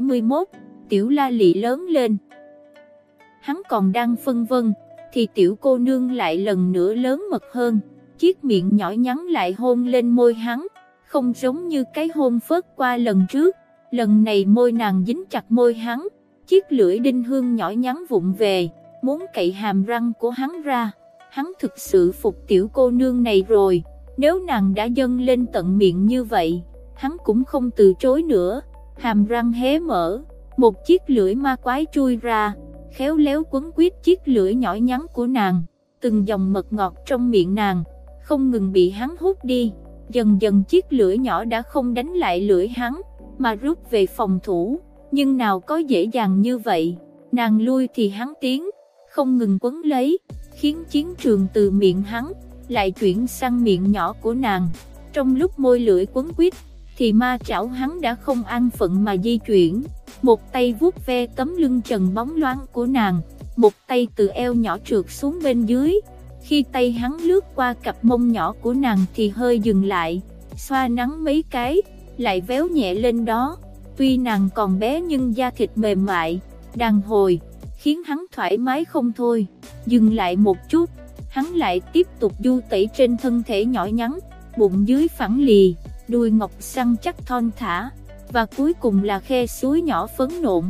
71, tiểu la lị lớn lên. Hắn còn đang phân vân, thì tiểu cô nương lại lần nữa lớn mật hơn, chiếc miệng nhỏ nhắn lại hôn lên môi hắn, không giống như cái hôn phớt qua lần trước, lần này môi nàng dính chặt môi hắn, chiếc lưỡi đinh hương nhỏ nhắn vụng về, muốn cậy hàm răng của hắn ra, hắn thực sự phục tiểu cô nương này rồi, nếu nàng đã dâng lên tận miệng như vậy, hắn cũng không từ chối nữa, hàm răng hé mở, một chiếc lưỡi ma quái chui ra, khéo léo quấn quýt chiếc lưỡi nhỏ nhắn của nàng, từng dòng mật ngọt trong miệng nàng, không ngừng bị hắn hút đi, dần dần chiếc lưỡi nhỏ đã không đánh lại lưỡi hắn, mà rút về phòng thủ, nhưng nào có dễ dàng như vậy, nàng lui thì hắn tiến, không ngừng quấn lấy, khiến chiến trường từ miệng hắn, lại chuyển sang miệng nhỏ của nàng, trong lúc môi lưỡi quấn quýt, thì ma trảo hắn đã không an phận mà di chuyển, một tay vuốt ve tấm lưng trần bóng loáng của nàng, một tay từ eo nhỏ trượt xuống bên dưới, khi tay hắn lướt qua cặp mông nhỏ của nàng thì hơi dừng lại, xoa nắng mấy cái, lại véo nhẹ lên đó, tuy nàng còn bé nhưng da thịt mềm mại, đàn hồi, khiến hắn thoải mái không thôi, dừng lại một chút, hắn lại tiếp tục du tẩy trên thân thể nhỏ nhắn, bụng dưới phẳng lì, đuôi ngọc săn chắc thon thả, và cuối cùng là khe suối nhỏ phấn nộn.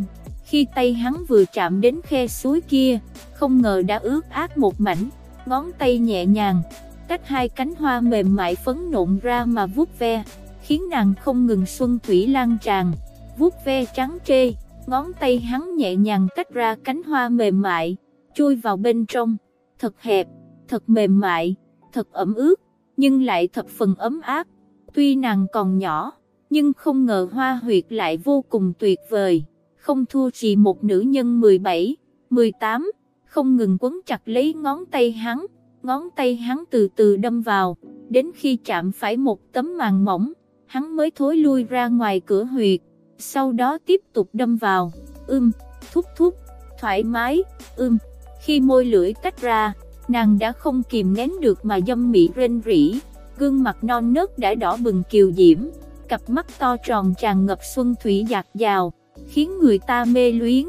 Khi tay hắn vừa chạm đến khe suối kia, không ngờ đã ướt át một mảnh, ngón tay nhẹ nhàng, tách hai cánh hoa mềm mại phấn nộn ra mà vuốt ve, khiến nàng không ngừng xuân thủy lan tràn, vuốt ve trắng trê, ngón tay hắn nhẹ nhàng tách ra cánh hoa mềm mại, chui vào bên trong, thật hẹp, thật mềm mại, thật ẩm ướt, nhưng lại thật phần ấm áp, tuy nàng còn nhỏ, nhưng không ngờ hoa huyệt lại vô cùng tuyệt vời, không thua gì một nữ nhân 17, 18, không ngừng quấn chặt lấy ngón tay hắn, ngón tay hắn từ từ đâm vào, đến khi chạm phải một tấm màn mỏng, hắn mới thối lui ra ngoài cửa huyệt, sau đó tiếp tục đâm vào, ưm, thúc thúc, thoải mái, ưm, khi môi lưỡi tách ra, nàng đã không kìm nén được mà dâm mị rên rỉ, gương mặt non nớt đã đỏ bừng kiều diễm, cặp mắt to tròn tràn ngập xuân thủy dạt dào, khiến người ta mê luyến.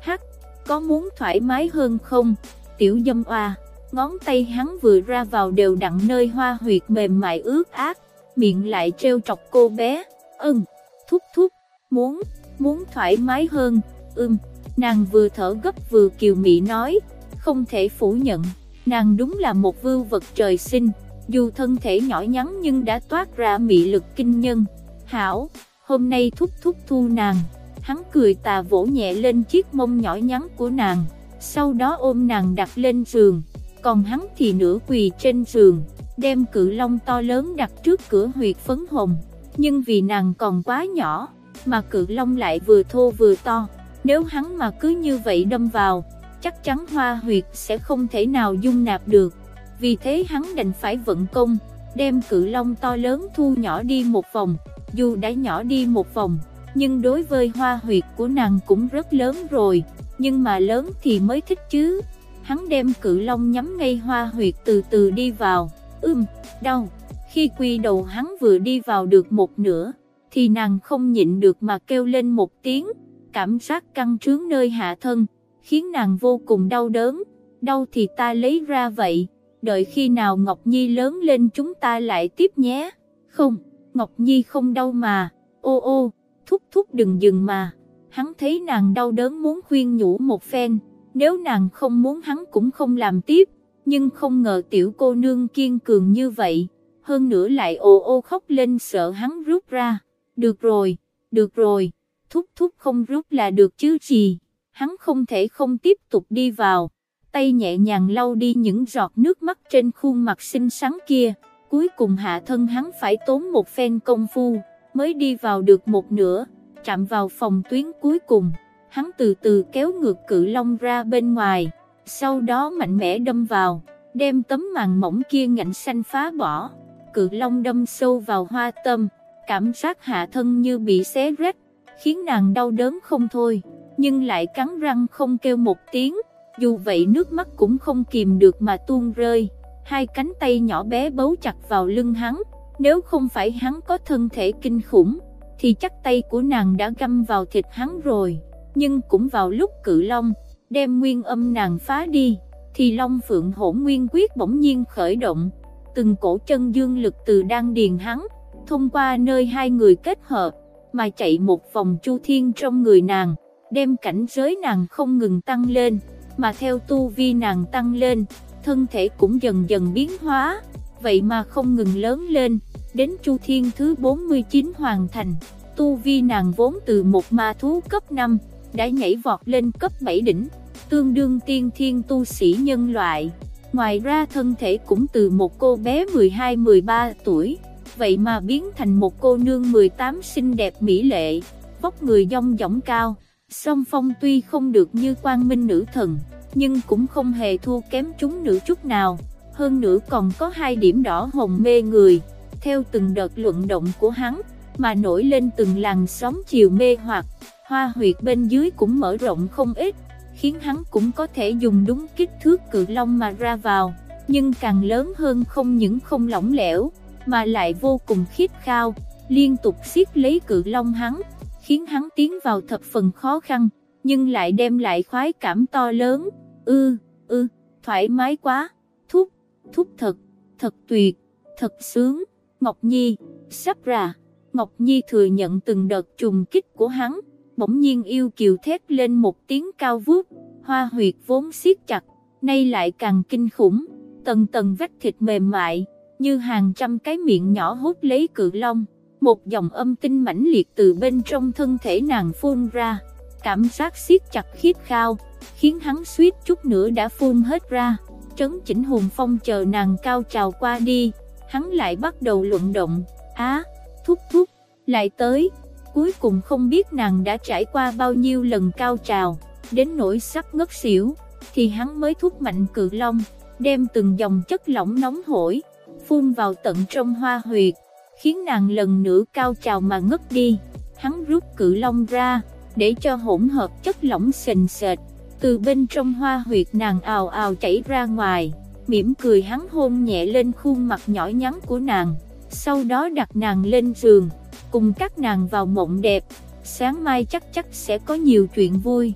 Hắc, có muốn thoải mái hơn không? Tiểu dâm oa, ngón tay hắn vừa ra vào đều đặn nơi hoa huyệt mềm mại ướt át, miệng lại treo trọc cô bé, ưng, thúc thúc, muốn, muốn thoải mái hơn, ưm, nàng vừa thở gấp vừa kiều mị nói, không thể phủ nhận, nàng đúng là một vưu vật trời sinh, dù thân thể nhỏ nhắn nhưng đã toát ra mị lực kinh nhân. Hảo, hôm nay thúc thúc thu nàng, hắn cười tà vỗ nhẹ lên chiếc mông nhỏ nhắn của nàng, sau đó ôm nàng đặt lên giường, còn hắn thì nửa quỳ trên giường, đem cự long to lớn đặt trước cửa huyệt phấn hồng, nhưng vì nàng còn quá nhỏ, mà cự long lại vừa thô vừa to, nếu hắn mà cứ như vậy đâm vào, chắc chắn hoa huyệt sẽ không thể nào dung nạp được, vì thế hắn đành phải vận công, đem cự long to lớn thu nhỏ đi một vòng, dù đã nhỏ đi một vòng, nhưng đối với hoa huyệt của nàng cũng rất lớn rồi, nhưng mà lớn thì mới thích chứ. Hắn đem cự long nhắm ngay hoa huyệt từ từ đi vào, ưm, đau. Khi quy đầu hắn vừa đi vào được một nửa, thì nàng không nhịn được mà kêu lên một tiếng, cảm giác căng trướng nơi hạ thân, khiến nàng vô cùng đau đớn, đau thì ta lấy ra vậy, đợi khi nào Ngọc Nhi lớn lên chúng ta lại tiếp nhé, không. Ngọc Nhi không đau mà, ô ô, thúc thúc đừng dừng mà, hắn thấy nàng đau đớn muốn khuyên nhủ một phen, nếu nàng không muốn hắn cũng không làm tiếp, nhưng không ngờ tiểu cô nương kiên cường như vậy, hơn nữa lại ô ô khóc lên sợ hắn rút ra, được rồi, được rồi, thúc thúc không rút là được chứ gì, hắn không thể không tiếp tục đi vào, tay nhẹ nhàng lau đi những giọt nước mắt trên khuôn mặt xinh xắn kia. Cuối cùng hạ thân hắn phải tốn một phen công phu, mới đi vào được một nửa, chạm vào phòng tuyến cuối cùng, hắn từ từ kéo ngược cự long ra bên ngoài, sau đó mạnh mẽ đâm vào, đem tấm màn mỏng kia ngạnh xanh phá bỏ, cự long đâm sâu vào hoa tâm, cảm giác hạ thân như bị xé rách, khiến nàng đau đớn không thôi, nhưng lại cắn răng không kêu một tiếng, dù vậy nước mắt cũng không kìm được mà tuôn rơi. Hai cánh tay nhỏ bé bấu chặt vào lưng hắn, nếu không phải hắn có thân thể kinh khủng, thì chắc tay của nàng đã găm vào thịt hắn rồi, nhưng cũng vào lúc cự long, đem nguyên âm nàng phá đi, thì long phượng hỗn nguyên quyết bỗng nhiên khởi động, từng cổ chân dương lực từ đan điền hắn, thông qua nơi hai người kết hợp, mà chạy một vòng chu thiên trong người nàng, đem cảnh giới nàng không ngừng tăng lên, mà theo tu vi nàng tăng lên, thân thể cũng dần dần biến hóa, vậy mà không ngừng lớn lên, đến chu thiên thứ 49 hoàn thành, tu vi nàng vốn từ một ma thú cấp 5, đã nhảy vọt lên cấp 7 đỉnh, tương đương tiên thiên tu sĩ nhân loại. Ngoài ra thân thể cũng từ một cô bé 12-13 tuổi, vậy mà biến thành một cô nương 18 xinh đẹp mỹ lệ, vóc người dong dỏng cao, song phong tuy không được như quang minh nữ thần, nhưng cũng không hề thua kém chúng nữ chút nào, hơn nữa còn có hai điểm đỏ hồng mê người, theo từng đợt luận động của hắn, mà nổi lên từng làn sóng chiều mê hoặc, hoa huyệt bên dưới cũng mở rộng không ít, khiến hắn cũng có thể dùng đúng kích thước cự long mà ra vào, nhưng càng lớn hơn không những không lỏng lẻo, mà lại vô cùng khiết khao, liên tục siết lấy cự long hắn, khiến hắn tiến vào thập phần khó khăn, nhưng lại đem lại khoái cảm to lớn, ư, ư, thoải mái quá, thúc, thúc thật, thật tuyệt, thật sướng, Ngọc Nhi, sắp ra, Ngọc Nhi thừa nhận từng đợt trùng kích của hắn, bỗng nhiên yêu kiều thét lên một tiếng cao vút, hoa huyệt vốn siết chặt, nay lại càng kinh khủng, tầng tầng vách thịt mềm mại, như hàng trăm cái miệng nhỏ hút lấy cự long, một dòng âm tinh mãnh liệt từ bên trong thân thể nàng phun ra, cảm giác siết chặt khiết khao, khiến hắn suýt chút nữa đã phun hết ra, trấn chỉnh hùng phong chờ nàng cao trào qua đi, hắn lại bắt đầu luận động, á, thúc thúc, lại tới, cuối cùng không biết nàng đã trải qua bao nhiêu lần cao trào, đến nỗi sắc ngất xỉu, thì hắn mới thúc mạnh cự long, đem từng dòng chất lỏng nóng hổi, phun vào tận trong hoa huyệt, khiến nàng lần nữa cao trào mà ngất đi, hắn rút cự long ra, để cho hỗn hợp chất lỏng sền sệt, từ bên trong hoa huyệt nàng ào ào chảy ra ngoài, mỉm cười hắn hôn nhẹ lên khuôn mặt nhỏ nhắn của nàng, sau đó đặt nàng lên giường, cùng các nàng vào mộng đẹp, sáng mai chắc chắc sẽ có nhiều chuyện vui.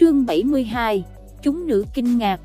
Chương 72, chúng nữ kinh ngạc.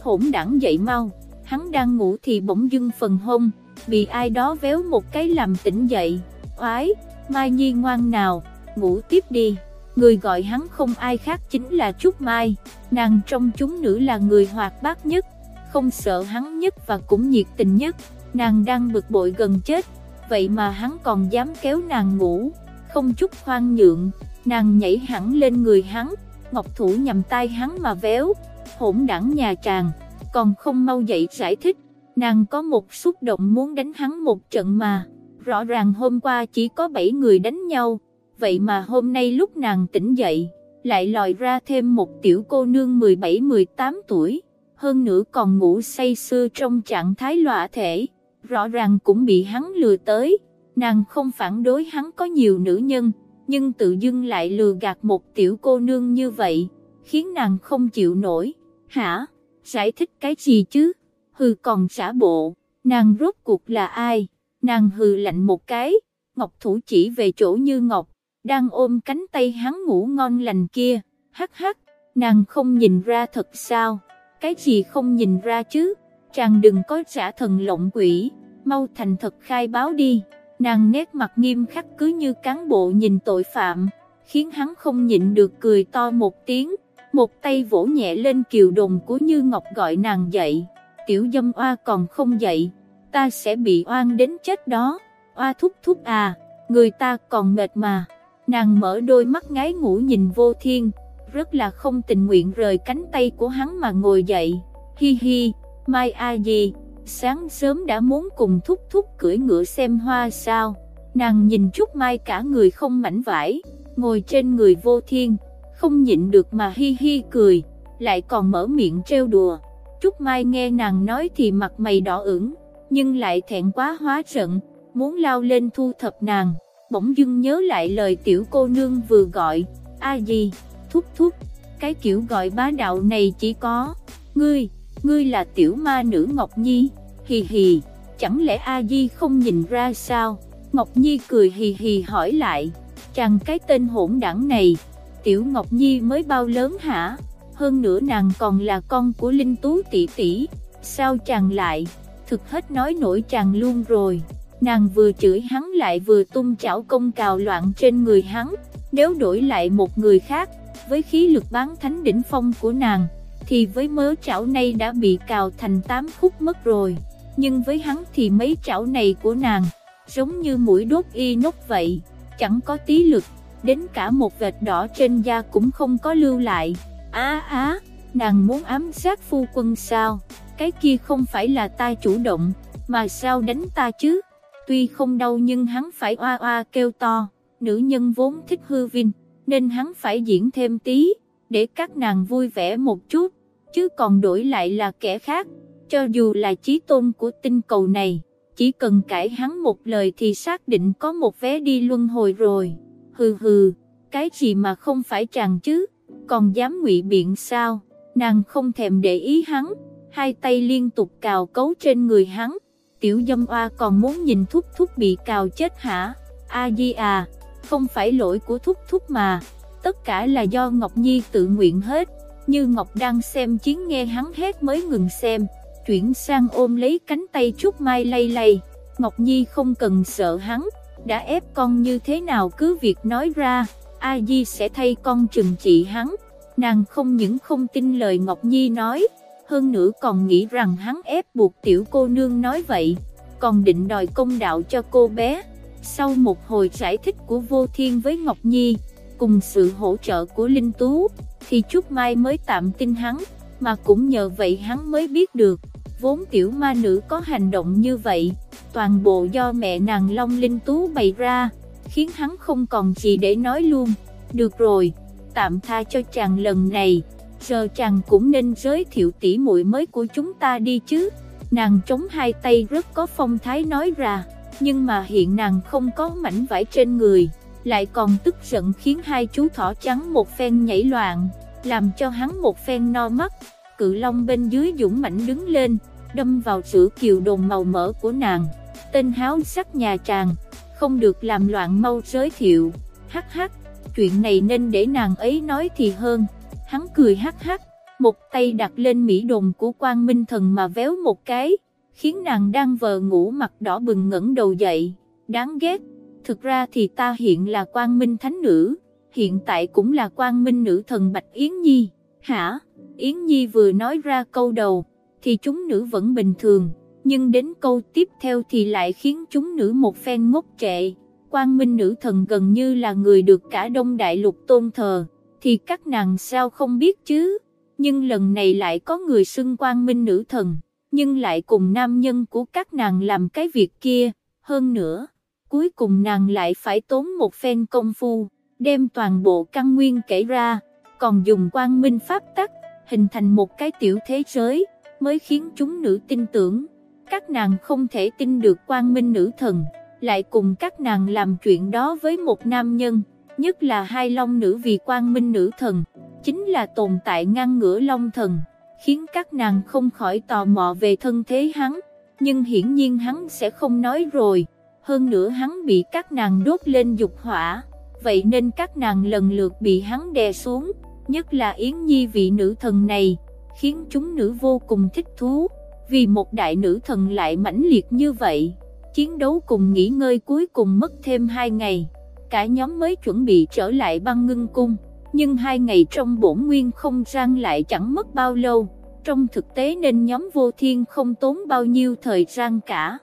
Hỗn đẳng dậy mau, hắn đang ngủ thì bỗng dưng phần hông, bị ai đó véo một cái làm tỉnh dậy, oái, Mai Nhi ngoan nào, ngủ tiếp đi. Người gọi hắn không ai khác chính là Trúc Mai, nàng trong chúng nữ là người hoạt bát nhất, không sợ hắn nhất và cũng nhiệt tình nhất, nàng đang bực bội gần chết, vậy mà hắn còn dám kéo nàng ngủ, không chút khoan nhượng, nàng nhảy hẳn lên người hắn, ngọc thủ nhằm tay hắn mà véo, hỗn đẳng nhà tràng, còn không mau dậy giải thích, nàng có một xúc động muốn đánh hắn một trận mà, rõ ràng hôm qua chỉ có 7 người đánh nhau, vậy mà hôm nay lúc nàng tỉnh dậy, lại lòi ra thêm một tiểu cô nương 17-18 tuổi, hơn nữa còn ngủ say sưa trong trạng thái lọa thể, rõ ràng cũng bị hắn lừa tới, nàng không phản đối hắn có nhiều nữ nhân, nhưng tự dưng lại lừa gạt một tiểu cô nương như vậy, khiến nàng không chịu nổi, hả, giải thích cái gì chứ, hừ còn giả bộ, nàng rốt cuộc là ai, nàng hừ lạnh một cái, ngọc thủ chỉ về chỗ như ngọc, đang ôm cánh tay hắn ngủ ngon lành kia, hắc hắc, nàng không nhìn ra thật sao, cái gì không nhìn ra chứ, chàng đừng có giả thần lộng quỷ, mau thành thật khai báo đi, nàng nét mặt nghiêm khắc cứ như cán bộ nhìn tội phạm, khiến hắn không nhịn được cười to một tiếng, một tay vỗ nhẹ lên kiều đồn của Như Ngọc gọi nàng dậy, tiểu dâm oa còn không dậy, ta sẽ bị oan đến chết đó, oa thúc thúc à, người ta còn mệt mà. Nàng mở đôi mắt ngái ngủ nhìn vô thiên, rất là không tình nguyện rời cánh tay của hắn mà ngồi dậy. Hi hi, Mai A gì, sáng sớm đã muốn cùng thúc thúc cưỡi ngựa xem hoa sao. Nàng nhìn chút Mai cả người không mảnh vải, ngồi trên người vô thiên, không nhịn được mà hi hi cười, lại còn mở miệng trêu đùa. Trúc Mai nghe nàng nói thì mặt mày đỏ ửng, nhưng lại thẹn quá hóa giận, muốn lao lên thu thập nàng. Bỗng dưng nhớ lại lời tiểu cô nương vừa gọi, a gì, thúc thúc, cái kiểu gọi bá đạo này chỉ có, ngươi, ngươi là tiểu ma nữ Ngọc Nhi, hì hì, chẳng lẽ a di không nhìn ra sao, Ngọc Nhi cười hì hì hỏi lại, chàng cái tên hỗn đảng này, Tiểu Ngọc Nhi mới bao lớn hả? Hơn nữa nàng còn là con của Linh Tú tỷ tỷ, sao chàng lại, thực hết nói nổi chàng luôn rồi. Nàng vừa chửi hắn lại vừa tung chảo công cào loạn trên người hắn, nếu đổi lại một người khác, với khí lực bán thánh đỉnh phong của nàng, thì với mớ chảo này đã bị cào thành tám khúc mất rồi. Nhưng với hắn thì mấy chảo này của nàng, giống như mũi đốt y nốt vậy, chẳng có tí lực, đến cả một vệt đỏ trên da cũng không có lưu lại. Á á, nàng muốn ám sát phu quân sao, cái kia không phải là ta chủ động, mà sao đánh ta chứ, tuy không đau nhưng hắn phải oa oa kêu to, nữ nhân vốn thích hư vinh, nên hắn phải diễn thêm tí, để các nàng vui vẻ một chút, chứ còn đổi lại là kẻ khác, cho dù là chí tôn của tinh cầu này, chỉ cần cãi hắn một lời thì xác định có một vé đi luân hồi rồi, hừ hừ, cái gì mà không phải chàng chứ, còn dám ngụy biện sao, nàng không thèm để ý hắn, hai tay liên tục cào cấu trên người hắn, tiểu dâm oa còn muốn nhìn thúc thúc bị cào chết hả, a di à, không phải lỗi của thúc thúc mà, tất cả là do Ngọc Nhi tự nguyện hết, như Ngọc đang xem chiến nghe hắn hét mới ngừng xem, chuyển sang ôm lấy cánh tay Trúc Mai lay lay, Ngọc Nhi không cần sợ hắn, đã ép con như thế nào cứ việc nói ra, A Di sẽ thay con trừng trị hắn, nàng không những không tin lời Ngọc Nhi nói, hơn nữa còn nghĩ rằng hắn ép buộc tiểu cô nương nói vậy, còn định đòi công đạo cho cô bé. Sau một hồi giải thích của Vô Thiên với Ngọc Nhi, cùng sự hỗ trợ của Linh Tú, thì Trúc Mai mới tạm tin hắn, mà cũng nhờ vậy hắn mới biết được, vốn tiểu ma nữ có hành động như vậy, toàn bộ do mẹ nàng Long Linh Tú bày ra, khiến hắn không còn gì để nói luôn. Được rồi, tạm tha cho chàng lần này, giờ chàng cũng nên giới thiệu tỷ muội mới của chúng ta đi chứ. Nàng chống hai tay rất có phong thái nói ra, nhưng mà hiện nàng không có mảnh vải trên người, lại còn tức giận khiến hai chú thỏ trắng một phen nhảy loạn, làm cho hắn một phen no mắt. Cự long bên dưới dũng mãnh đứng lên, đâm vào sữa kiều đồn màu mỡ của nàng. Tên háo sắc nhà tràng, không được làm loạn mau giới thiệu, hắc hắc, chuyện này nên để nàng ấy nói thì hơn. Hắn cười hắc hắc, một tay đặt lên mỹ đồn của quan minh thần mà véo một cái, khiến nàng đang vờ ngủ mặt đỏ bừng ngẩng đầu dậy, đáng ghét. Thực ra thì ta hiện là quan minh thánh nữ, hiện tại cũng là quan minh nữ thần Bạch Yến Nhi, hả? Yến Nhi vừa nói ra câu đầu, thì chúng nữ vẫn bình thường, nhưng đến câu tiếp theo thì lại khiến chúng nữ một phen ngốc trệ. Quang Minh nữ thần gần như là người được cả đông đại lục tôn thờ, thì các nàng sao không biết chứ, nhưng lần này lại có người xưng Quang Minh nữ thần, nhưng lại cùng nam nhân của các nàng làm cái việc kia, hơn nữa, cuối cùng nàng lại phải tốn một phen công phu, đem toàn bộ căn nguyên kể ra, còn dùng Quang Minh pháp tắc, hình thành một cái tiểu thế giới, mới khiến chúng nữ tin tưởng. Các nàng không thể tin được quang minh nữ thần, lại cùng các nàng làm chuyện đó với một nam nhân, nhất là hai long nữ vì quang minh nữ thần, chính là tồn tại ngăn ngửa long thần, khiến các nàng không khỏi tò mò về thân thế hắn, nhưng hiển nhiên hắn sẽ không nói rồi, hơn nữa hắn bị các nàng đốt lên dục hỏa, vậy nên các nàng lần lượt bị hắn đè xuống, nhất là Yến Nhi vị nữ thần này, khiến chúng nữ vô cùng thích thú vì một đại nữ thần lại mãnh liệt như vậy. Chiến đấu cùng nghỉ ngơi cuối cùng mất thêm 2 ngày, cả nhóm mới chuẩn bị trở lại băng ngưng cung, nhưng hai ngày trong bổn nguyên không gian lại chẳng mất bao lâu, trong thực tế nên nhóm vô thiên không tốn bao nhiêu thời gian cả.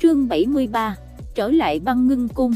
Chương 73 Trở lại băng ngưng cung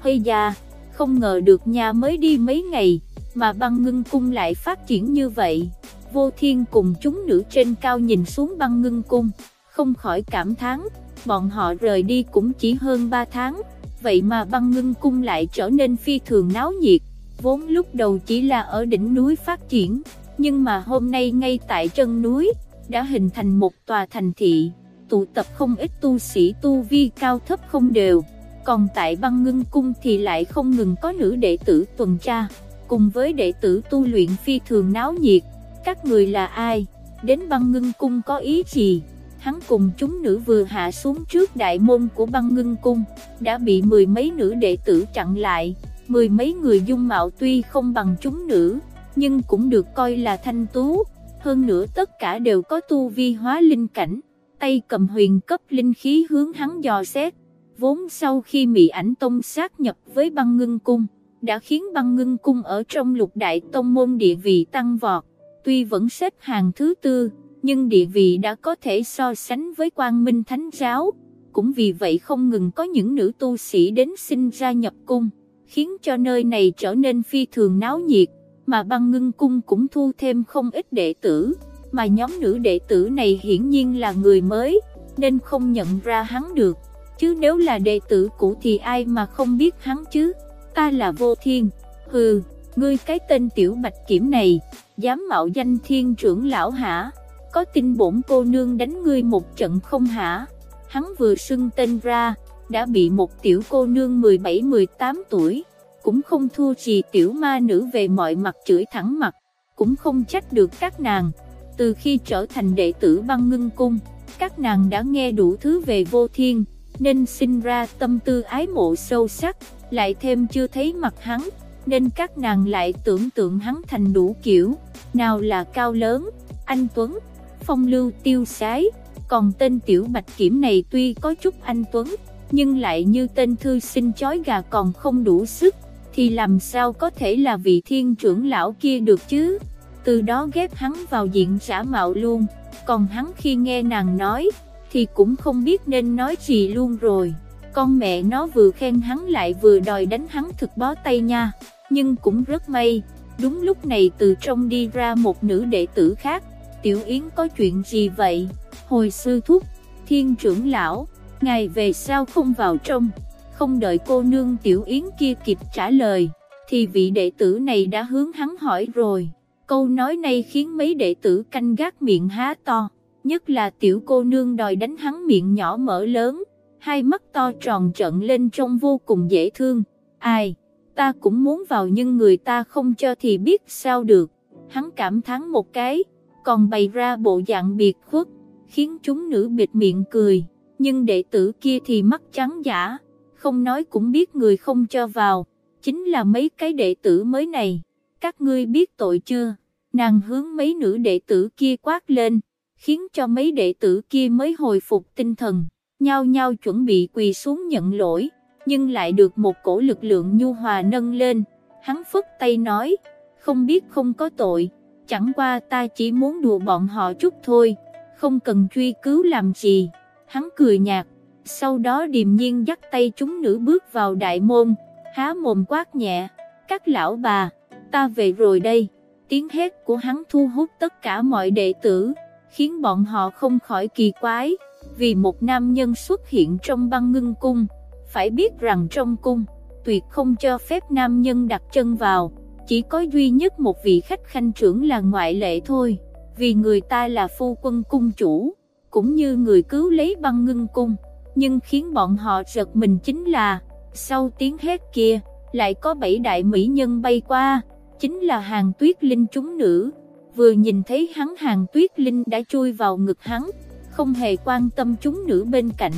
Hây da! Không ngờ được nhà mới đi mấy ngày, mà băng ngưng cung lại phát triển như vậy. Vô thiên cùng chúng nữ trên cao nhìn xuống băng ngưng cung, không khỏi cảm thán, bọn họ rời đi cũng chỉ hơn 3 tháng, vậy mà băng ngưng cung lại trở nên phi thường náo nhiệt, vốn lúc đầu chỉ là ở đỉnh núi phát triển, nhưng mà hôm nay ngay tại chân núi, đã hình thành một tòa thành thị, tụ tập không ít tu sĩ tu vi cao thấp không đều, còn tại băng ngưng cung thì lại không ngừng có nữ đệ tử tuần tra, cùng với đệ tử tu luyện phi thường náo nhiệt. Các người là ai, đến băng ngưng cung có ý gì, hắn cùng chúng nữ vừa hạ xuống trước đại môn của băng ngưng cung, đã bị mười mấy nữ đệ tử chặn lại, mười mấy người dung mạo tuy không bằng chúng nữ, nhưng cũng được coi là thanh tú, hơn nữa tất cả đều có tu vi hóa linh cảnh, tay cầm huyền cấp linh khí hướng hắn dò xét, vốn sau khi Mị ảnh tông sát nhập với băng ngưng cung, đã khiến băng ngưng cung ở trong lục đại tông môn địa vị tăng vọt, tuy vẫn xếp hàng thứ tư, nhưng địa vị đã có thể so sánh với quang minh thánh giáo, cũng vì vậy không ngừng có những nữ tu sĩ đến sinh ra nhập cung, khiến cho nơi này trở nên phi thường náo nhiệt, mà băng ngưng cung cũng thu thêm không ít đệ tử, mà nhóm nữ đệ tử này hiển nhiên là người mới, nên không nhận ra hắn được, chứ nếu là đệ tử cũ thì ai mà không biết hắn chứ, ta là vô thiên, hừ, ngươi cái tên tiểu bạch kiểm này, dám mạo danh thiên trưởng lão hả? có tin bổn cô nương đánh ngươi một trận không hả? Hắn vừa xưng tên ra, đã bị một tiểu cô nương 17-18 tuổi, cũng không thua gì tiểu ma nữ về mọi mặt chửi thẳng mặt, cũng không trách được các nàng. Từ khi trở thành đệ tử băng ngưng cung, các nàng đã nghe đủ thứ về vô thiên, nên sinh ra tâm tư ái mộ sâu sắc, lại thêm chưa thấy mặt hắn, nên các nàng lại tưởng tượng hắn thành đủ kiểu, nào là cao lớn, anh Tuấn, phong lưu tiêu sái, còn tên tiểu bạch kiểm này tuy có chút anh Tuấn, nhưng lại như tên thư sinh chói gà còn không đủ sức, thì làm sao có thể là vị thiên trưởng lão kia được chứ, từ đó ghép hắn vào diện giả mạo luôn, còn hắn khi nghe nàng nói, thì cũng không biết nên nói gì luôn rồi, con mẹ nó vừa khen hắn lại vừa đòi đánh hắn thực bó tay nha, nhưng cũng rất may, đúng lúc này từ trong đi ra một nữ đệ tử khác, Tiểu Yến có chuyện gì vậy? Hồi sư thúc, thiên trưởng lão, ngài về sao không vào trong? Không đợi cô nương Tiểu Yến kia kịp trả lời, thì vị đệ tử này đã hướng hắn hỏi rồi. Câu nói này khiến mấy đệ tử canh gác miệng há to, nhất là tiểu cô nương đòi đánh hắn miệng nhỏ mở lớn, hai mắt to tròn trợn lên trông vô cùng dễ thương. Ai, ta cũng muốn vào nhưng người ta không cho thì biết sao được. Hắn cảm thán một cái, còn bày ra bộ dạng biệt khuất, khiến chúng nữ bịt miệng cười, nhưng đệ tử kia thì mắt trắng giả, không nói cũng biết người không cho vào, chính là mấy cái đệ tử mới này, các ngươi biết tội chưa, nàng hướng mấy nữ đệ tử kia quát lên, khiến cho mấy đệ tử kia mới hồi phục tinh thần, nhau nhau chuẩn bị quỳ xuống nhận lỗi, nhưng lại được một cổ lực lượng nhu hòa nâng lên, hắn phất tay nói, không biết không có tội chẳng qua ta chỉ muốn đùa bọn họ chút thôi, không cần truy cứu làm gì. Hắn cười nhạt, sau đó điềm nhiên dắt tay chúng nữ bước vào đại môn, há mồm quát nhẹ, các lão bà, ta về rồi đây. Tiếng hét của hắn thu hút tất cả mọi đệ tử, khiến bọn họ không khỏi kỳ quái, vì một nam nhân xuất hiện trong băng ngưng cung, phải biết rằng trong cung, tuyệt không cho phép nam nhân đặt chân vào chỉ có duy nhất một vị khách khanh trưởng là ngoại lệ thôi, vì người ta là phu quân cung chủ, cũng như người cứu lấy băng ngưng cung, nhưng khiến bọn họ giật mình chính là, sau tiếng hét kia, lại có bảy đại mỹ nhân bay qua, chính là hàng tuyết linh chúng nữ, vừa nhìn thấy hắn hàng tuyết linh đã chui vào ngực hắn, không hề quan tâm chúng nữ bên cạnh,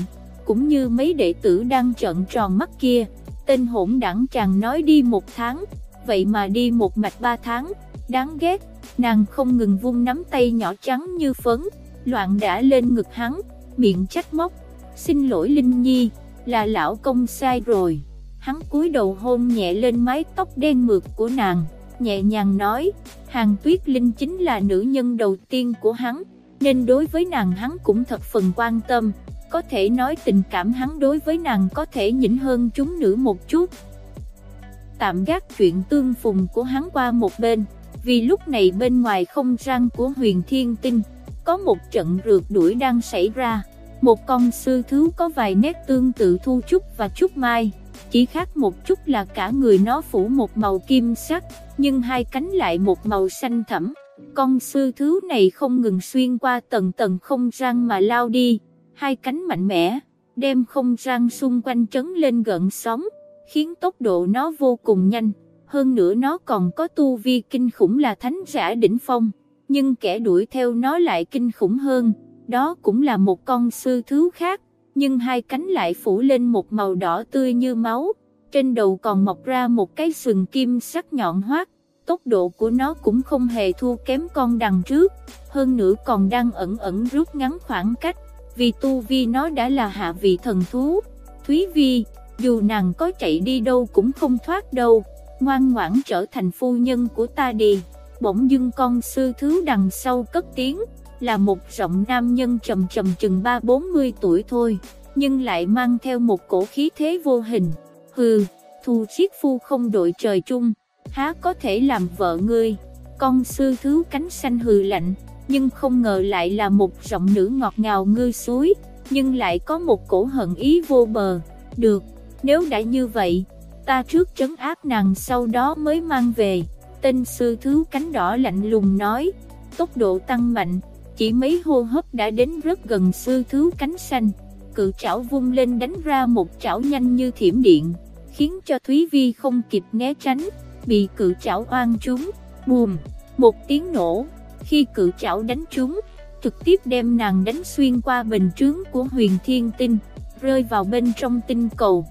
cũng như mấy đệ tử đang trợn tròn mắt kia, tên hỗn đảng chàng nói đi một tháng, vậy mà đi một mạch ba tháng, đáng ghét, nàng không ngừng vung nắm tay nhỏ trắng như phấn, loạn đã lên ngực hắn, miệng trách móc, xin lỗi Linh Nhi, là lão công sai rồi, hắn cúi đầu hôn nhẹ lên mái tóc đen mượt của nàng, nhẹ nhàng nói, hàng tuyết Linh chính là nữ nhân đầu tiên của hắn, nên đối với nàng hắn cũng thật phần quan tâm, có thể nói tình cảm hắn đối với nàng có thể nhỉnh hơn chúng nữ một chút. Tạm gác chuyện tương phùng của hắn qua một bên, vì lúc này bên ngoài không gian của huyền thiên tinh, có một trận rượt đuổi đang xảy ra, một con sư thứ có vài nét tương tự thu trúc và trúc mai, chỉ khác một chút là cả người nó phủ một màu kim sắc, nhưng hai cánh lại một màu xanh thẳm. Con sư thứ này không ngừng xuyên qua tầng tầng không gian mà lao đi, hai cánh mạnh mẽ, đem không gian xung quanh trấn lên gợn sóng khiến tốc độ nó vô cùng nhanh, hơn nữa nó còn có tu vi kinh khủng là thánh giả đỉnh phong, nhưng kẻ đuổi theo nó lại kinh khủng hơn, đó cũng là một con sư thứ khác, nhưng hai cánh lại phủ lên một màu đỏ tươi như máu, trên đầu còn mọc ra một cái sừng kim sắc nhọn hoắt, tốc độ của nó cũng không hề thua kém con đằng trước, hơn nữa còn đang ẩn ẩn rút ngắn khoảng cách, vì tu vi nó đã là hạ vị thần thú. Thúy Vi, dù nàng có chạy đi đâu cũng không thoát đâu, ngoan ngoãn trở thành phu nhân của ta đi. Bỗng dưng con sư thứ đằng sau cất tiếng, là một giọng nam nhân trầm trầm chừng 3-40 tuổi thôi, nhưng lại mang theo một cổ khí thế vô hình. Hừ, thù chiết phu không đội trời chung, há có thể làm vợ ngươi. Con sư thứ cánh xanh hừ lạnh, nhưng không ngờ lại là một giọng nữ ngọt ngào ngư suối, nhưng lại có một cổ hận ý vô bờ. Được, nếu đã như vậy, ta trước trấn áp nàng sau đó mới mang về. Tên sư thứ cánh đỏ lạnh lùng nói, tốc độ tăng mạnh, chỉ mấy hô hấp đã đến rất gần sư thứ cánh xanh. Cự trảo vung lên đánh ra một trảo nhanh như thiểm điện, khiến cho Thúy Vi không kịp né tránh, bị cự trảo oan trúng, bùm, một tiếng nổ, khi cự trảo đánh trúng, trực tiếp đem nàng đánh xuyên qua bình trướng của huyền thiên tinh, rơi vào bên trong tinh cầu.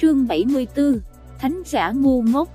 Chương 74 Thánh giả ngu ngốc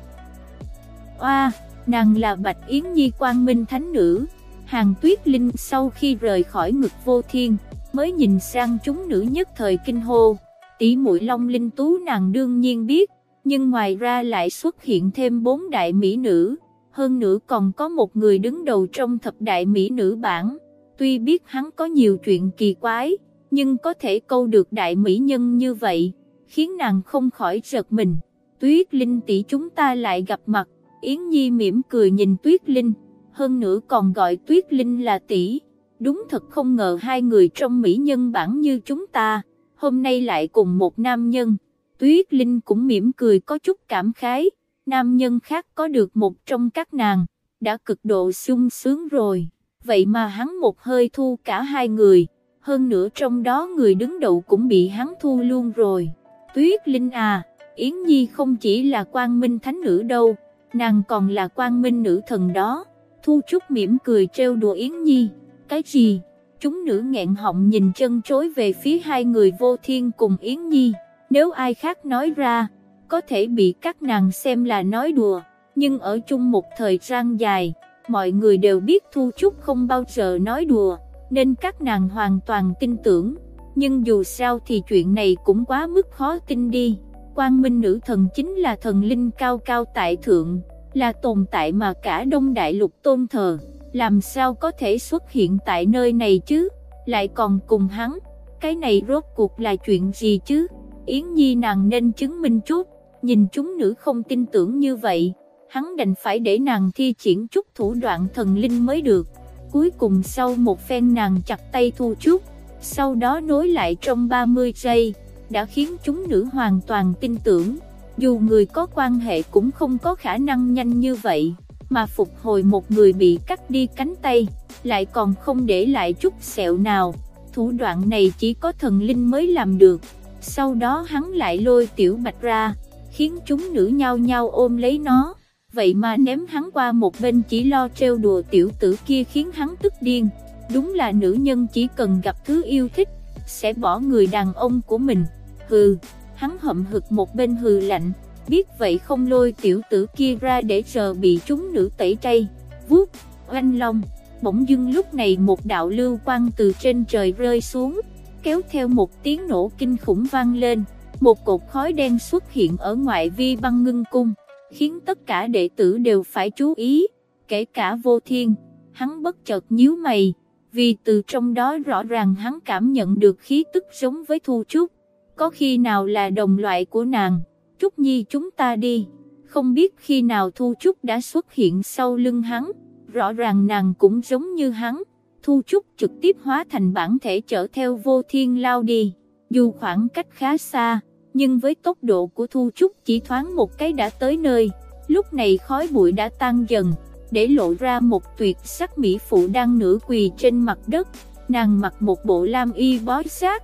Oa, nàng là Bạch Yến Nhi Quang Minh Thánh Nữ, Hàng Tuyết Linh sau khi rời khỏi ngực vô thiên, mới nhìn sang chúng nữ nhất thời kinh hô, tỷ muội Long Linh Tú nàng đương nhiên biết, nhưng ngoài ra lại xuất hiện thêm bốn đại mỹ nữ, hơn nữa còn có một người đứng đầu trong thập đại mỹ nữ bản, tuy biết hắn có nhiều chuyện kỳ quái, nhưng có thể câu được đại mỹ nhân như vậy, khiến nàng không khỏi giật mình. Tuyết Linh tỷ chúng ta lại gặp mặt, Yến Nhi mỉm cười nhìn Tuyết Linh, hơn nữa còn gọi Tuyết Linh là tỷ. Đúng thật không ngờ hai người trong mỹ nhân bản như chúng ta, hôm nay lại cùng một nam nhân. Tuyết Linh cũng mỉm cười có chút cảm khái, nam nhân khác có được một trong các nàng, đã cực độ sung sướng rồi, vậy mà hắn một hơi thu cả hai người, hơn nữa trong đó người đứng đầu cũng bị hắn thu luôn rồi. Tuyết Linh à, Yến Nhi không chỉ là quang minh thánh nữ đâu, nàng còn là quang minh nữ thần đó. Thu Trúc mỉm cười trêu đùa Yến Nhi, cái gì? Chúng nữ nghẹn họng nhìn chân chối về phía hai người vô thiên cùng Yến Nhi, nếu ai khác nói ra, có thể bị các nàng xem là nói đùa, nhưng ở chung một thời gian dài, mọi người đều biết Thu Trúc không bao giờ nói đùa, nên các nàng hoàn toàn tin tưởng, nhưng dù sao thì chuyện này cũng quá mức khó tin đi, quang minh nữ thần chính là thần linh cao cao tại thượng, là tồn tại mà cả đông đại lục tôn thờ, làm sao có thể xuất hiện tại nơi này chứ, lại còn cùng hắn, cái này rốt cuộc là chuyện gì chứ, Yến Nhi nàng nên chứng minh chút, nhìn chúng nữ không tin tưởng như vậy, hắn đành phải để nàng thi triển chút thủ đoạn thần linh mới được. Cuối cùng sau một phen nàng chặt tay thu chút, sau đó nối lại trong 30 giây, đã khiến chúng nữ hoàn toàn tin tưởng, dù người có quan hệ cũng không có khả năng nhanh như vậy, mà phục hồi một người bị cắt đi cánh tay, lại còn không để lại chút sẹo nào, thủ đoạn này chỉ có thần linh mới làm được. Sau đó hắn lại lôi tiểu bạch ra, khiến chúng nữ nhau nhau ôm lấy nó, vậy mà ném hắn qua một bên chỉ lo trêu đùa tiểu tử kia khiến hắn tức điên, đúng là nữ nhân chỉ cần gặp thứ yêu thích, sẽ bỏ người đàn ông của mình, hừ, hắn hậm hực một bên hừ lạnh, biết vậy không lôi tiểu tử kia ra để chờ bị chúng nữ tẩy chay, vuốt, oanh long, bỗng dưng lúc này một đạo lưu quang từ trên trời rơi xuống, kéo theo một tiếng nổ kinh khủng vang lên, một cột khói đen xuất hiện ở ngoại vi băng ngưng cung, khiến tất cả đệ tử đều phải chú ý, kể cả vô thiên, hắn bất chợt nhíu mày, vì từ trong đó rõ ràng hắn cảm nhận được khí tức giống với Thu Trúc, có khi nào là đồng loại của nàng, Trúc Nhi chúng ta đi, không biết khi nào Thu Trúc đã xuất hiện sau lưng hắn, rõ ràng nàng cũng giống như hắn, Thu Trúc trực tiếp hóa thành bản thể chở theo vô thiên lao đi, dù khoảng cách khá xa nhưng với tốc độ của Thu Trúc chỉ thoáng một cái đã tới nơi, lúc này khói bụi đã tan dần, để lộ ra một tuyệt sắc mỹ phụ đang nửa quỳ trên mặt đất, nàng mặc một bộ lam y bó sát,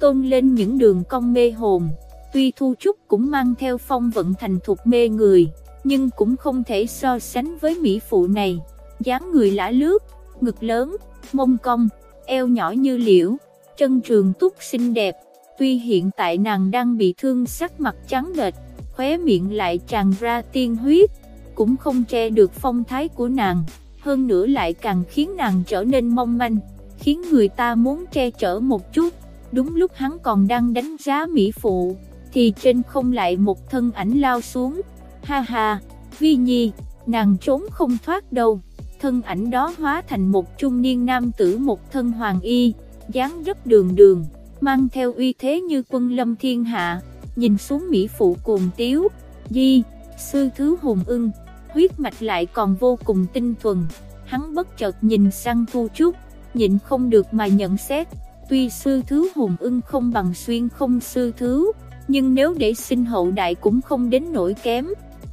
tôn lên những đường cong mê hồn, tuy Thu Trúc cũng mang theo phong vận thành thục mê người, nhưng cũng không thể so sánh với mỹ phụ này, dáng người lã lướt, ngực lớn, mông cong, eo nhỏ như liễu, chân trường túc xinh đẹp, tuy hiện tại nàng đang bị thương sắc mặt trắng bệch, khóe miệng lại tràn ra tiên huyết, cũng không che được phong thái của nàng, hơn nữa lại càng khiến nàng trở nên mong manh, khiến người ta muốn che chở một chút. Đúng lúc hắn còn đang đánh giá mỹ phụ, thì trên không lại một thân ảnh lao xuống. Ha ha, Vi Nhi, nàng trốn không thoát đâu. Thân ảnh đó hóa thành một trung niên nam tử một thân hoàng y, dáng rất đường đường, mang theo uy thế như quân lâm thiên hạ, nhìn xuống mỹ phụ cuồng tiếu, di, sư thứ hùng ưng, huyết mạch lại còn vô cùng tinh thuần, hắn bất chợt nhìn sang Thu Trúc, nhịn không được mà nhận xét, tuy sư thứ hùng ưng không bằng xuyên không sư thứ, nhưng nếu để sinh hậu đại cũng không đến nổi kém,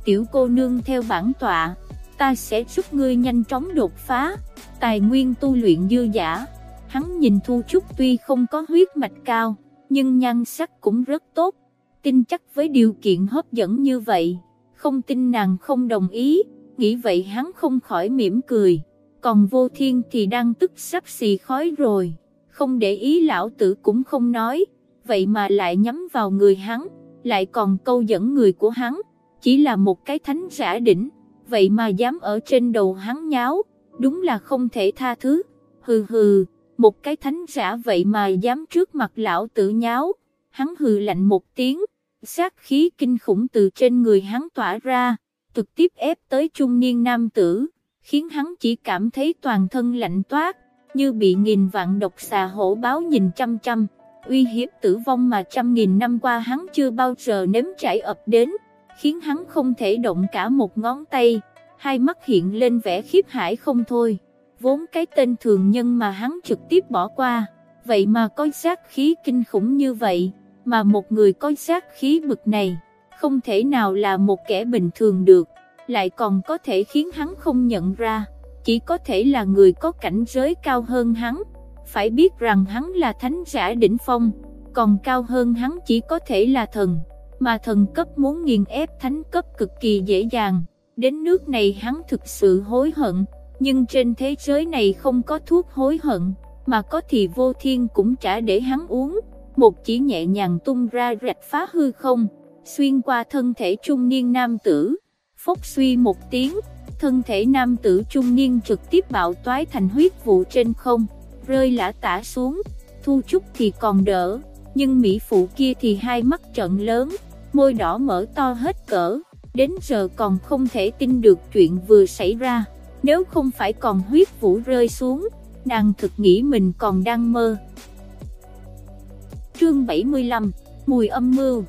tiểu cô nương theo bản tọa, ta sẽ giúp ngươi nhanh chóng đột phá, tài nguyên tu luyện dư giả. Hắn nhìn Thu Trúc tuy không có huyết mạch cao, nhưng nhan sắc cũng rất tốt, tin chắc với điều kiện hấp dẫn như vậy, không tin nàng không đồng ý, nghĩ vậy hắn không khỏi mỉm cười, còn vô thiên thì đang tức sắp xì khói rồi, không để ý lão tử cũng không nói, vậy mà lại nhắm vào người hắn, lại còn câu dẫn người của hắn, chỉ là một cái thánh giả đỉnh, vậy mà dám ở trên đầu hắn nháo, đúng là không thể tha thứ, hừ hừ, một cái thánh giả vậy mà dám trước mặt lão tử nháo, hắn hừ lạnh một tiếng, sát khí kinh khủng từ trên người hắn tỏa ra, trực tiếp ép tới trung niên nam tử, khiến hắn chỉ cảm thấy toàn thân lạnh toát, như bị nghìn vạn độc xà hổ báo nhìn chăm chăm, uy hiếp tử vong mà trăm nghìn năm qua hắn chưa bao giờ nếm trải ập đến, khiến hắn không thể động cả một ngón tay, hai mắt hiện lên vẻ khiếp hải không thôi, vốn cái tên thường nhân mà hắn trực tiếp bỏ qua, vậy mà có sát khí kinh khủng như vậy mà một người có sát khí bực này, không thể nào là một kẻ bình thường được, lại còn có thể khiến hắn không nhận ra, chỉ có thể là người có cảnh giới cao hơn hắn, phải biết rằng hắn là thánh giả đỉnh phong, còn cao hơn hắn chỉ có thể là thần, mà thần cấp muốn nghiền ép thánh cấp cực kỳ dễ dàng, đến nước này hắn thực sự hối hận, nhưng trên thế giới này không có thuốc hối hận, mà có thì vô thiên cũng chả để hắn uống. Một chỉ nhẹ nhàng tung ra rạch phá hư không, xuyên qua thân thể trung niên nam tử, phốc suy một tiếng, thân thể nam tử trung niên trực tiếp bạo toái thành huyết vụ trên không, rơi lã tả xuống, thu chút thì còn đỡ, nhưng mỹ phụ kia thì hai mắt trận lớn, môi đỏ mở to hết cỡ, đến giờ còn không thể tin được chuyện vừa xảy ra, nếu không phải còn huyết vũ rơi xuống, nàng thực nghĩ mình còn đang mơ. Chương 75, Mùi âm mưu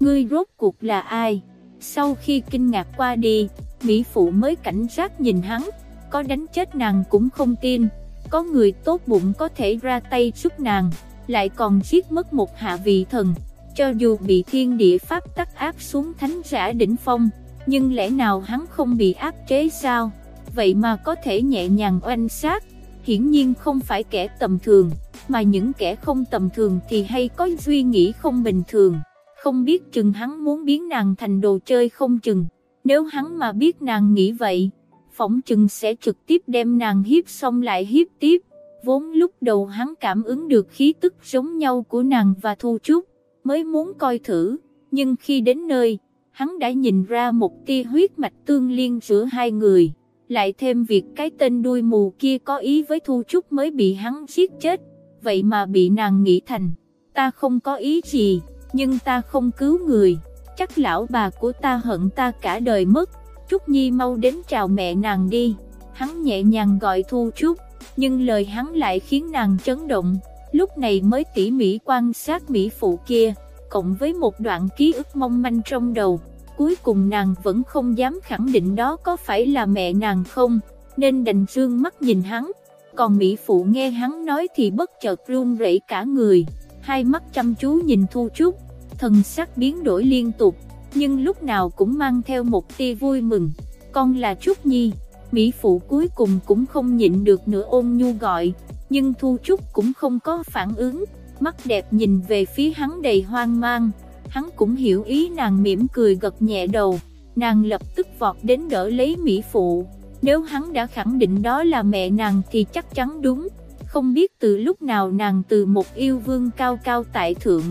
Ngươi rốt cuộc là ai? Sau khi kinh ngạc qua đi, Mỹ Phụ mới cảnh giác nhìn hắn, có đánh chết nàng cũng không tin, có người tốt bụng có thể ra tay giúp nàng, lại còn giết mất một hạ vị thần, cho dù bị thiên địa pháp tắc áp xuống thánh giả đỉnh phong, nhưng lẽ nào hắn không bị áp chế sao? Vậy mà có thể nhẹ nhàng oanh sát, hiển nhiên không phải kẻ tầm thường mà những kẻ không tầm thường thì hay có suy nghĩ không bình thường, không biết chừng hắn muốn biến nàng thành đồ chơi không chừng, nếu hắn mà biết nàng nghĩ vậy, phỏng chừng sẽ trực tiếp đem nàng hiếp xong lại hiếp tiếp, vốn lúc đầu hắn cảm ứng được khí tức giống nhau của nàng và Thu Trúc, mới muốn coi thử, nhưng khi đến nơi, hắn đã nhìn ra một tia huyết mạch tương liên giữa hai người, lại thêm việc cái tên đuôi mù kia có ý với Thu Trúc mới bị hắn giết chết, vậy mà bị nàng nghĩ thành, ta không có ý gì, nhưng ta không cứu người, chắc lão bà của ta hận ta cả đời mất, Trúc Nhi mau đến chào mẹ nàng đi, hắn nhẹ nhàng gọi Thu Trúc, nhưng lời hắn lại khiến nàng chấn động, lúc này mới tỉ mỉ quan sát mỹ phụ kia, cộng với một đoạn ký ức mong manh trong đầu, cuối cùng nàng vẫn không dám khẳng định đó có phải là mẹ nàng không, nên đành dương mắt nhìn hắn, còn Mỹ Phụ nghe hắn nói thì bất chợt run rẩy cả người, hai mắt chăm chú nhìn Thu Trúc, thần sắc biến đổi liên tục, nhưng lúc nào cũng mang theo một tia vui mừng, con là Trúc Nhi, Mỹ Phụ cuối cùng cũng không nhịn được nữa ôn nhu gọi, nhưng Thu Trúc cũng không có phản ứng, mắt đẹp nhìn về phía hắn đầy hoang mang, hắn cũng hiểu ý nàng mỉm cười gật nhẹ đầu, nàng lập tức vọt đến đỡ lấy Mỹ Phụ, nếu hắn đã khẳng định đó là mẹ nàng thì chắc chắn đúng, không biết từ lúc nào nàng từ một yêu vương cao cao tại thượng,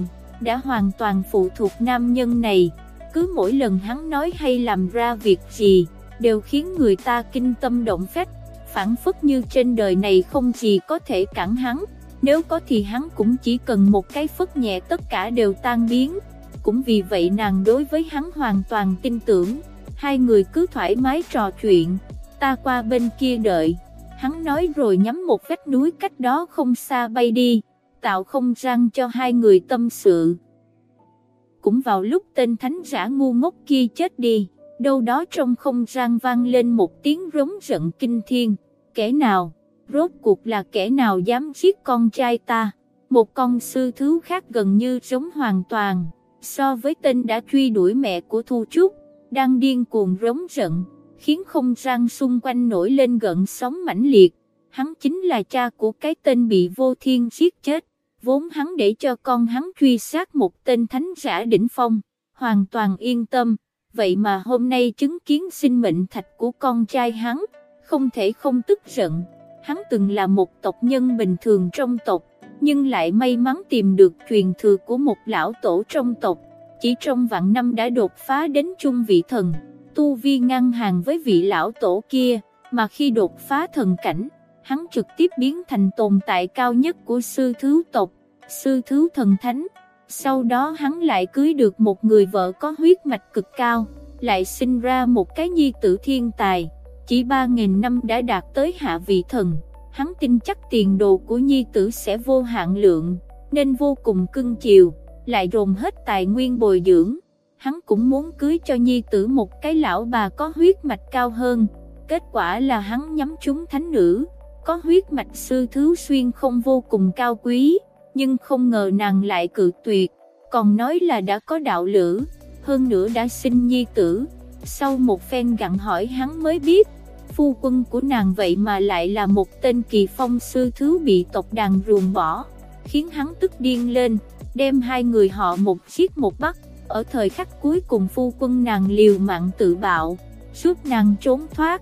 đã hoàn toàn phụ thuộc nam nhân này, cứ mỗi lần hắn nói hay làm ra việc gì, đều khiến người ta kinh tâm động phách, phản phất như trên đời này không gì có thể cản hắn, nếu có thì hắn cũng chỉ cần một cái phất nhẹ tất cả đều tan biến, cũng vì vậy nàng đối với hắn hoàn toàn tin tưởng, hai người cứ thoải mái trò chuyện, ta qua bên kia đợi, hắn nói rồi nhắm một vách núi cách đó không xa bay đi, tạo không gian cho hai người tâm sự. Cũng vào lúc tên thánh giả ngu ngốc kia chết đi, đâu đó trong không gian vang lên một tiếng rống rận kinh thiên, kẻ nào, rốt cuộc là kẻ nào dám giết con trai ta, một con sư thứ khác gần như giống hoàn toàn, so với tên đã truy đuổi mẹ của Thu Trúc, đang điên cuồng rống rận, khiến không gian xung quanh nổi lên gợn sóng mãnh liệt, hắn chính là cha của cái tên bị vô thiên giết chết, vốn hắn để cho con hắn truy sát một tên thánh giả đỉnh phong, hoàn toàn yên tâm, vậy mà hôm nay chứng kiến sinh mệnh thạch của con trai hắn, không thể không tức giận, hắn từng là một tộc nhân bình thường trong tộc, nhưng lại may mắn tìm được truyền thừa của một lão tổ trong tộc, chỉ trong vạn năm đã đột phá đến trung vị thần, tu vi ngang hàng với vị lão tổ kia, mà khi đột phá thần cảnh, hắn trực tiếp biến thành tồn tại cao nhất của sư thứ tộc, sư thứ thần thánh. Sau đó hắn lại cưới được một người vợ có huyết mạch cực cao, lại sinh ra một cái nhi tử thiên tài, chỉ 3.000 năm đã đạt tới hạ vị thần. Hắn tin chắc tiền đồ của nhi tử sẽ vô hạn lượng, nên vô cùng cưng chiều, lại dồn hết tài nguyên bồi dưỡng. Hắn cũng muốn cưới cho nhi tử một cái lão bà có huyết mạch cao hơn, kết quả là hắn nhắm trúng thánh nữ, có huyết mạch sư thứ xuyên không vô cùng cao quý, nhưng không ngờ nàng lại cự tuyệt, còn nói là đã có đạo lữ, hơn nữa đã sinh nhi tử. Sau một phen gặn hỏi hắn mới biết, phu quân của nàng vậy mà lại là một tên kỳ phong sư thứ bị tộc đàn ruồng bỏ, khiến hắn tức điên lên, đem hai người họ một giết một bắt, ở thời khắc cuối cùng phu quân nàng liều mạng tự bạo, giúp nàng trốn thoát,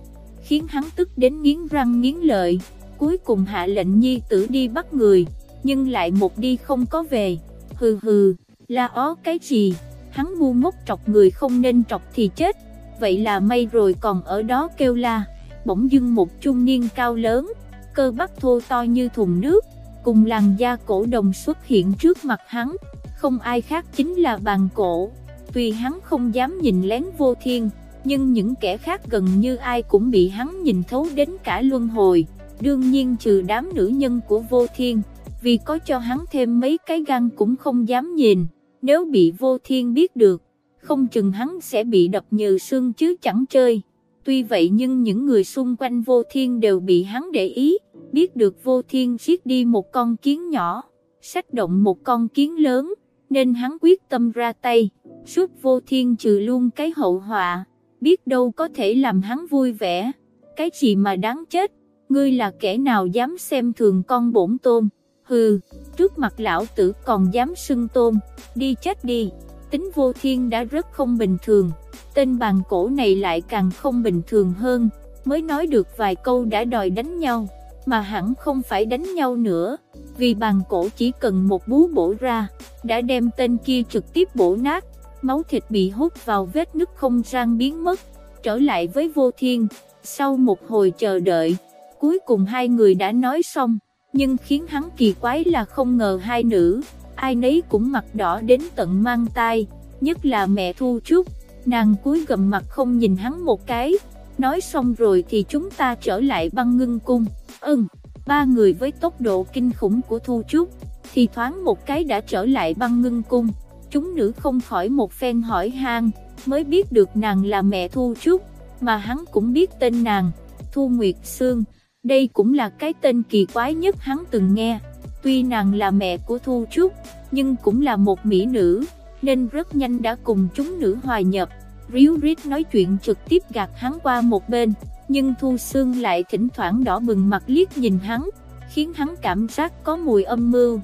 khiến hắn tức đến nghiến răng nghiến lợi, cuối cùng hạ lệnh nhi tử đi bắt người, nhưng lại một đi không có về, hừ hừ, la ó cái gì, hắn ngu ngốc trọc người không nên trọc thì chết, vậy là may rồi còn ở đó kêu la, bỗng dưng một trung niên cao lớn, cơ bắp thô to như thùng nước, cùng làn da cổ đồng xuất hiện trước mặt hắn, không ai khác chính là bàn cổ, tuy hắn không dám nhìn lén vô thiên, nhưng những kẻ khác gần như ai cũng bị hắn nhìn thấu đến cả luân hồi, đương nhiên trừ đám nữ nhân của vô thiên, vì có cho hắn thêm mấy cái gan cũng không dám nhìn, nếu bị vô thiên biết được, không chừng hắn sẽ bị đập như xương chứ chẳng chơi. Tuy vậy nhưng những người xung quanh vô thiên đều bị hắn để ý, biết được vô thiên giết đi một con kiến nhỏ, sách động một con kiến lớn, nên hắn quyết tâm ra tay, giúp vô thiên trừ luôn cái hậu họa, biết đâu có thể làm hắn vui vẻ, cái gì mà đáng chết, ngươi là kẻ nào dám xem thường con bổn tôn, hừ, trước mặt lão tử còn dám xưng tôn, đi chết đi, tính vô thiên đã rất không bình thường, tên bàn cổ này lại càng không bình thường hơn, mới nói được vài câu đã đòi đánh nhau, mà hẳn không phải đánh nhau nữa, vì bàn cổ chỉ cần một bú bổ ra, đã đem tên kia trực tiếp bổ nát, máu thịt bị hút vào vết nứt không gian biến mất, trở lại với vô thiên, sau một hồi chờ đợi, cuối cùng hai người đã nói xong, nhưng khiến hắn kỳ quái là không ngờ hai nữ, ai nấy cũng mặt đỏ đến tận mang tai, nhất là mẹ Thu Trúc, nàng cúi gầm mặt không nhìn hắn một cái, nói xong rồi thì chúng ta trở lại băng ngưng cung, ừm, ba người với tốc độ kinh khủng của Thu Trúc, thì thoáng một cái đã trở lại băng ngưng cung, chúng nữ không khỏi một phen hỏi han, mới biết được nàng là mẹ Thu Trúc, mà hắn cũng biết tên nàng, Thu Nguyệt Sương, đây cũng là cái tên kỳ quái nhất hắn từng nghe, tuy nàng là mẹ của Thu Trúc, nhưng cũng là một mỹ nữ, nên rất nhanh đã cùng chúng nữ hòa nhập, ríu rít nói chuyện trực tiếp gạt hắn qua một bên, nhưng Thu Sương lại thỉnh thoảng đỏ bừng mặt liếc nhìn hắn, khiến hắn cảm giác có mùi âm mưu.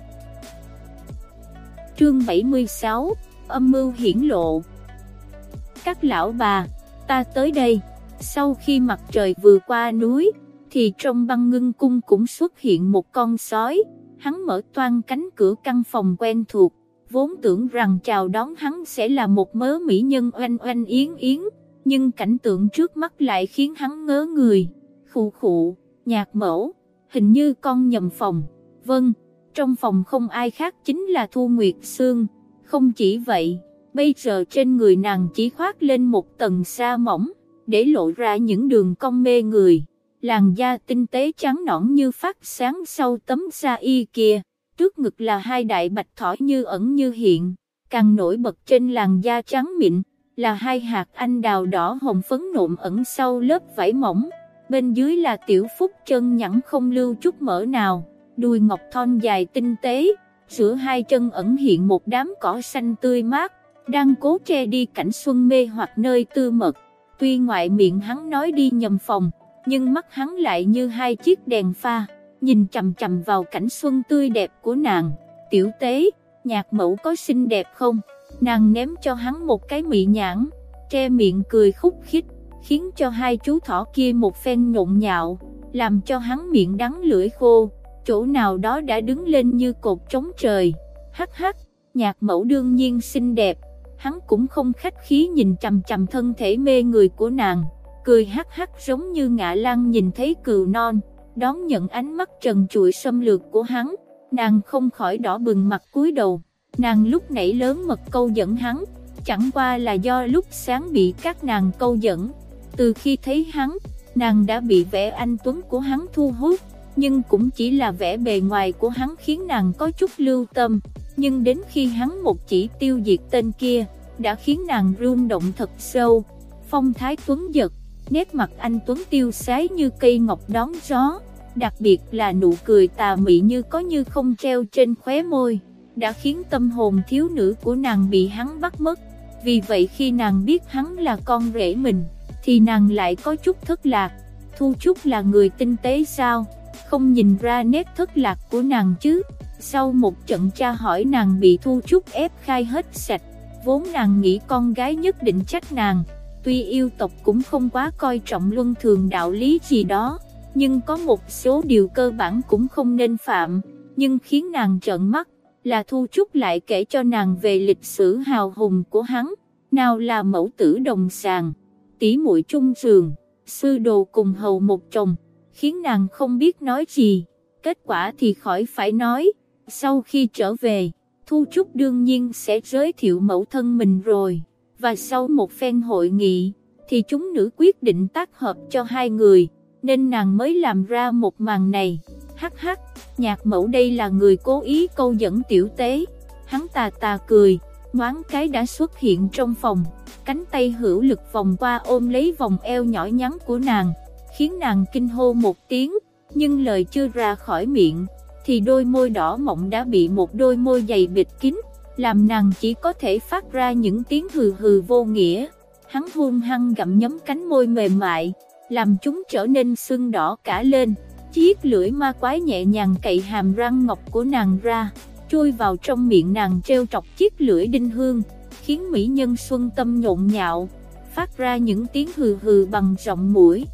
Chương 76, âm mưu hiển lộ. Các lão bà, ta tới đây, Sau khi mặt trời vừa qua núi, thì trong băng ngưng cung cũng xuất hiện một con sói, hắn mở toan cánh cửa căn phòng quen thuộc, vốn tưởng rằng chào đón hắn sẽ là một mớ mỹ nhân oanh oanh yến yến, nhưng cảnh tượng trước mắt lại khiến hắn ngớ người, khụ khụ, nhạc mẫu, hình như con nhầm phòng, vâng, trong phòng không ai khác chính là Thu Nguyệt Sương, không chỉ vậy, bây giờ trên người nàng chỉ khoác lên một tầng sa mỏng, để lộ ra những đường cong mê người, làn da tinh tế trắng nõn như phát sáng sau tấm sa y kia, trước ngực là hai đại bạch thỏi như ẩn như hiện, càng nổi bật trên làn da trắng mịn, là hai hạt anh đào đỏ hồng phấn nộm ẩn sau lớp vải mỏng, bên dưới là tiểu phúc chân nhẵn không lưu chút mỡ nào, đuôi ngọc thon dài tinh tế, giữa hai chân ẩn hiện một đám cỏ xanh tươi mát, đang cố che đi cảnh xuân mê hoặc nơi tư mật. Tuy ngoại miệng hắn nói đi nhầm phòng, nhưng mắt hắn lại như hai chiếc đèn pha, nhìn chầm chầm vào cảnh xuân tươi đẹp của nàng. Tiểu tế, nhạc mẫu có xinh đẹp không? Nàng ném cho hắn một cái mị nhãn, che miệng cười khúc khích, khiến cho hai chú thỏ kia một phen nhộn nhạo, làm cho hắn miệng đắng lưỡi khô, chỗ nào đó đã đứng lên như cột trống trời. Hắc hắc, nhạc mẫu đương nhiên xinh đẹp, hắn cũng không khách khí nhìn chằm chằm thân thể mê người của nàng, cười hắc hắc giống như ngạ lan nhìn thấy cừu non, đón nhận ánh mắt trần trụi xâm lược của hắn, nàng không khỏi đỏ bừng mặt cúi đầu, nàng lúc nãy lớn mật câu dẫn hắn, chẳng qua là do lúc sáng bị các nàng câu dẫn, từ khi thấy hắn, nàng đã bị vẻ anh tuấn của hắn thu hút, nhưng cũng chỉ là vẻ bề ngoài của hắn khiến nàng có chút lưu tâm, nhưng đến khi hắn một chỉ tiêu diệt tên kia, đã khiến nàng rung động thật sâu. Phong thái tuấn giật, nét mặt anh tuấn tiêu sái như cây ngọc đón gió, đặc biệt là nụ cười tà mị như có như không treo trên khóe môi, đã khiến tâm hồn thiếu nữ của nàng bị hắn bắt mất. Vì vậy khi nàng biết hắn là con rể mình, thì nàng lại có chút thất lạc. Thu Trúc là người tinh tế sao? Không nhìn ra nét thất lạc của nàng chứ? Sau một trận tra hỏi nàng bị Thu Trúc ép khai hết sạch, vốn nàng nghĩ con gái nhất định trách nàng, tuy yêu tộc cũng không quá coi trọng luân thường đạo lý gì đó, nhưng có một số điều cơ bản cũng không nên phạm, nhưng khiến nàng trợn mắt, là Thu Trúc lại kể cho nàng về lịch sử hào hùng của hắn, nào là mẫu tử đồng sàng, tỷ muội trung giường, sư đồ cùng hầu một chồng, khiến nàng không biết nói gì, kết quả thì khỏi phải nói. Sau khi trở về, Thu Trúc đương nhiên sẽ giới thiệu mẫu thân mình rồi, và sau một phen hội nghị, thì chúng nữ quyết định tác hợp cho hai người, nên nàng mới làm ra một màn này. Hắc hắc, nhạc mẫu đây là người cố ý câu dẫn tiểu tế, hắn tà tà cười, ngoán cái đã xuất hiện trong phòng, cánh tay hữu lực vòng qua ôm lấy vòng eo nhỏ nhắn của nàng, khiến nàng kinh hô một tiếng, nhưng lời chưa ra khỏi miệng thì đôi môi đỏ mọng đã bị một đôi môi dày bịt kín, làm nàng chỉ có thể phát ra những tiếng hừ hừ vô nghĩa. Hắn hung hăng gặm nhấm cánh môi mềm mại, làm chúng trở nên sưng đỏ cả lên. Chiếc lưỡi ma quái nhẹ nhàng cậy hàm răng ngọc của nàng ra, chui vào trong miệng nàng treo trọc chiếc lưỡi đinh hương, khiến mỹ nhân xuân tâm nhộn nhạo, phát ra những tiếng hừ hừ bằng giọng mũi.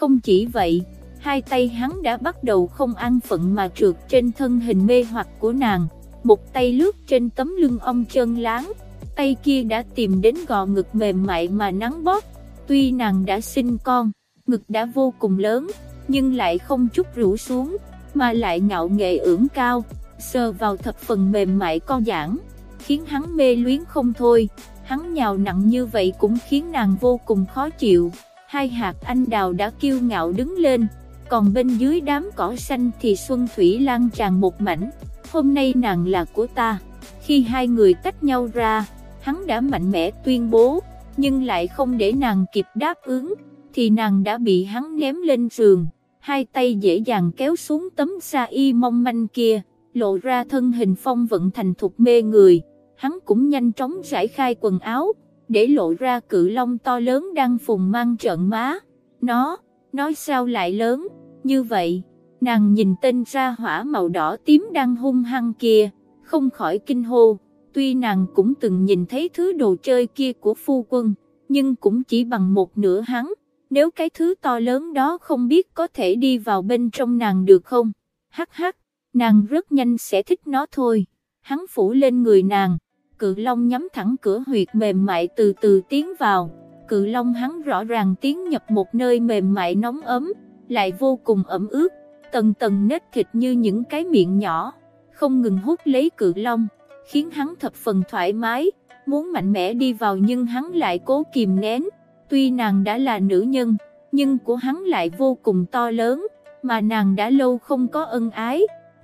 Không chỉ vậy, hai tay hắn đã bắt đầu không an phận mà trượt trên thân hình mê hoặc của nàng, một tay lướt trên tấm lưng ông chân láng, tay kia đã tìm đến gò ngực mềm mại mà nắng bóp, tuy nàng đã sinh con, ngực đã vô cùng lớn, nhưng lại không chút rũ xuống, mà lại ngạo nghệ ưỡng cao, sờ vào thập phần mềm mại co giãn, khiến hắn mê luyến không thôi, hắn nhào nặng như vậy cũng khiến nàng vô cùng khó chịu, hai hạt anh đào đã kiêu ngạo đứng lên, còn bên dưới đám cỏ xanh thì Xuân Thủy lan tràn một mảnh, hôm nay nàng là của ta. Khi hai người tách nhau ra, hắn đã mạnh mẽ tuyên bố, nhưng lại không để nàng kịp đáp ứng, thì nàng đã bị hắn ném lên giường, hai tay dễ dàng kéo xuống tấm sa y mong manh kia, lộ ra thân hình phong vận thành thục mê người, hắn cũng nhanh chóng giải khai quần áo, để lộ ra cự long to lớn đang phùng mang trợn má. Nó, nói sao lại lớn, như vậy, nàng nhìn tên ra hỏa màu đỏ tím đang hung hăng kia, không khỏi kinh hô, tuy nàng cũng từng nhìn thấy thứ đồ chơi kia của phu quân, nhưng cũng chỉ bằng một nửa hắn, nếu cái thứ to lớn đó không biết có thể đi vào bên trong nàng được không, hắc hắc, nàng rất nhanh sẽ thích nó thôi, hắn phủ lên người nàng, cự long nhắm thẳng cửa huyệt mềm mại từ từ tiến vào, cự long hắn rõ ràng tiến nhập một nơi mềm mại nóng ấm, lại vô cùng ẩm ướt, tầng tầng nết thịt như những cái miệng nhỏ, không ngừng hút lấy cự long, khiến hắn thập phần thoải mái, muốn mạnh mẽ đi vào nhưng hắn lại cố kìm nén, tuy nàng đã là nữ nhân, nhưng của hắn lại vô cùng to lớn, mà nàng đã lâu không có ân ái,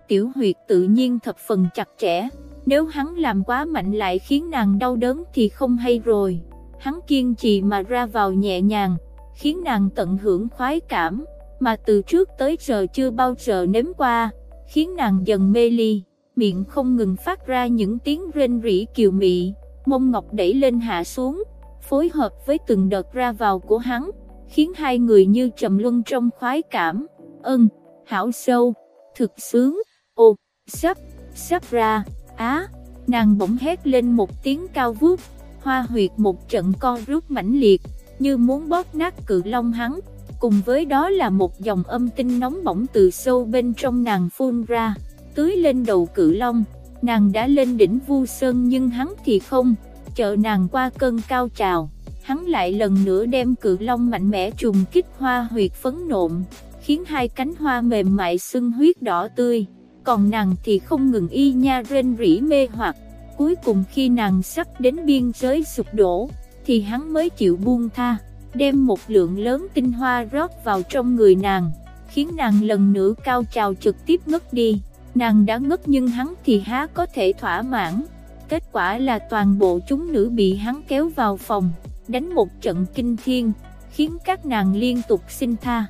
tiểu huyệt tự nhiên thập phần chặt chẽ, nếu hắn làm quá mạnh lại khiến nàng đau đớn thì không hay rồi, hắn kiên trì mà ra vào nhẹ nhàng, khiến nàng tận hưởng khoái cảm, mà từ trước tới giờ chưa bao giờ nếm qua, khiến nàng dần mê ly, miệng không ngừng phát ra những tiếng rên rỉ kiều mị, mông ngọc đẩy lên hạ xuống, phối hợp với từng đợt ra vào của hắn, khiến hai người như trầm luân trong khoái cảm, ân, hảo sâu, thực sướng, ô, sắp, sắp ra, á, nàng bỗng hét lên một tiếng cao vút, hoa huyệt một trận co rút mãnh liệt, như muốn bóp nát cự long hắn, cùng với đó là một dòng âm tinh nóng bỏng từ sâu bên trong nàng phun ra, tưới lên đầu cự long, nàng đã lên đỉnh vu sơn nhưng hắn thì không, chờ nàng qua cơn cao trào, hắn lại lần nữa đem cự long mạnh mẽ trùng kích hoa huyệt phấn nộm, khiến hai cánh hoa mềm mại sưng huyết đỏ tươi, còn nàng thì không ngừng y nha rên rỉ mê hoặc, cuối cùng khi nàng sắp đến biên giới sụp đổ, thì hắn mới chịu buông tha, đem một lượng lớn tinh hoa rót vào trong người nàng, khiến nàng lần nữa cao trào trực tiếp ngất đi, nàng đã ngất nhưng hắn thì há có thể thỏa mãn, kết quả là toàn bộ chúng nữ bị hắn kéo vào phòng, đánh một trận kinh thiên, khiến các nàng liên tục xin tha.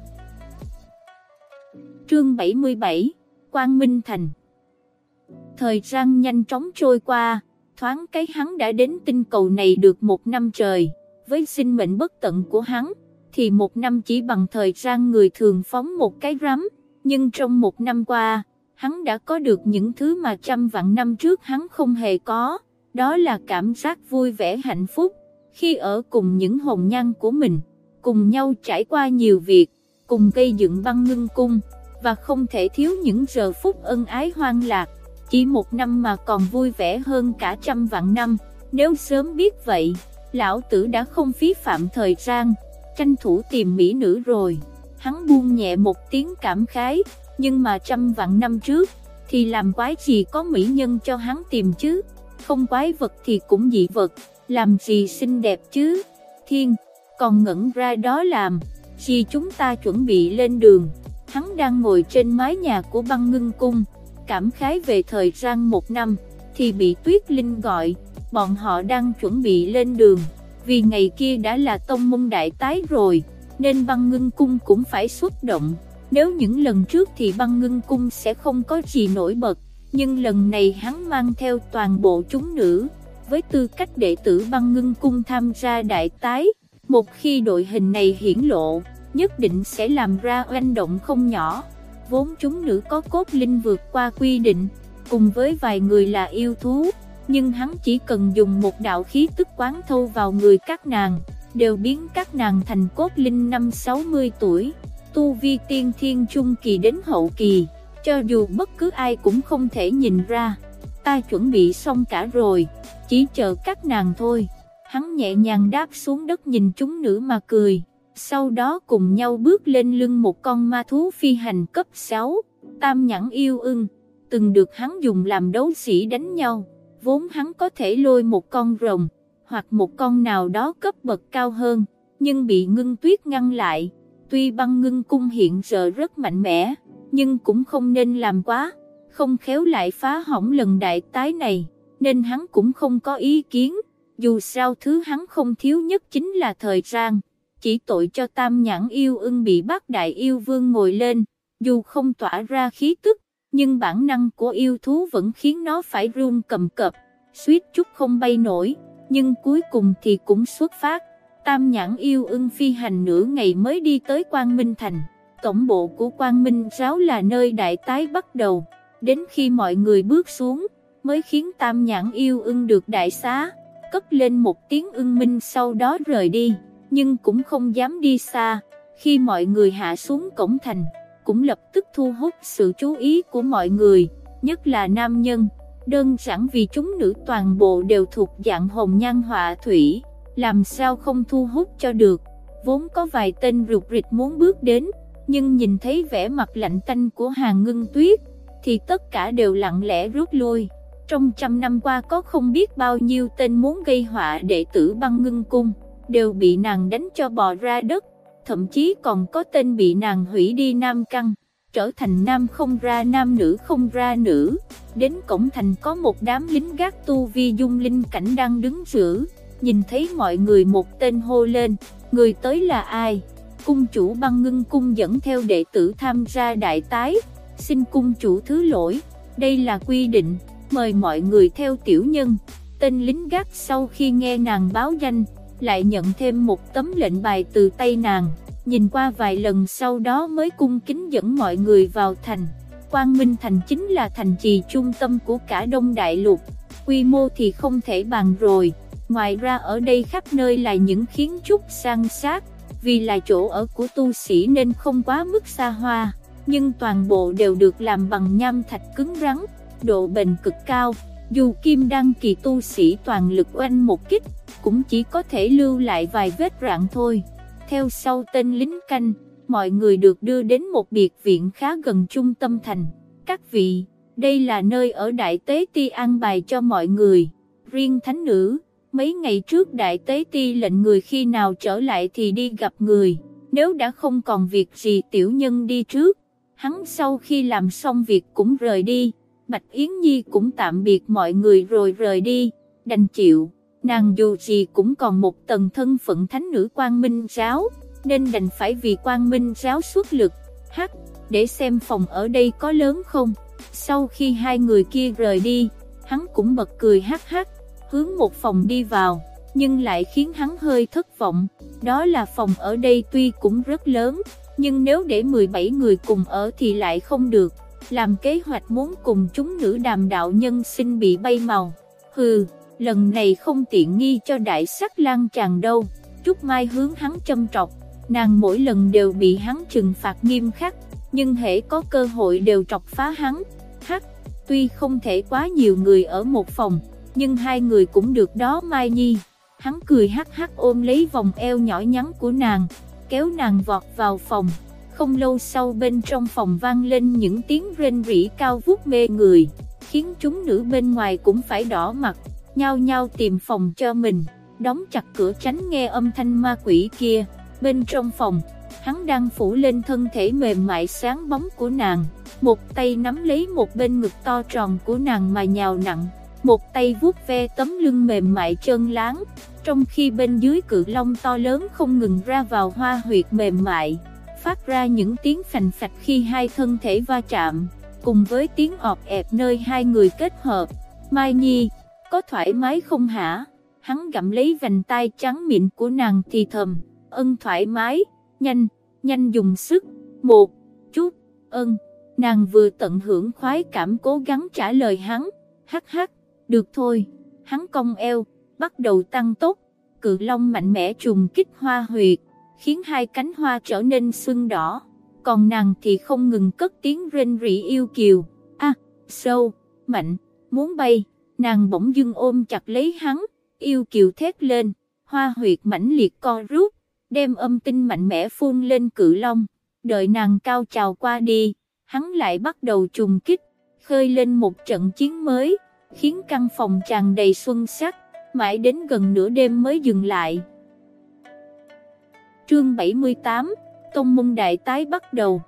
Chương 77 Quang Minh Thành. Thời gian nhanh chóng trôi qua, thoáng cái hắn đã đến tinh cầu này được một năm trời, với sinh mệnh bất tận của hắn, thì một năm chỉ bằng thời gian người thường phóng một cái rắm, nhưng trong một năm qua, hắn đã có được những thứ mà trăm vạn năm trước hắn không hề có, đó là cảm giác vui vẻ hạnh phúc, khi ở cùng những hồn nhân của mình, cùng nhau trải qua nhiều việc, cùng gây dựng băng ngưng cung, và không thể thiếu những giờ phút ân ái hoang lạc, chỉ một năm mà còn vui vẻ hơn cả trăm vạn năm, nếu sớm biết vậy, lão tử đã không phí phạm thời gian, tranh thủ tìm mỹ nữ rồi, hắn buông nhẹ một tiếng cảm khái, nhưng mà trăm vạn năm trước, thì làm quái gì có mỹ nhân cho hắn tìm chứ, không quái vật thì cũng dị vật, làm gì xinh đẹp chứ, thiên, còn ngẩn ra đó làm, gì chúng ta chuẩn bị lên đường, hắn đang ngồi trên mái nhà của băng ngưng cung, cảm khái về thời gian một năm, thì bị Tuyết Linh gọi, bọn họ đang chuẩn bị lên đường, vì ngày kia đã là tông môn đại tái rồi, nên băng ngưng cung cũng phải xuất động, nếu những lần trước thì băng ngưng cung sẽ không có gì nổi bật, nhưng lần này hắn mang theo toàn bộ chúng nữ, với tư cách đệ tử băng ngưng cung tham gia đại tái, một khi đội hình này hiển lộ, nhất định sẽ làm ra oanh động không nhỏ. Vốn chúng nữ có cốt linh vượt qua quy định, cùng với vài người là yêu thú, nhưng hắn chỉ cần dùng một đạo khí tức quán thâu vào người các nàng, đều biến các nàng thành cốt linh năm 60 tuổi, tu vi tiên thiên trung kỳ đến hậu kỳ, cho dù bất cứ ai cũng không thể nhìn ra, ta chuẩn bị xong cả rồi, chỉ chờ các nàng thôi, hắn nhẹ nhàng đáp xuống đất nhìn chúng nữ mà cười sau đó cùng nhau bước lên lưng một con ma thú phi hành cấp 6, tam nhãn yêu ưng, từng được hắn dùng làm đấu sĩ đánh nhau, vốn hắn có thể lôi một con rồng, hoặc một con nào đó cấp bậc cao hơn, nhưng bị ngưng tuyết ngăn lại, tuy băng ngưng cung hiện giờ rất mạnh mẽ, nhưng cũng không nên làm quá, không khéo lại phá hỏng lần đại tái này, nên hắn cũng không có ý kiến, dù sao thứ hắn không thiếu nhất chính là thời gian chỉ tội cho tam nhãn yêu ưng bị bác đại yêu vương ngồi lên, dù không tỏa ra khí tức, nhưng bản năng của yêu thú vẫn khiến nó phải run cầm cập, suýt chút không bay nổi, nhưng cuối cùng thì cũng xuất phát. Tam nhãn yêu ưng phi hành nửa ngày mới đi tới Quang Minh Thành, tổng bộ của Quang Minh giáo là nơi đại tái bắt đầu, đến khi mọi người bước xuống, mới khiến tam nhãn yêu ưng được đại xá, cất lên một tiếng ưng minh sau đó rời đi nhưng cũng không dám đi xa, Khi mọi người hạ xuống cổng thành, cũng lập tức thu hút sự chú ý của mọi người, nhất là nam nhân, đơn giản vì chúng nữ toàn bộ đều thuộc dạng hồng nhan họa thủy, làm sao không thu hút cho được, vốn có vài tên rụt rịch muốn bước đến, nhưng nhìn thấy vẻ mặt lạnh tanh của hàng ngưng tuyết, thì tất cả đều lặng lẽ rút lui. Trong trăm năm qua có không biết bao nhiêu tên muốn gây họa đệ tử băng ngưng cung, đều bị nàng đánh cho bò ra đất, thậm chí còn có tên bị nàng hủy đi nam căn, trở thành nam không ra nam nữ không ra nữ. Đến cổng thành có một đám lính gác tu vi dung linh cảnh đang đứng giữ, nhìn thấy mọi người một tên hô lên, người tới là ai? Cung chủ băng ngưng cung dẫn theo đệ tử tham gia đại tái, xin cung chủ thứ lỗi, đây là quy định, mời mọi người theo tiểu nhân. Tên lính gác sau khi nghe nàng báo danh, lại nhận thêm một tấm lệnh bài từ tay nàng, nhìn qua vài lần sau đó mới cung kính dẫn mọi người vào thành. Quang Minh Thành chính là thành trì trung tâm của cả Đông Đại Lục, quy mô thì không thể bàn rồi, ngoài ra ở đây khắp nơi là những kiến trúc sang sát, vì là chỗ ở của tu sĩ nên không quá mức xa hoa, nhưng toàn bộ đều được làm bằng nham thạch cứng rắn, độ bền cực cao, dù kim đăng kỳ tu sĩ toàn lực oanh một kích, cũng chỉ có thể lưu lại vài vết rạn thôi. Theo sau tên lính canh, mọi người được đưa đến một biệt viện khá gần trung tâm thành. Các vị, đây là nơi ở Đại Tế Ti an bài cho mọi người. Riêng thánh nữ, mấy ngày trước Đại Tế Ti lệnh người khi nào trở lại thì đi gặp người. Nếu đã không còn việc gì tiểu nhân đi trước, hắn sau khi làm xong việc cũng rời đi. Bạch Yến Nhi cũng tạm biệt mọi người rồi rời đi, đành chịu. Nàng dù gì cũng còn một tầng thân phận thánh nữ quang minh giáo, nên đành phải vì quang minh giáo xuất lực, hắc, để xem phòng ở đây có lớn không. Sau khi hai người kia rời đi, hắn cũng bật cười hắc hắc, hướng một phòng đi vào, nhưng lại khiến hắn hơi thất vọng, đó là phòng ở đây tuy cũng rất lớn, nhưng nếu để 17 người cùng ở thì lại không được, làm kế hoạch muốn cùng chúng nữ đàm đạo nhân sinh bị bay màu, hừ lần này không tiện nghi cho đại sắc lan tràn đâu, Trúc Mai hướng hắn châm trọc, nàng mỗi lần đều bị hắn trừng phạt nghiêm khắc, nhưng hệ có cơ hội đều trọc phá hắn, hắc, tuy không thể quá nhiều người ở một phòng, nhưng hai người cũng được đó Mai Nhi, hắn cười hắc hắc ôm lấy vòng eo nhỏ nhắn của nàng, kéo nàng vọt vào phòng, không lâu sau bên trong phòng vang lên những tiếng rên rỉ cao vút mê người, khiến chúng nữ bên ngoài cũng phải đỏ mặt nhau nhau tìm phòng cho mình, đóng chặt cửa tránh nghe âm thanh ma quỷ kia. Bên trong phòng, hắn đang phủ lên thân thể mềm mại sáng bóng của nàng, một tay nắm lấy một bên ngực to tròn của nàng mà nhào nặng, một tay vuốt ve tấm lưng mềm mại trơn láng, trong khi bên dưới cự long to lớn không ngừng ra vào hoa huyệt mềm mại, phát ra những tiếng phành phạch khi hai thân thể va chạm, cùng với tiếng ọt ẹp nơi hai người kết hợp. Mai Nhi, có thoải mái không hả? Hắn gặm lấy vành tay trắng mịn của nàng thì thầm, ân thoải mái, nhanh, nhanh dùng sức, một chút, ân, nàng vừa tận hưởng khoái cảm cố gắng trả lời hắn, hắc hắc, được thôi, hắn cong eo, bắt đầu tăng tốc, cự long mạnh mẽ trùng kích hoa huyệt, khiến hai cánh hoa trở nên xuân đỏ, còn nàng thì không ngừng cất tiếng rên rỉ yêu kiều, a, sâu, mạnh, muốn bay. Nàng bỗng dưng ôm chặt lấy hắn, yêu kiều thét lên, hoa huyệt mãnh liệt co rút, đem âm tinh mạnh mẽ phun lên cự long, đợi nàng cao trào qua đi, hắn lại bắt đầu trùng kích, khơi lên một trận chiến mới, khiến căn phòng tràn đầy xuân sắc, mãi đến gần nửa đêm mới dừng lại. Chương 78, Tông môn đại tái bắt đầu.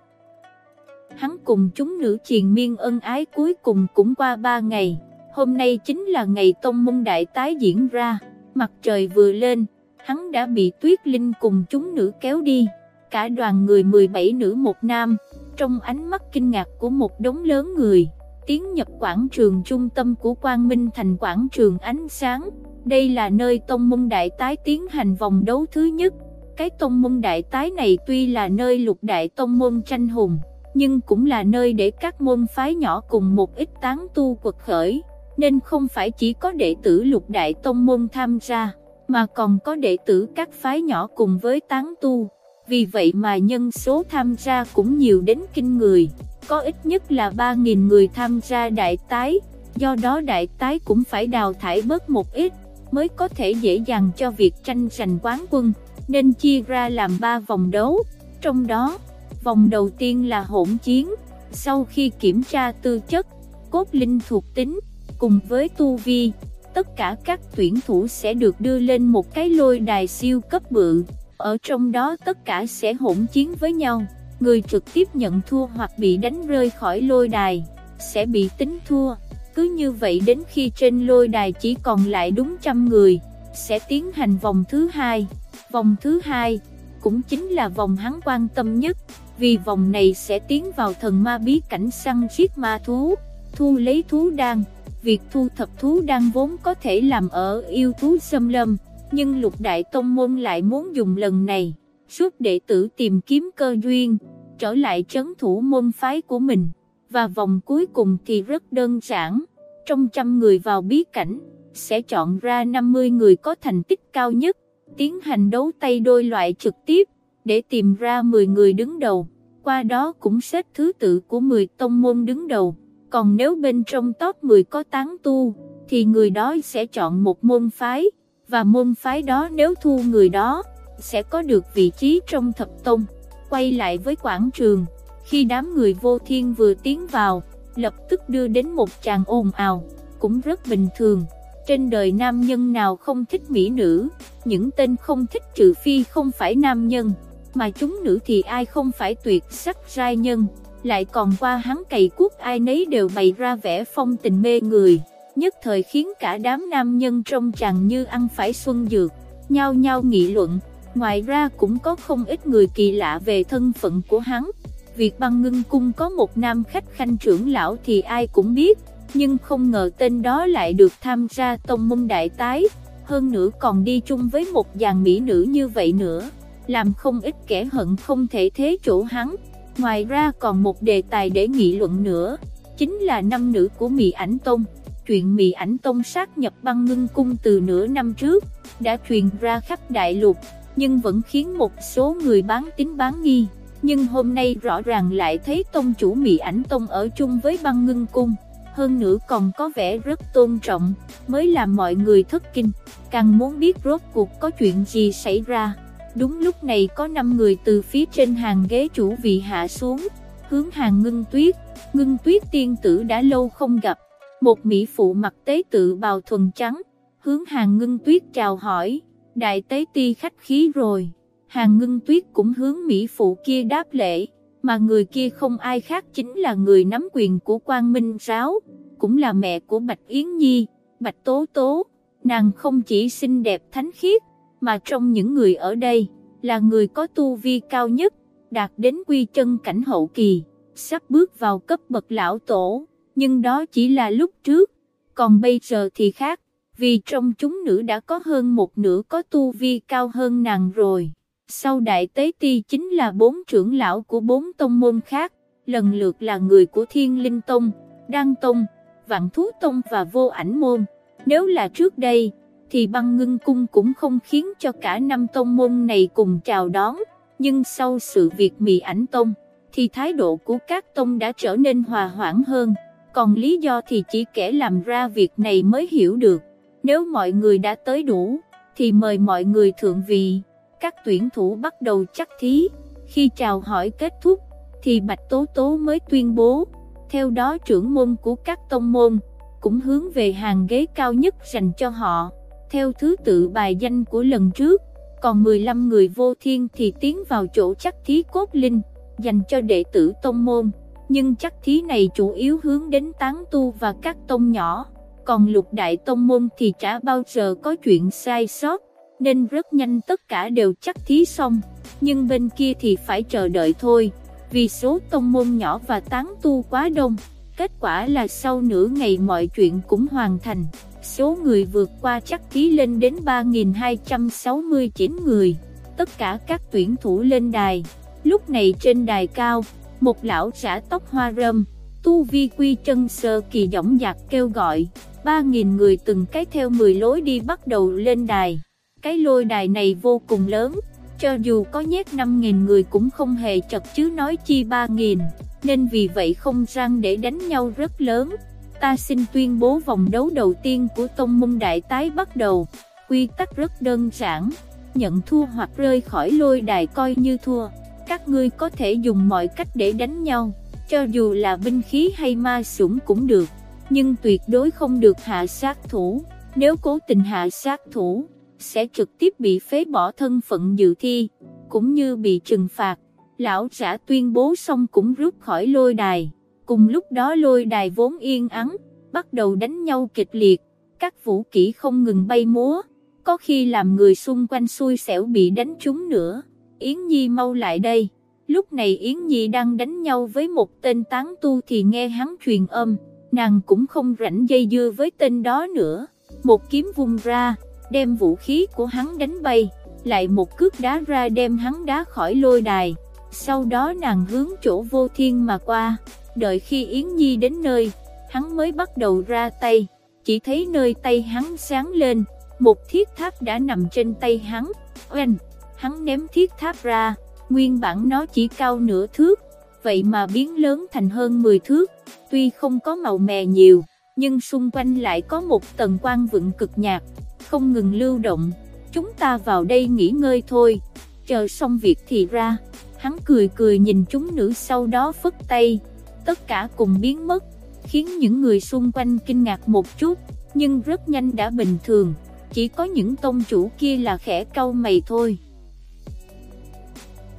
Hắn cùng chúng nữ triền miên ân ái cuối cùng cũng qua ba ngày. Hôm nay chính là ngày tông môn đại tái diễn ra, mặt trời vừa lên, hắn đã bị tuyết linh cùng chúng nữ kéo đi, cả đoàn người 17 nữ một nam, trong ánh mắt kinh ngạc của một đống lớn người, tiến nhập quảng trường trung tâm của Quang Minh thành quảng trường ánh sáng, đây là nơi tông môn đại tái tiến hành vòng đấu thứ nhất, cái tông môn đại tái này tuy là nơi lục đại tông môn tranh hùng, nhưng cũng là nơi để các môn phái nhỏ cùng một ít tán tu quật khởi nên không phải chỉ có đệ tử lục đại tông môn tham gia, mà còn có đệ tử các phái nhỏ cùng với tán tu. vì vậy mà nhân số tham gia cũng nhiều đến kinh người, có ít nhất là 3.000 người tham gia đại tái, do đó đại tái cũng phải đào thải bớt một ít, mới có thể dễ dàng cho việc tranh giành quán quân, nên chia ra làm 3 vòng đấu, trong đó, vòng đầu tiên là hỗn chiến, sau khi kiểm tra tư chất, cốt linh thuộc tính, cùng với tu vi, tất cả các tuyển thủ sẽ được đưa lên một cái lôi đài siêu cấp bự, ở trong đó tất cả sẽ hỗn chiến với nhau, người trực tiếp nhận thua hoặc bị đánh rơi khỏi lôi đài, sẽ bị tính thua. Cứ như vậy đến khi trên lôi đài chỉ còn lại đúng trăm người, sẽ tiến hành vòng thứ hai. Vòng thứ hai cũng chính là vòng hắn quan tâm nhất, vì vòng này sẽ tiến vào thần ma bí cảnh săn giết ma thú, thu lấy thú đan. Việc thu thập thú đan vốn có thể làm ở yêu thú xâm lâm, nhưng lục đại tông môn lại muốn dùng lần này, giúp đệ tử tìm kiếm cơ duyên, trở lại trấn thủ môn phái của mình. Và vòng cuối cùng thì rất đơn giản, trong trăm người vào bí cảnh, sẽ chọn ra 50 người có thành tích cao nhất, tiến hành đấu tay đôi loại trực tiếp, để tìm ra 10 người đứng đầu, qua đó cũng xếp thứ tự của 10 tông môn đứng đầu, còn nếu bên trong top 10 có tán tu, thì người đó sẽ chọn một môn phái, và môn phái đó nếu thu người đó, sẽ có được vị trí trong thập tông. Quay lại với quảng trường, khi đám người vô thiên vừa tiến vào, lập tức đưa đến một tràng ồn ào, cũng rất bình thường. Trên đời nam nhân nào không thích mỹ nữ, những tên không thích trừ phi không phải nam nhân, mà chúng nữ thì ai không phải tuyệt sắc giai nhân, lại còn qua hắn cày cuốc ai nấy đều bày ra vẻ phong tình mê người, nhất thời khiến cả đám nam nhân trong chàng như ăn phải xuân dược, nhau nhau nghị luận, ngoài ra cũng có không ít người kỳ lạ về thân phận của hắn. Việc băng ngưng cung có một nam khách khanh trưởng lão thì ai cũng biết, nhưng không ngờ tên đó lại được tham gia tông môn đại tái, hơn nữa còn đi chung với một dàn mỹ nữ như vậy nữa, làm không ít kẻ hận không thể thế chỗ hắn. Ngoài ra còn một đề tài để nghị luận nữa, chính là năm nữ của Mị Ảnh Tông. Chuyện Mị Ảnh Tông sát nhập băng ngưng cung từ nửa năm trước, đã truyền ra khắp đại lục, nhưng vẫn khiến một số người bán tính bán nghi. Nhưng hôm nay rõ ràng lại thấy tông chủ Mị Ảnh Tông ở chung với băng ngưng cung hơn nữa còn có vẻ rất tôn trọng, mới làm mọi người thất kinh, càng muốn biết rốt cuộc có chuyện gì xảy ra. Đúng lúc này có 5 người từ phía trên hàng ghế chủ vị hạ xuống, hướng hàng ngưng tuyết, ngưng tuyết tiên tử đã lâu không gặp, một mỹ phụ mặc tế tự bào thuần trắng, hướng hàng ngưng tuyết chào hỏi, đại tế ti khách khí rồi, hàng ngưng tuyết cũng hướng mỹ phụ kia đáp lễ mà người kia không ai khác chính là người nắm quyền của Quang Minh ráo cũng là mẹ của Bạch Yến Nhi, Bạch Tố Tố. Nàng không chỉ xinh đẹp thánh khiết, mà trong những người ở đây, là người có tu vi cao nhất, đạt đến quy chân cảnh hậu kỳ, sắp bước vào cấp bậc lão tổ, nhưng đó chỉ là lúc trước, còn bây giờ thì khác, vì trong chúng nữ đã có hơn một nửa có tu vi cao hơn nàng rồi. Sau đại tế ti chính là bốn trưởng lão của bốn tông môn khác, lần lượt là người của Thiên Linh Tông, Đăng Tông, Vạn Thú Tông và Vô Ảnh Môn. Nếu là trước đây, thì băng ngưng cung cũng không khiến cho cả năm tông môn này cùng chào đón, nhưng sau sự việc mì ảnh tông, thì thái độ của các tông đã trở nên hòa hoãn hơn, còn lý do thì chỉ kẻ làm ra việc này mới hiểu được. Nếu mọi người đã tới đủ, thì mời mọi người thượng vị các tuyển thủ bắt đầu chắc thí, khi chào hỏi kết thúc, thì Bạch Tố Tố mới tuyên bố, theo đó trưởng môn của các tông môn, cũng hướng về hàng ghế cao nhất dành cho họ, theo thứ tự bài danh của lần trước, còn 15 người vô thiên thì tiến vào chỗ chắc thí cốt linh, dành cho đệ tử tông môn, nhưng chắc thí này chủ yếu hướng đến tán tu và các tông nhỏ, còn lục đại tông môn thì chả bao giờ có chuyện sai sót nên rất nhanh tất cả đều chắc thí xong, nhưng bên kia thì phải chờ đợi thôi, vì số tông môn nhỏ và tán tu quá đông. Kết quả là sau nửa ngày mọi chuyện cũng hoàn thành, số người vượt qua chắc thí lên đến 3.269 người, tất cả các tuyển thủ lên đài. Lúc này trên đài cao, một lão giả tóc hoa râm, tu vi quy chân sơ kỳ dõng dạc kêu gọi, 3.000 người từng cái theo 10 lối đi bắt đầu lên đài. Cái lôi đài này vô cùng lớn, cho dù có nhét 5.000 người cũng không hề chật chứ nói chi 3.000, nên vì vậy không gian để đánh nhau rất lớn. Ta xin tuyên bố vòng đấu đầu tiên của Tông Môn Đại Tái bắt đầu, quy tắc rất đơn giản, nhận thua hoặc rơi khỏi lôi đài coi như thua, các ngươi có thể dùng mọi cách để đánh nhau, cho dù là binh khí hay ma sủng cũng được, nhưng tuyệt đối không được hạ sát thủ, nếu cố tình hạ sát thủ, sẽ trực tiếp bị phế bỏ thân phận dự thi, cũng như bị trừng phạt. Lão giả tuyên bố xong cũng rút khỏi lôi đài, cùng lúc đó lôi đài vốn yên ắng, bắt đầu đánh nhau kịch liệt, các vũ kỹ không ngừng bay múa, có khi làm người xung quanh xui xẻo bị đánh trúng nữa. Yến Nhi mau lại đây, lúc này Yến Nhi đang đánh nhau với một tên tán tu thì nghe hắn truyền âm, nàng cũng không rảnh dây dưa với tên đó nữa, một kiếm vung ra đem vũ khí của hắn đánh bay, lại một cước đá ra đem hắn đá khỏi lôi đài. Sau đó nàng hướng chỗ vô thiên mà qua, đợi khi Yến Nhi đến nơi, hắn mới bắt đầu ra tay, chỉ thấy nơi tay hắn sáng lên, một thiết tháp đã nằm trên tay hắn, oanh, hắn ném thiết tháp ra, nguyên bản nó chỉ cao nửa thước, vậy mà biến lớn thành hơn 10 thước, tuy không có màu mè nhiều, nhưng xung quanh lại có một tầng quang vựng cực nhạt, không ngừng lưu động, chúng ta vào đây nghỉ ngơi thôi, chờ xong việc thì ra, hắn cười cười nhìn chúng nữ sau đó phất tay, tất cả cùng biến mất, khiến những người xung quanh kinh ngạc một chút, nhưng rất nhanh đã bình thường, chỉ có những tông chủ kia là khẽ cau mày thôi.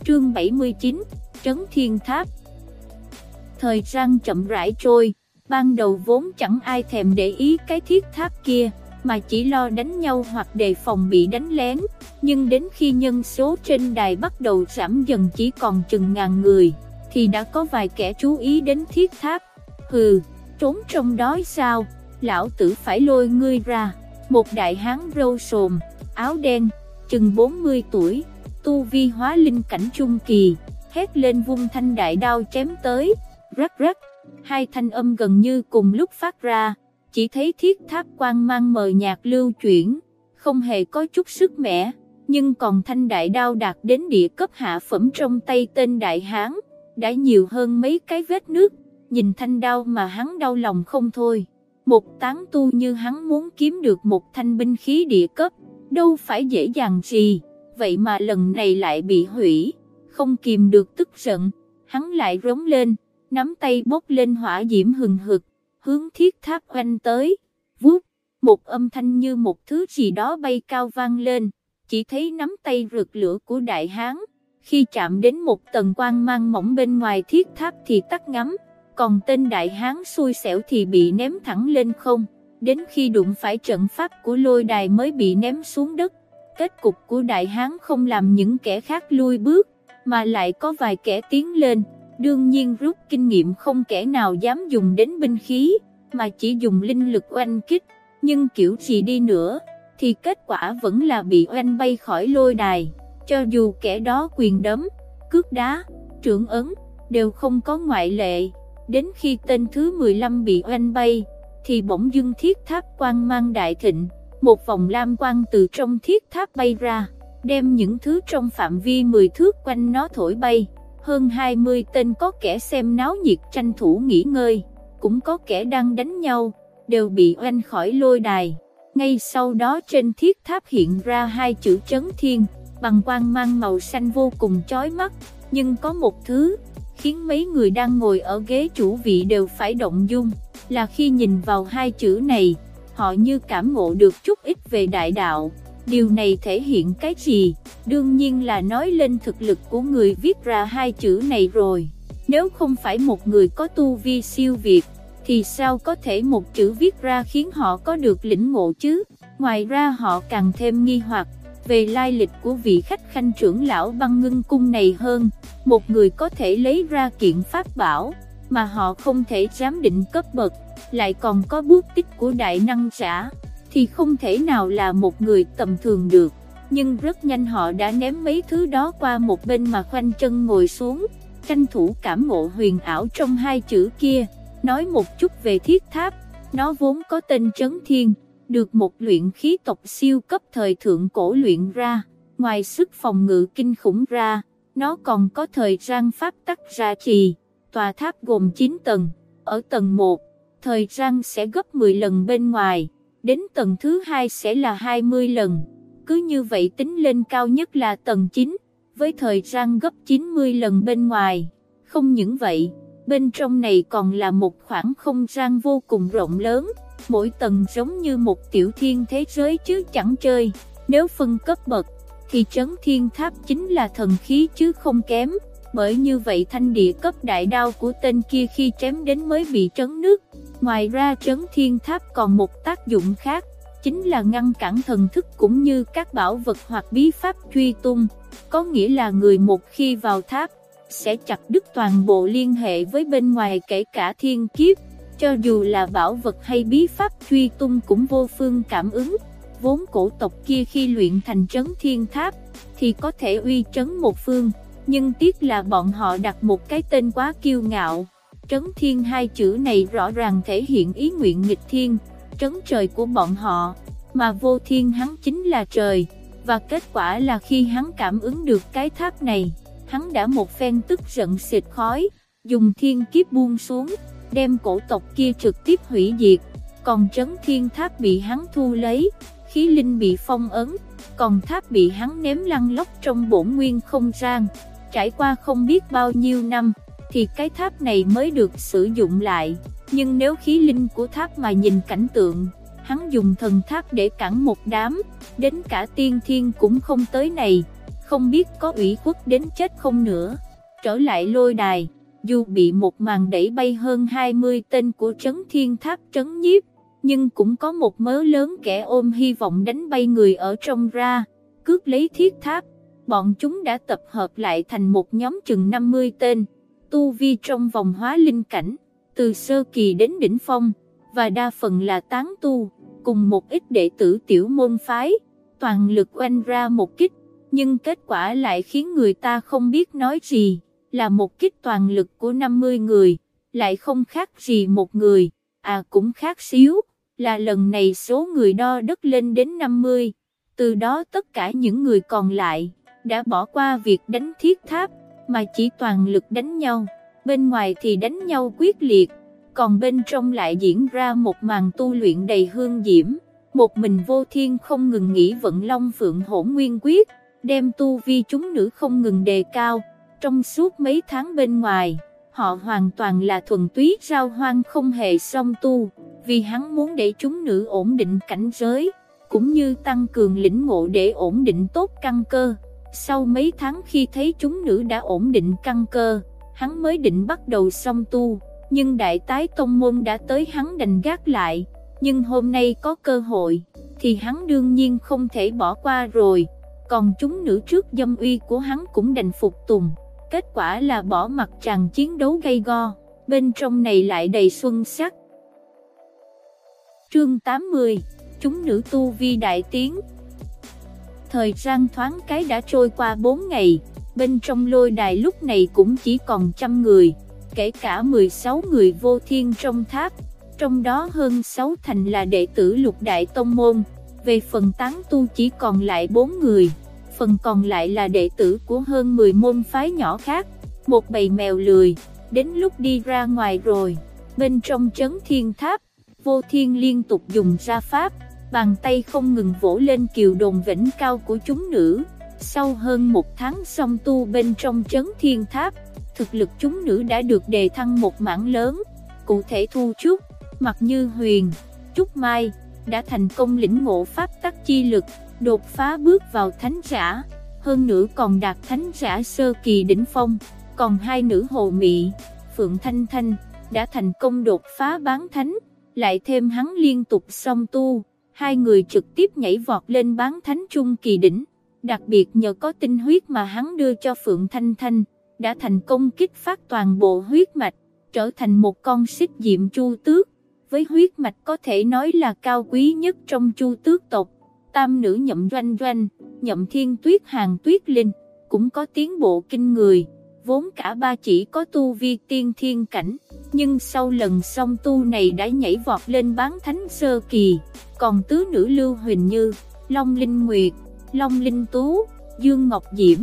Chương 79, Trấn Thiên Tháp. Thời gian chậm rãi trôi, ban đầu vốn chẳng ai thèm để ý cái thiết tháp kia, mà chỉ lo đánh nhau hoặc đề phòng bị đánh lén, nhưng đến khi nhân số trên đài bắt đầu giảm dần chỉ còn chừng ngàn người, thì đã có vài kẻ chú ý đến thiết tháp, hừ, trốn trong đó sao, lão tử phải lôi ngươi ra, một đại hán râu sồm, áo đen, chừng 40 tuổi, tu vi hóa linh cảnh trung kỳ, hét lên vung thanh đại đao chém tới, rắc rắc, hai thanh âm gần như cùng lúc phát ra, chỉ thấy thiết tháp quang mang mờ nhạt lưu chuyển, không hề có chút sức mẻ, nhưng còn thanh đại đao đạt đến địa cấp hạ phẩm trong tay tên đại hán, đã nhiều hơn mấy cái vết nước, nhìn thanh đao mà hắn đau lòng không thôi. Một tán tu như hắn muốn kiếm được một thanh binh khí địa cấp, đâu phải dễ dàng gì, vậy mà lần này lại bị hủy, không kìm được tức giận, hắn lại rống lên, nắm tay bốc lên hỏa diễm hừng hực, hướng thiết tháp oanh tới, vút, một âm thanh như một thứ gì đó bay cao vang lên, chỉ thấy nắm tay rực lửa của đại hán, khi chạm đến một tầng quang mang mỏng bên ngoài thiết tháp thì tắt ngắm, còn tên đại hán xui xẻo thì bị ném thẳng lên không, đến khi đụng phải trận pháp của lôi đài mới bị ném xuống đất. Kết cục của đại hán không làm những kẻ khác lui bước, mà lại có vài kẻ tiến lên đương nhiên rút kinh nghiệm không kẻ nào dám dùng đến binh khí, mà chỉ dùng linh lực oanh kích, nhưng kiểu gì đi nữa, thì kết quả vẫn là bị oanh bay khỏi lôi đài, cho dù kẻ đó quyền đấm, cước đá, trưởng ấn, đều không có ngoại lệ, đến khi tên thứ 15 bị oanh bay, thì bỗng dưng thiết tháp quang mang đại thịnh, một vòng lam quang từ trong thiết tháp bay ra, đem những thứ trong phạm vi 10 thước quanh nó thổi bay hơn 20 tên có kẻ xem náo nhiệt tranh thủ nghỉ ngơi, cũng có kẻ đang đánh nhau, đều bị oanh khỏi lôi đài. Ngay sau đó trên thiết tháp hiện ra hai chữ trấn thiên, bằng quang mang màu xanh vô cùng chói mắt, nhưng có một thứ, khiến mấy người đang ngồi ở ghế chủ vị đều phải động dung, là khi nhìn vào hai chữ này, họ như cảm ngộ được chút ít về đại đạo. Điều này thể hiện cái gì? Đương nhiên là nói lên thực lực của người viết ra hai chữ này rồi. Nếu không phải một người có tu vi siêu việt, thì sao có thể một chữ viết ra khiến họ có được lĩnh ngộ chứ? Ngoài ra họ càng thêm nghi hoặc về lai lịch của vị khách khanh trưởng lão băng ngưng cung này hơn. Một người có thể lấy ra kiện pháp bảo, mà họ không thể giám định cấp bậc, lại còn có bút tích của đại năng giả thì không thể nào là một người tầm thường được. Nhưng rất nhanh họ đã ném mấy thứ đó qua một bên mà khoanh chân ngồi xuống, tranh thủ cảm ngộ huyền ảo trong hai chữ kia, nói một chút về thiết tháp, nó vốn có tên Trấn Thiên, được một luyện khí tộc siêu cấp thời thượng cổ luyện ra, ngoài sức phòng ngự kinh khủng ra, nó còn có thời gian pháp tắc ra trì, tòa tháp gồm 9 tầng, ở tầng 1, thời gian sẽ gấp 10 lần bên ngoài, đến tầng thứ hai sẽ là 20 lần, cứ như vậy tính lên cao nhất là tầng 9, với thời gian gấp 90 lần bên ngoài, không những vậy, bên trong này còn là một khoảng không gian vô cùng rộng lớn, mỗi tầng giống như một tiểu thiên thế giới chứ chẳng chơi, nếu phân cấp bậc, thì trấn thiên tháp chính là thần khí chứ không kém, bởi như vậy thanh địa cấp đại đao của tên kia khi chém đến mới bị trấn nước. Ngoài ra trấn thiên tháp còn một tác dụng khác, chính là ngăn cản thần thức cũng như các bảo vật hoặc bí pháp truy tung, có nghĩa là người một khi vào tháp, sẽ chặt đứt toàn bộ liên hệ với bên ngoài kể cả thiên kiếp, cho dù là bảo vật hay bí pháp truy tung cũng vô phương cảm ứng. Vốn cổ tộc kia khi luyện thành trấn thiên tháp, thì có thể uy trấn một phương, nhưng tiếc là bọn họ đặt một cái tên quá kiêu ngạo. Trấn thiên hai chữ này rõ ràng thể hiện ý nguyện nghịch thiên, trấn trời của bọn họ, mà vô thiên hắn chính là trời, và kết quả là khi hắn cảm ứng được cái tháp này, hắn đã một phen tức giận xịt khói, dùng thiên kiếp buông xuống, đem cổ tộc kia trực tiếp hủy diệt, còn trấn thiên tháp bị hắn thu lấy, khí linh bị phong ấn, còn tháp bị hắn ném lăn lóc trong bổn nguyên không gian. Trải qua không biết bao nhiêu năm, thì cái tháp này mới được sử dụng lại. Nhưng nếu khí linh của tháp mà nhìn cảnh tượng, hắn dùng thần tháp để cản một đám, đến cả tiên thiên cũng không tới này, không biết có ủy khuất đến chết không nữa. Trở lại lôi đài, dù bị một màn đẩy bay hơn 20 tên của trấn thiên tháp trấn nhiếp, nhưng cũng có một mớ lớn kẻ ôm hy vọng đánh bay người ở trong ra, cướp lấy thiết tháp. Bọn chúng đã tập hợp lại thành một nhóm chừng 50 tên, tu vi trong vòng hóa linh cảnh, từ sơ kỳ đến đỉnh phong, và đa phần là tán tu, cùng một ít đệ tử tiểu môn phái, toàn lực oanh ra một kích, nhưng kết quả lại khiến người ta không biết nói gì, là một kích toàn lực của 50 người, lại không khác gì một người, à cũng khác xíu là lần này số người đo đất lên đến 50, từ đó tất cả những người còn lại, đã bỏ qua việc đánh thiết tháp, mà chỉ toàn lực đánh nhau, bên ngoài thì đánh nhau quyết liệt, còn bên trong lại diễn ra một màn tu luyện đầy hương diễm, một mình vô thiên không ngừng nghĩ vận long phượng hỗn nguyên quyết, đem tu vi chúng nữ không ngừng đề cao, trong suốt mấy tháng bên ngoài, họ hoàn toàn là thuần túy giao hoang không hề song tu vì hắn muốn để chúng nữ ổn định cảnh giới, cũng như tăng cường lĩnh ngộ để ổn định tốt căn cơ. Sau mấy tháng khi thấy chúng nữ đã ổn định căn cơ, hắn mới định bắt đầu song tu, nhưng đại tái tông môn đã tới hắn đành gác lại, nhưng hôm nay có cơ hội, thì hắn đương nhiên không thể bỏ qua rồi, còn chúng nữ trước dâm uy của hắn cũng đành phục tùng, kết quả là bỏ mặt tràn chiến đấu gay go, bên trong này lại đầy xuân sắc, Chương 80 Chúng nữ tu vi đại tiến. Thời gian thoáng cái đã trôi qua 4 ngày, bên trong lôi đài lúc này cũng chỉ còn trăm người, kể cả 16 người vô thiên trong tháp, trong đó hơn 6 thành là đệ tử lục đại tông môn, về phần tán tu chỉ còn lại 4 người, phần còn lại là đệ tử của hơn 10 môn phái nhỏ khác, một bầy mèo lười, đến lúc đi ra ngoài rồi, bên trong trấn thiên tháp, vô thiên liên tục dùng ra pháp, bàn tay không ngừng vỗ lên kiều đồn vĩnh cao của chúng nữ. Sau hơn một tháng song tu bên trong trấn thiên tháp, thực lực chúng nữ đã được đề thăng một mảng lớn. Cụ thể Thu Trúc, Mặc Như Huyền, Trúc Mai, đã thành công lĩnh ngộ pháp tắc chi lực, đột phá bước vào thánh giả. Hơn nữa còn đạt thánh giả sơ kỳ đỉnh phong, còn hai nữ hồ mị, Phượng Thanh Thanh, đã thành công đột phá bán thánh lại thêm hắn liên tục song tu, hai người trực tiếp nhảy vọt lên bán thánh trung kỳ đỉnh, đặc biệt nhờ có tinh huyết mà hắn đưa cho Phượng Thanh Thanh, đã thành công kích phát toàn bộ huyết mạch, trở thành một con xích diệm chu tước, với huyết mạch có thể nói là cao quý nhất trong chu tước tộc, tam nữ nhậm doanh doanh, nhậm thiên tuyết hàng tuyết linh, cũng có tiến bộ kinh người, vốn cả ba chỉ có tu vi tiên thiên cảnh nhưng sau lần song tu này đã nhảy vọt lên bán thánh sơ kỳ, còn tứ nữ Lưu Huỳnh Như, Long Linh Nguyệt, Long Linh Tú, Dương Ngọc Diễm,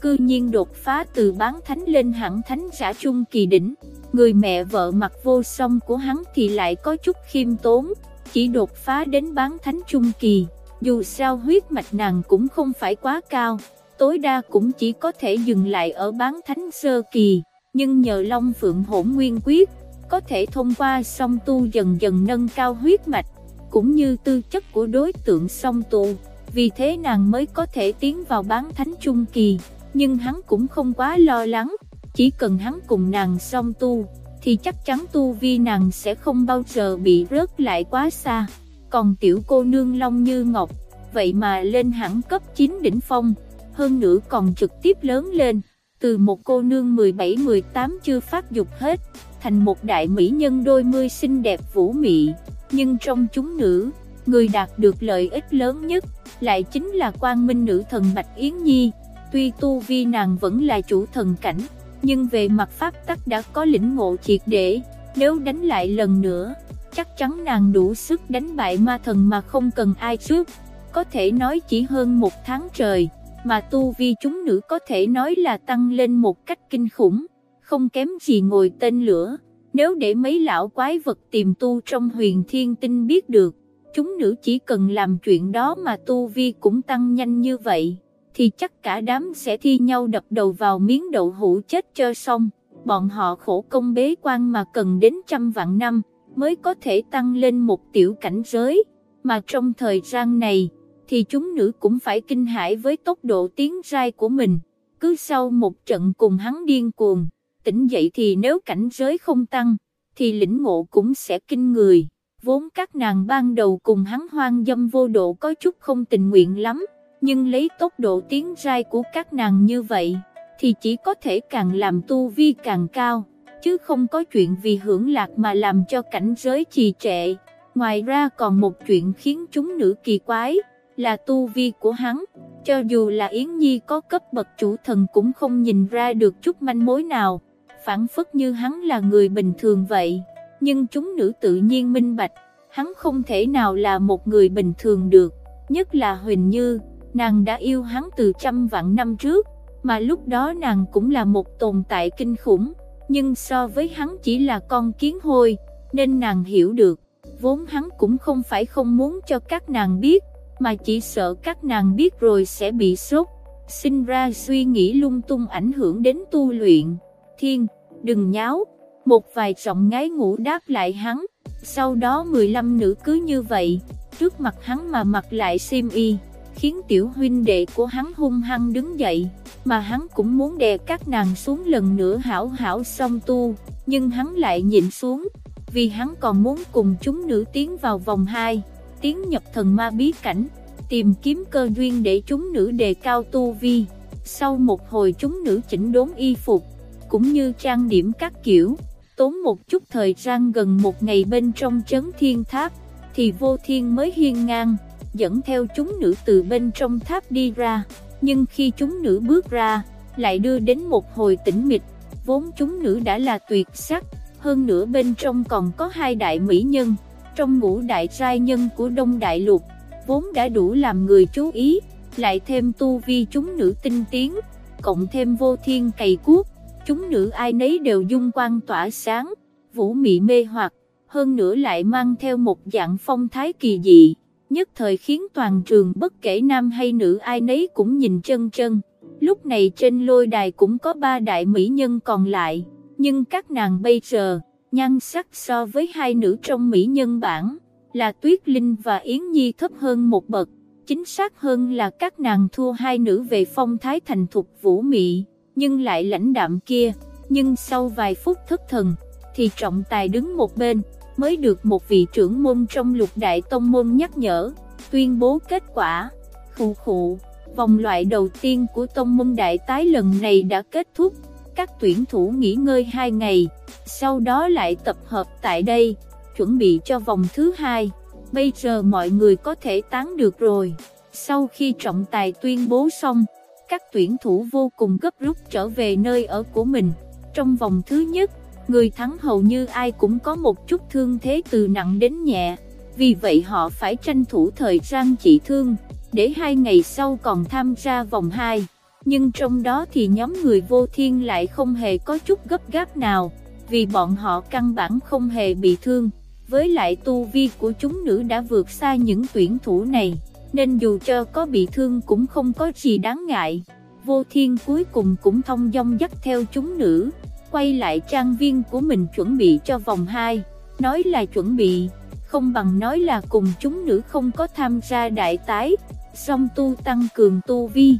cư nhiên đột phá từ bán thánh lên hẳn thánh giả trung kỳ đỉnh, người mẹ vợ mặt vô song của hắn thì lại có chút khiêm tốn, chỉ đột phá đến bán thánh trung kỳ, dù sao huyết mạch nàng cũng không phải quá cao, tối đa cũng chỉ có thể dừng lại ở bán thánh sơ kỳ, nhưng nhờ Long Phượng hỗn nguyên quyết, có thể thông qua song tu dần dần nâng cao huyết mạch, cũng như tư chất của đối tượng song tu, vì thế nàng mới có thể tiến vào bán thánh trung kỳ, nhưng hắn cũng không quá lo lắng, chỉ cần hắn cùng nàng song tu, thì chắc chắn tu vi nàng sẽ không bao giờ bị rớt lại quá xa. Còn tiểu cô nương Long Như Ngọc, vậy mà lên hẳn cấp 9 đỉnh phong, hơn nữa còn trực tiếp lớn lên, từ một cô nương 17-18 chưa phát dục hết, thành một đại mỹ nhân đôi mươi xinh đẹp vũ mị, nhưng trong chúng nữ, người đạt được lợi ích lớn nhất, lại chính là quan minh nữ thần Bạch Yến Nhi, tuy tu vi nàng vẫn là chủ thần cảnh, nhưng về mặt pháp tắc đã có lĩnh ngộ triệt để, nếu đánh lại lần nữa, chắc chắn nàng đủ sức đánh bại ma thần mà không cần ai trước, có thể nói chỉ hơn một tháng trời, mà tu vi chúng nữ có thể nói là tăng lên một cách kinh khủng, không kém gì ngồi tên lửa, nếu để mấy lão quái vật tìm tu trong huyền thiên tinh biết được, chúng nữ chỉ cần làm chuyện đó mà tu vi cũng tăng nhanh như vậy thì chắc cả đám sẽ thi nhau đập đầu vào miếng đậu hũ chết cho xong. Bọn họ khổ công bế quan mà cần đến trăm vạn năm, mới có thể tăng lên một tiểu cảnh giới. Mà trong thời gian này, thì chúng nữ cũng phải kinh hãi với tốc độ tiến rai của mình. Cứ sau một trận cùng hắn điên cuồng, tỉnh dậy thì nếu cảnh giới không tăng, thì lĩnh ngộ cũng sẽ kinh người. Vốn các nàng ban đầu cùng hắn hoang dâm vô độ có chút không tình nguyện lắm nhưng lấy tốc độ tiến rai của các nàng như vậy, thì chỉ có thể càng làm tu vi càng cao, chứ không có chuyện vì hưởng lạc mà làm cho cảnh giới trì trệ. Ngoài ra còn một chuyện khiến chúng nữ kỳ quái, là tu vi của hắn, cho dù là Yến Nhi có cấp bậc chủ thần cũng không nhìn ra được chút manh mối nào, phản phất như hắn là người bình thường vậy, nhưng chúng nữ tự nhiên minh bạch, hắn không thể nào là một người bình thường được, nhất là Huỳnh Như nàng đã yêu hắn từ trăm vạn năm trước, mà lúc đó nàng cũng là một tồn tại kinh khủng, nhưng so với hắn chỉ là con kiến hôi, nên nàng hiểu được, vốn hắn cũng không phải không muốn cho các nàng biết, mà chỉ sợ các nàng biết rồi sẽ bị sốt, sinh ra suy nghĩ lung tung ảnh hưởng đến tu luyện. Thiên, đừng nháo, một vài giọng ngái ngủ đáp lại hắn, sau đó 15 nữ cứ như vậy, trước mặt hắn mà mặc lại xiêm y khiến tiểu huynh đệ của hắn hung hăng đứng dậy, mà hắn cũng muốn đè các nàng xuống lần nữa hảo hảo song tu, nhưng hắn lại nhịn xuống, vì hắn còn muốn cùng chúng nữ tiến vào vòng 2, tiến nhập thần ma bí cảnh, tìm kiếm cơ duyên để chúng nữ đề cao tu vi. Sau một hồi chúng nữ chỉnh đốn y phục, cũng như trang điểm các kiểu, tốn một chút thời gian gần một ngày bên trong chấn thiên tháp, thì vô thiên mới hiên ngang dẫn theo chúng nữ từ bên trong tháp đi ra, nhưng khi chúng nữ bước ra, lại đưa đến một hồi tĩnh mịch, vốn chúng nữ đã là tuyệt sắc, hơn nữa bên trong còn có hai đại mỹ nhân, trong ngũ đại trai nhân của Đông Đại Lục, vốn đã đủ làm người chú ý, lại thêm tu vi chúng nữ tinh tiến, cộng thêm vô thiên cày cuốc, chúng nữ ai nấy đều dung quang tỏa sáng, vũ mị mê hoặc, hơn nữa lại mang theo một dạng phong thái kỳ dị nhất thời khiến toàn trường bất kể nam hay nữ ai nấy cũng nhìn chân chân. Lúc này trên lôi đài cũng có ba đại mỹ nhân còn lại, nhưng các nàng bây giờ, nhan sắc so với hai nữ trong mỹ nhân bản, là Tuyết Linh và Yến Nhi thấp hơn một bậc, chính xác hơn là các nàng thua hai nữ về phong thái thành thục vũ mị, nhưng lại lãnh đạm kia, nhưng sau vài phút thất thần, thì trọng tài đứng một bên mới được một vị trưởng môn trong lục đại tông môn nhắc nhở, tuyên bố kết quả. Khụ khụ, vòng loại đầu tiên của tông môn đại tái lần này đã kết thúc, các tuyển thủ nghỉ ngơi 2 ngày, sau đó lại tập hợp tại đây, chuẩn bị cho vòng thứ hai. Bây giờ mọi người có thể tán được rồi. Sau khi trọng tài tuyên bố xong, các tuyển thủ vô cùng gấp rút trở về nơi ở của mình. Trong vòng thứ nhất, người thắng hầu như ai cũng có một chút thương thế từ nặng đến nhẹ, vì vậy họ phải tranh thủ thời gian trị thương, để hai ngày sau còn tham gia vòng 2. Nhưng trong đó thì nhóm người vô thiên lại không hề có chút gấp gáp nào, vì bọn họ căn bản không hề bị thương. Với lại tu vi của chúng nữ đã vượt xa những tuyển thủ này, nên dù cho có bị thương cũng không có gì đáng ngại. Vô thiên cuối cùng cũng thông dong dắt theo chúng nữ, quay lại trang viên của mình chuẩn bị cho vòng 2, nói là chuẩn bị, không bằng nói là cùng chúng nữ không có tham gia đại tái, song tu tăng cường tu vi.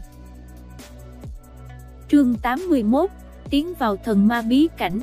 Chương 81, tiến vào thần ma bí cảnh.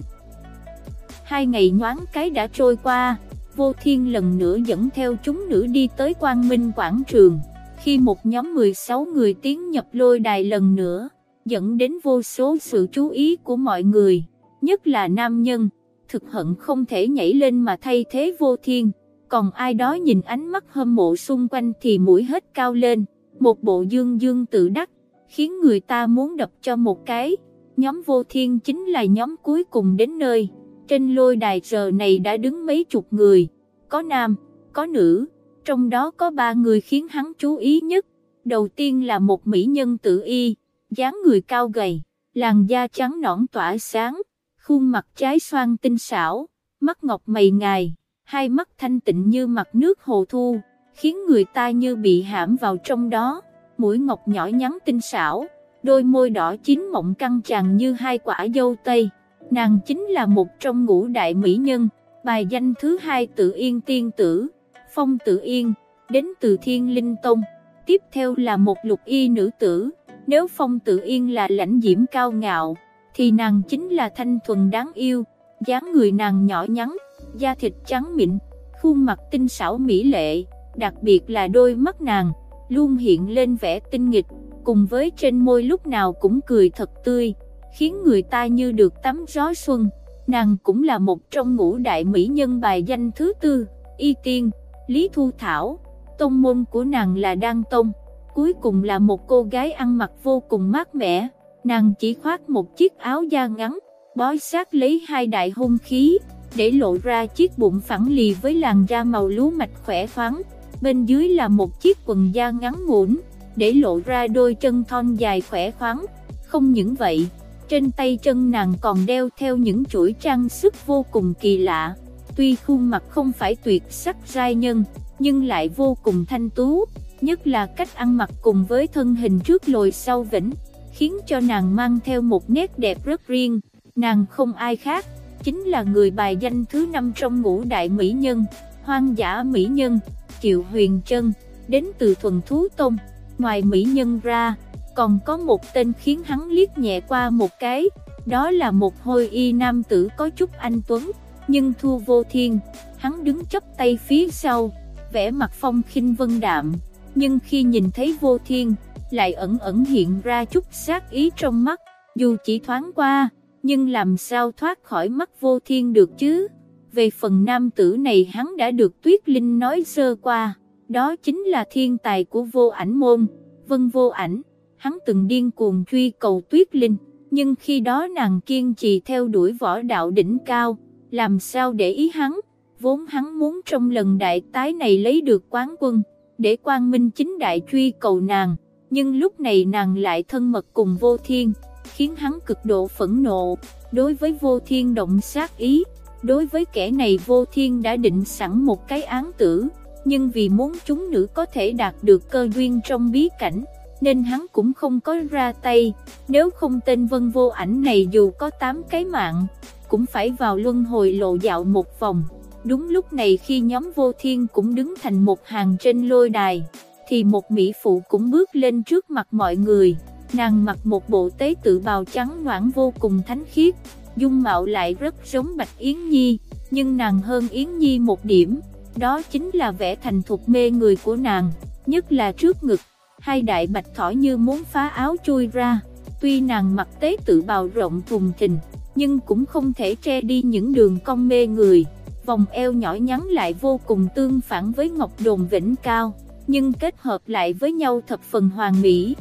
Hai ngày nhoáng cái đã trôi qua, vô thiên lần nữa dẫn theo chúng nữ đi tới quang minh quảng trường, khi một nhóm 16 người tiến nhập lôi đài lần nữa, dẫn đến vô số sự chú ý của mọi người, nhất là nam nhân, thực hận không thể nhảy lên mà thay thế vô thiên, còn ai đó nhìn ánh mắt hâm mộ xung quanh thì mũi hết cao lên, một bộ dương dương tự đắc, khiến người ta muốn đập cho một cái, nhóm vô thiên chính là nhóm cuối cùng đến nơi. Trên lôi đài giờ này đã đứng mấy chục người, có nam, có nữ, trong đó có ba người khiến hắn chú ý nhất. Đầu tiên là một mỹ nhân tử y, dáng người cao gầy, làn da trắng nõn tỏa sáng, khuôn mặt trái xoan tinh xảo, mắt ngọc mày ngài, hai mắt thanh tịnh như mặt nước hồ thu, khiến người ta như bị hãm vào trong đó, mũi ngọc nhỏ nhắn tinh xảo, đôi môi đỏ chín mọng căng tràn như hai quả dâu tây. Nàng chính là một trong ngũ đại mỹ nhân, bài danh thứ hai tự yên tiên tử, phong tự yên, đến từ thiên linh tông, tiếp theo là một lục y nữ tử, nếu phong tự yên là lãnh diễm cao ngạo, thì nàng chính là thanh thuần đáng yêu, dáng người nàng nhỏ nhắn, da thịt trắng mịn, khuôn mặt tinh xảo mỹ lệ, đặc biệt là đôi mắt nàng, luôn hiện lên vẻ tinh nghịch, cùng với trên môi lúc nào cũng cười thật tươi khiến người ta như được tắm gió xuân. Nàng cũng là một trong ngũ đại mỹ nhân bài danh thứ tư, Y Tiên, Lý Thu Thảo, tông môn của nàng là Đan Tông, cuối cùng là một cô gái ăn mặc vô cùng mát mẻ, nàng chỉ khoác một chiếc áo da ngắn, bói sát lấy hai đại hung khí, để lộ ra chiếc bụng phẳng lì với làn da màu lúa mạch khỏe khoắn, bên dưới là một chiếc quần da ngắn ngủn, để lộ ra đôi chân thon dài khỏe khoắn, không những vậy trên tay chân nàng còn đeo theo những chuỗi trang sức vô cùng kỳ lạ. Tuy khuôn mặt không phải tuyệt sắc giai nhân, nhưng lại vô cùng thanh tú, nhất là cách ăn mặc cùng với thân hình trước lồi sau vĩnh, khiến cho nàng mang theo một nét đẹp rất riêng. Nàng không ai khác, chính là người bài danh thứ năm trong ngũ đại mỹ nhân, hoang dã mỹ nhân, Triệu Huyền Trân, đến từ thuần thú tông. Ngoài mỹ nhân ra, còn có một tên khiến hắn liếc nhẹ qua một cái, đó là một hôi y nam tử có chút anh Tuấn, nhưng thua vô thiên, hắn đứng chấp tay phía sau, vẽ mặt phong khinh vân đạm, nhưng khi nhìn thấy vô thiên, lại ẩn ẩn hiện ra chút sát ý trong mắt, dù chỉ thoáng qua, nhưng làm sao thoát khỏi mắt vô thiên được chứ? Về phần nam tử này hắn đã được Tuyết Linh nói sơ qua, đó chính là thiên tài của vô ảnh môn, vân vô ảnh hắn từng điên cuồng truy cầu tuyết linh, nhưng khi đó nàng kiên trì theo đuổi võ đạo đỉnh cao, làm sao để ý hắn, vốn hắn muốn trong lần đại tái này lấy được quán quân, để quang minh chính đại truy cầu nàng, nhưng lúc này nàng lại thân mật cùng vô thiên, khiến hắn cực độ phẫn nộ, đối với vô thiên động sát ý, đối với kẻ này vô thiên đã định sẵn một cái án tử, nhưng vì muốn chúng nữ có thể đạt được cơ duyên trong bí cảnh, nên hắn cũng không có ra tay, nếu không tên vân vô ảnh này dù có 8 cái mạng, cũng phải vào luân hồi lộ dạo một vòng. Đúng lúc này khi nhóm vô thiên cũng đứng thành một hàng trên lôi đài, thì một mỹ phụ cũng bước lên trước mặt mọi người, nàng mặc một bộ tế tự bào trắng noãn vô cùng thánh khiết, dung mạo lại rất giống Bạch Yến Nhi, nhưng nàng hơn Yến Nhi một điểm, đó chính là vẻ thành thục mê người của nàng, nhất là trước ngực hai đại bạch thỏ như muốn phá áo chui ra, tuy nàng mặc tế tự bào rộng thùng thình, nhưng cũng không thể che đi những đường cong mê người, vòng eo nhỏ nhắn lại vô cùng tương phản với ngọc đồn vĩnh cao, nhưng kết hợp lại với nhau thập phần hoàn mỹ.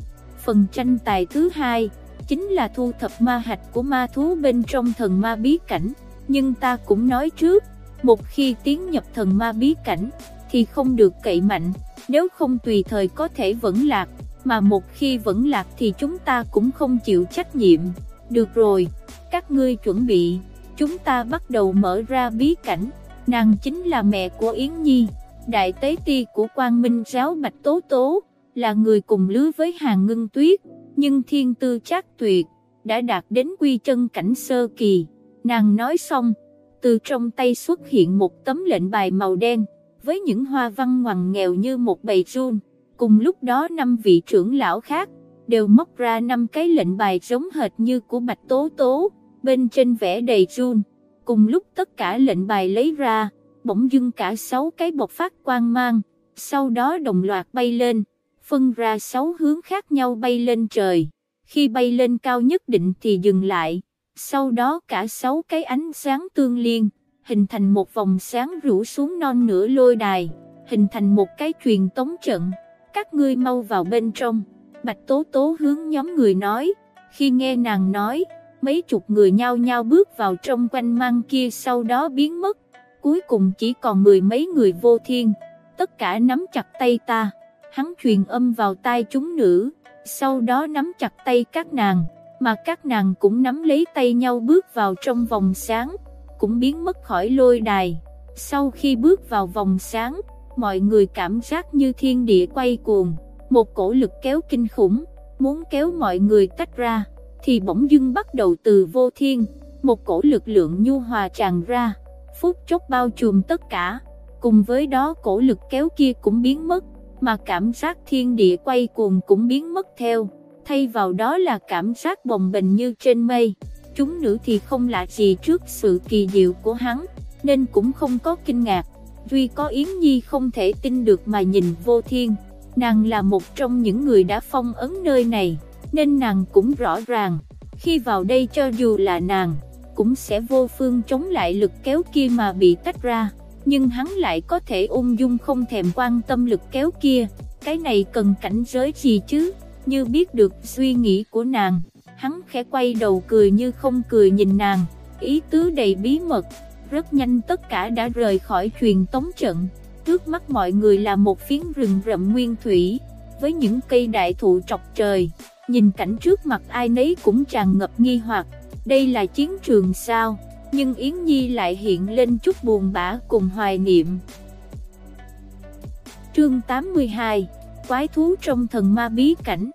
Phần tranh tài thứ hai, chính là thu thập ma hạch của ma thú bên trong thần ma bí cảnh, nhưng ta cũng nói trước, một khi tiến nhập thần ma bí cảnh, thì không được cậy mạnh, nếu không tùy thời có thể vẫn lạc, mà một khi vẫn lạc thì chúng ta cũng không chịu trách nhiệm. Được rồi, các ngươi chuẩn bị, chúng ta bắt đầu mở ra bí cảnh, nàng chính là mẹ của Yến Nhi, đại tế ti của quang minh giáo Bạch Tố Tố, là người cùng lứa với hàng ngưng tuyết, nhưng thiên tư chắc tuyệt, đã đạt đến quy chân cảnh sơ kỳ. Nàng nói xong, từ trong tay xuất hiện một tấm lệnh bài màu đen, với những hoa văn ngoằn nghèo như một bầy run. Cùng lúc đó năm vị trưởng lão khác, đều móc ra năm cái lệnh bài giống hệt như của Bạch Tố Tố, bên trên vẽ đầy run. Cùng lúc tất cả lệnh bài lấy ra, bỗng dưng cả sáu cái bộc phát quang mang, sau đó đồng loạt bay lên, phân ra sáu hướng khác nhau bay lên trời. Khi bay lên cao nhất định thì dừng lại, sau đó cả sáu cái ánh sáng tương liên, hình thành một vòng sáng rủ xuống non nửa lôi đài, hình thành một cái truyền tống trận. Các ngươi mau vào bên trong, Bạch Tố Tố hướng nhóm người nói, khi nghe nàng nói, mấy chục người nhao nhao bước vào trong quanh mang kia sau đó biến mất, cuối cùng chỉ còn mười mấy người vô thiên, tất cả nắm chặt tay ta, hắn truyền âm vào tai chúng nữ, sau đó nắm chặt tay các nàng, mà các nàng cũng nắm lấy tay nhau bước vào trong vòng sáng, cũng biến mất khỏi lôi đài. Sau khi bước vào vòng sáng, mọi người cảm giác như thiên địa quay cuồng, một cổ lực kéo kinh khủng, muốn kéo mọi người tách ra, thì bỗng dưng bắt đầu từ vô thiên, một cổ lực lượng nhu hòa tràn ra, phút chốc bao trùm tất cả, cùng với đó cổ lực kéo kia cũng biến mất, mà cảm giác thiên địa quay cuồng cũng biến mất theo, thay vào đó là cảm giác bồng bềnh như trên mây. Chúng nữ thì không lạ gì trước sự kỳ diệu của hắn, nên cũng không có kinh ngạc. Duy có Yến Nhi không thể tin được mà nhìn vô thiên, nàng là một trong những người đã phong ấn nơi này, nên nàng cũng rõ ràng, khi vào đây cho dù là nàng, cũng sẽ vô phương chống lại lực kéo kia mà bị tách ra nhưng hắn lại có thể ung dung không thèm quan tâm lực kéo kia, cái này cần cảnh giới gì chứ, như biết được suy nghĩ của nàng, hắn khẽ quay đầu cười như không cười nhìn nàng, ý tứ đầy bí mật, rất nhanh tất cả đã rời khỏi truyền tống trận, trước mắt mọi người là một phiến rừng rậm nguyên thủy, với những cây đại thụ trọc trời, nhìn cảnh trước mặt ai nấy cũng tràn ngập nghi hoặc, đây là chiến trường sao? Nhưng Yến Nhi lại hiện lên chút buồn bã cùng hoài niệm. Chương 82 Quái thú trong thần ma bí cảnh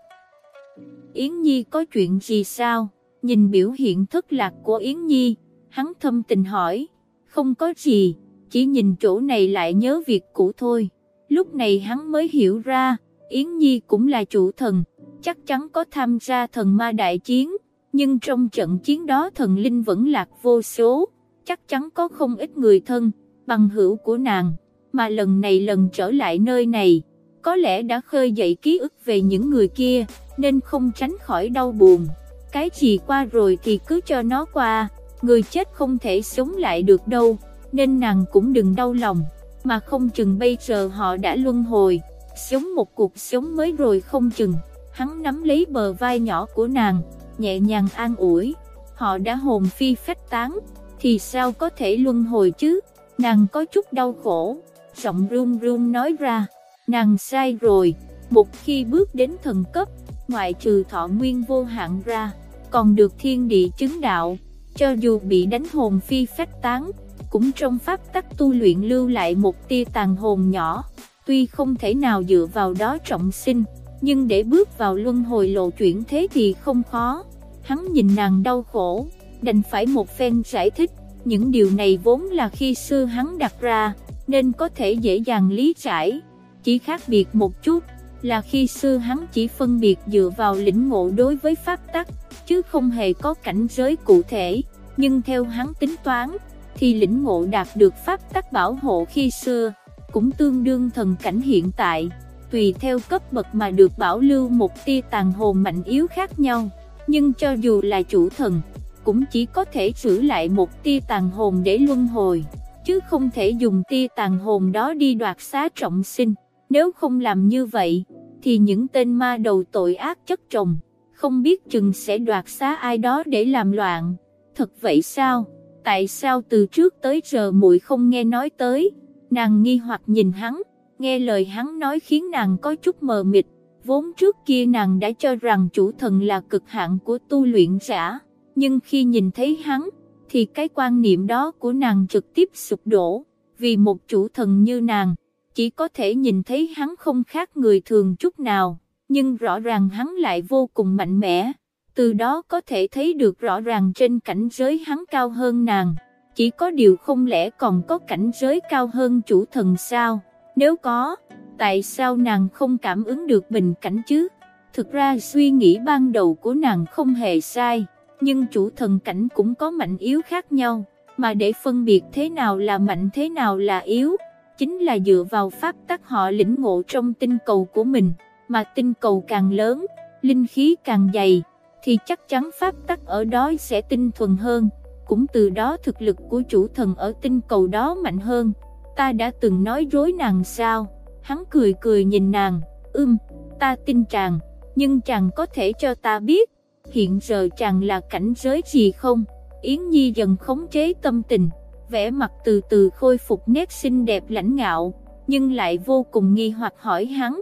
Yến Nhi có chuyện gì sao? Nhìn biểu hiện thất lạc của Yến Nhi, hắn thâm tình hỏi, không có gì, chỉ nhìn chỗ này lại nhớ việc cũ thôi. Lúc này hắn mới hiểu ra, Yến Nhi cũng là chủ thần, chắc chắn có tham gia thần ma đại chiến, nhưng trong trận chiến đó thần linh vẫn lạc vô số, chắc chắn có không ít người thân, bằng hữu của nàng, mà lần này lần trở lại nơi này, có lẽ đã khơi dậy ký ức về những người kia, nên không tránh khỏi đau buồn. Cái gì qua rồi thì cứ cho nó qua, người chết không thể sống lại được đâu, nên nàng cũng đừng đau lòng, mà không chừng bây giờ họ đã luân hồi, sống một cuộc sống mới rồi không chừng. Hắn nắm lấy bờ vai nhỏ của nàng, nhẹ nhàng an ủi, họ đã hồn phi phách tán, thì sao có thể luân hồi chứ, nàng có chút đau khổ, giọng run run nói ra, nàng sai rồi, một khi bước đến thần cấp, ngoại trừ thọ nguyên vô hạn ra, còn được thiên địa chứng đạo, cho dù bị đánh hồn phi phách tán, cũng trong pháp tắc tu luyện lưu lại một tia tàn hồn nhỏ, tuy không thể nào dựa vào đó trọng sinh, nhưng để bước vào luân hồi lộ chuyển thế thì không khó hắn nhìn nàng đau khổ, đành phải một phen giải thích, những điều này vốn là khi xưa hắn đặt ra, nên có thể dễ dàng lý giải, chỉ khác biệt một chút, là khi xưa hắn chỉ phân biệt dựa vào lĩnh ngộ đối với pháp tắc, chứ không hề có cảnh giới cụ thể, nhưng theo hắn tính toán, thì lĩnh ngộ đạt được pháp tắc bảo hộ khi xưa, cũng tương đương thần cảnh hiện tại, tùy theo cấp bậc mà được bảo lưu một tia tàn hồn mạnh yếu khác nhau nhưng cho dù là chủ thần, cũng chỉ có thể giữ lại một tia tàn hồn để luân hồi, chứ không thể dùng tia tàn hồn đó đi đoạt xá trọng sinh. Nếu không làm như vậy, thì những tên ma đầu tội ác chất chồng, không biết chừng sẽ đoạt xá ai đó để làm loạn. Thật vậy sao? Tại sao từ trước tới giờ muội không nghe nói tới? Nàng nghi hoặc nhìn hắn, nghe lời hắn nói khiến nàng có chút mờ mịt, vốn trước kia nàng đã cho rằng chủ thần là cực hạn của tu luyện giả, nhưng khi nhìn thấy hắn, thì cái quan niệm đó của nàng trực tiếp sụp đổ, vì một chủ thần như nàng, chỉ có thể nhìn thấy hắn không khác người thường chút nào, nhưng rõ ràng hắn lại vô cùng mạnh mẽ, từ đó có thể thấy được rõ ràng trên cảnh giới hắn cao hơn nàng, chỉ có điều không lẽ còn có cảnh giới cao hơn chủ thần sao, nếu có, tại sao nàng không cảm ứng được bình cảnh chứ? Thực ra suy nghĩ ban đầu của nàng không hề sai, nhưng chủ thần cảnh cũng có mạnh yếu khác nhau, mà để phân biệt thế nào là mạnh thế nào là yếu, chính là dựa vào pháp tắc họ lĩnh ngộ trong tinh cầu của mình, mà tinh cầu càng lớn, linh khí càng dày, thì chắc chắn pháp tắc ở đó sẽ tinh thuần hơn, cũng từ đó thực lực của chủ thần ở tinh cầu đó mạnh hơn. Ta đã từng nói dối nàng sao? Hắn cười cười nhìn nàng, ưm, ta tin chàng, nhưng chàng có thể cho ta biết, hiện giờ chàng là cảnh giới gì không? Yến Nhi dần khống chế tâm tình, vẻ mặt từ từ khôi phục nét xinh đẹp lãnh ngạo, nhưng lại vô cùng nghi hoặc hỏi hắn,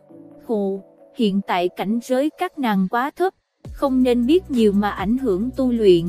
khù, hiện tại cảnh giới các nàng quá thấp, không nên biết nhiều mà ảnh hưởng tu luyện,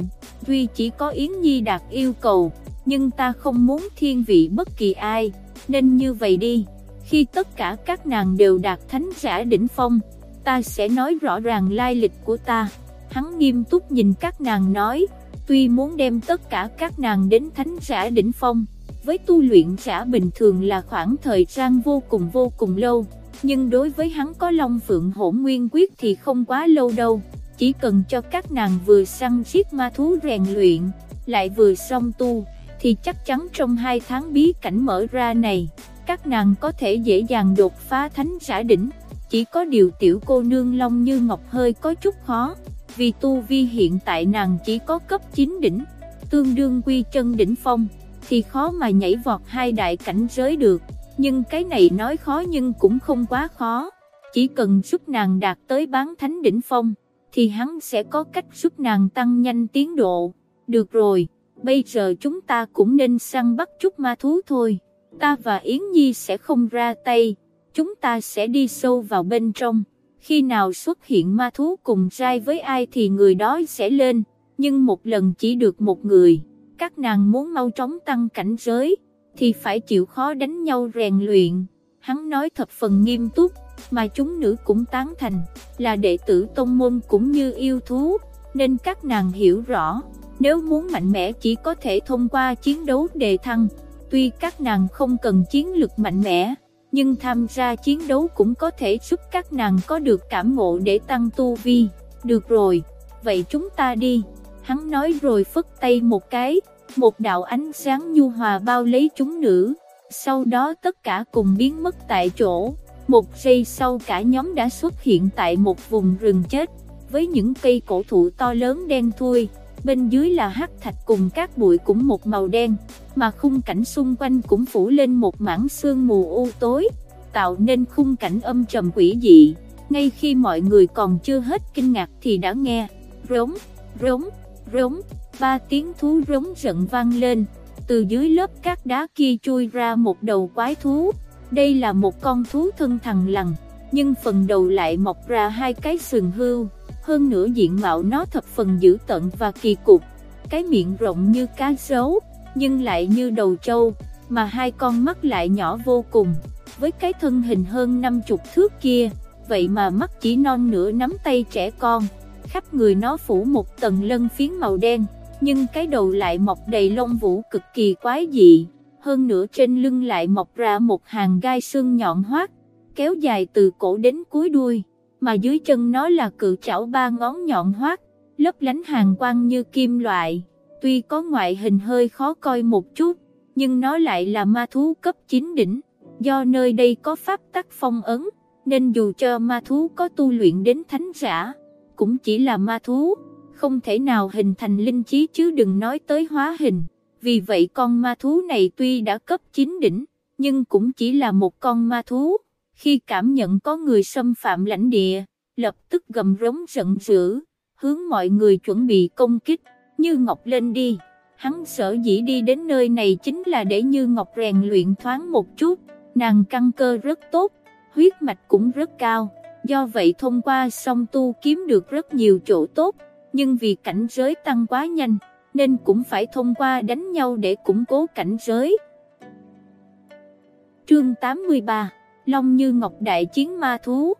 duy chỉ có Yến Nhi đạt yêu cầu, nhưng ta không muốn thiên vị bất kỳ ai, nên như vậy đi, khi tất cả các nàng đều đạt thánh giả đỉnh phong, ta sẽ nói rõ ràng lai lịch của ta. Hắn nghiêm túc nhìn các nàng nói, tuy muốn đem tất cả các nàng đến thánh giả đỉnh phong, với tu luyện giả bình thường là khoảng thời gian vô cùng vô cùng lâu, nhưng đối với hắn có Long Phượng hỗn nguyên quyết thì không quá lâu đâu, chỉ cần cho các nàng vừa săn giết ma thú rèn luyện, lại vừa xong tu, thì chắc chắn trong hai tháng bí cảnh mở ra này, các nàng có thể dễ dàng đột phá thánh giả đỉnh, chỉ có điều tiểu cô nương Long Như Ngọc hơi có chút khó, vì tu vi hiện tại nàng chỉ có cấp 9 đỉnh, tương đương quy chân đỉnh phong, thì khó mà nhảy vọt hai đại cảnh giới được, nhưng cái này nói khó nhưng cũng không quá khó, chỉ cần giúp nàng đạt tới bán thánh đỉnh phong, thì hắn sẽ có cách giúp nàng tăng nhanh tiến độ, được rồi, bây giờ chúng ta cũng nên săn bắt chút ma thú thôi, ta và Yến Nhi sẽ không ra tay, chúng ta sẽ đi sâu vào bên trong. Khi nào xuất hiện ma thú cùng trai với ai thì người đó sẽ lên, nhưng một lần chỉ được một người, các nàng muốn mau chóng tăng cảnh giới, thì phải chịu khó đánh nhau rèn luyện, hắn nói thập phần nghiêm túc, mà chúng nữ cũng tán thành, là đệ tử tông môn cũng như yêu thú, nên các nàng hiểu rõ, nếu muốn mạnh mẽ chỉ có thể thông qua chiến đấu đề thăng, tuy các nàng không cần chiến lực mạnh mẽ nhưng tham gia chiến đấu cũng có thể giúp các nàng có được cảm ngộ để tăng tu vi. Được rồi, vậy chúng ta đi. Hắn nói rồi phất tay một cái, một đạo ánh sáng nhu hòa bao lấy chúng nữ. Sau đó tất cả cùng biến mất tại chỗ. Một giây sau cả nhóm đã xuất hiện tại một vùng rừng chết, với những cây cổ thụ to lớn đen thui bên dưới là hắc thạch cùng các bụi cũng một màu đen, mà khung cảnh xung quanh cũng phủ lên một mảng sương mù u tối, tạo nên khung cảnh âm trầm quỷ dị. Ngay khi mọi người còn chưa hết kinh ngạc thì đã nghe, rống, rống, rống, ba tiếng thú rống giận vang lên, từ dưới lớp cát đá kia chui ra một đầu quái thú, đây là một con thú thân thằng lằn, nhưng phần đầu lại mọc ra hai cái sừng hưu hơn nữa diện mạo nó thập phần dữ tợn và kỳ cục, cái miệng rộng như cá sấu, nhưng lại như đầu trâu, mà hai con mắt lại nhỏ vô cùng, với cái thân hình hơn năm chục thước kia, vậy mà mắt chỉ non nửa nắm tay trẻ con, khắp người nó phủ một tầng lân phiến màu đen, nhưng cái đầu lại mọc đầy lông vũ cực kỳ quái dị, hơn nữa trên lưng lại mọc ra một hàng gai xương nhọn hoắt, kéo dài từ cổ đến cuối đuôi mà dưới chân nó là cự chảo ba ngón nhọn hoắt, lấp lánh hàng quang như kim loại. Tuy có ngoại hình hơi khó coi một chút, nhưng nó lại là ma thú cấp 9 đỉnh. Do nơi đây có pháp tắc phong ấn, nên dù cho ma thú có tu luyện đến thánh giả, cũng chỉ là ma thú, không thể nào hình thành linh trí chứ đừng nói tới hóa hình. Vì vậy con ma thú này tuy đã cấp 9 đỉnh, nhưng cũng chỉ là một con ma thú khi cảm nhận có người xâm phạm lãnh địa, lập tức gầm rống giận dữ, hướng mọi người chuẩn bị công kích, Như Ngọc lên đi. Hắn sở dĩ đi đến nơi này chính là để Như Ngọc rèn luyện thoáng một chút, nàng căn cơ rất tốt, huyết mạch cũng rất cao, do vậy thông qua song tu kiếm được rất nhiều chỗ tốt, nhưng vì cảnh giới tăng quá nhanh, nên cũng phải thông qua đánh nhau để củng cố cảnh giới. Chương 83 Long Như Ngọc Đại Chiến Ma Thú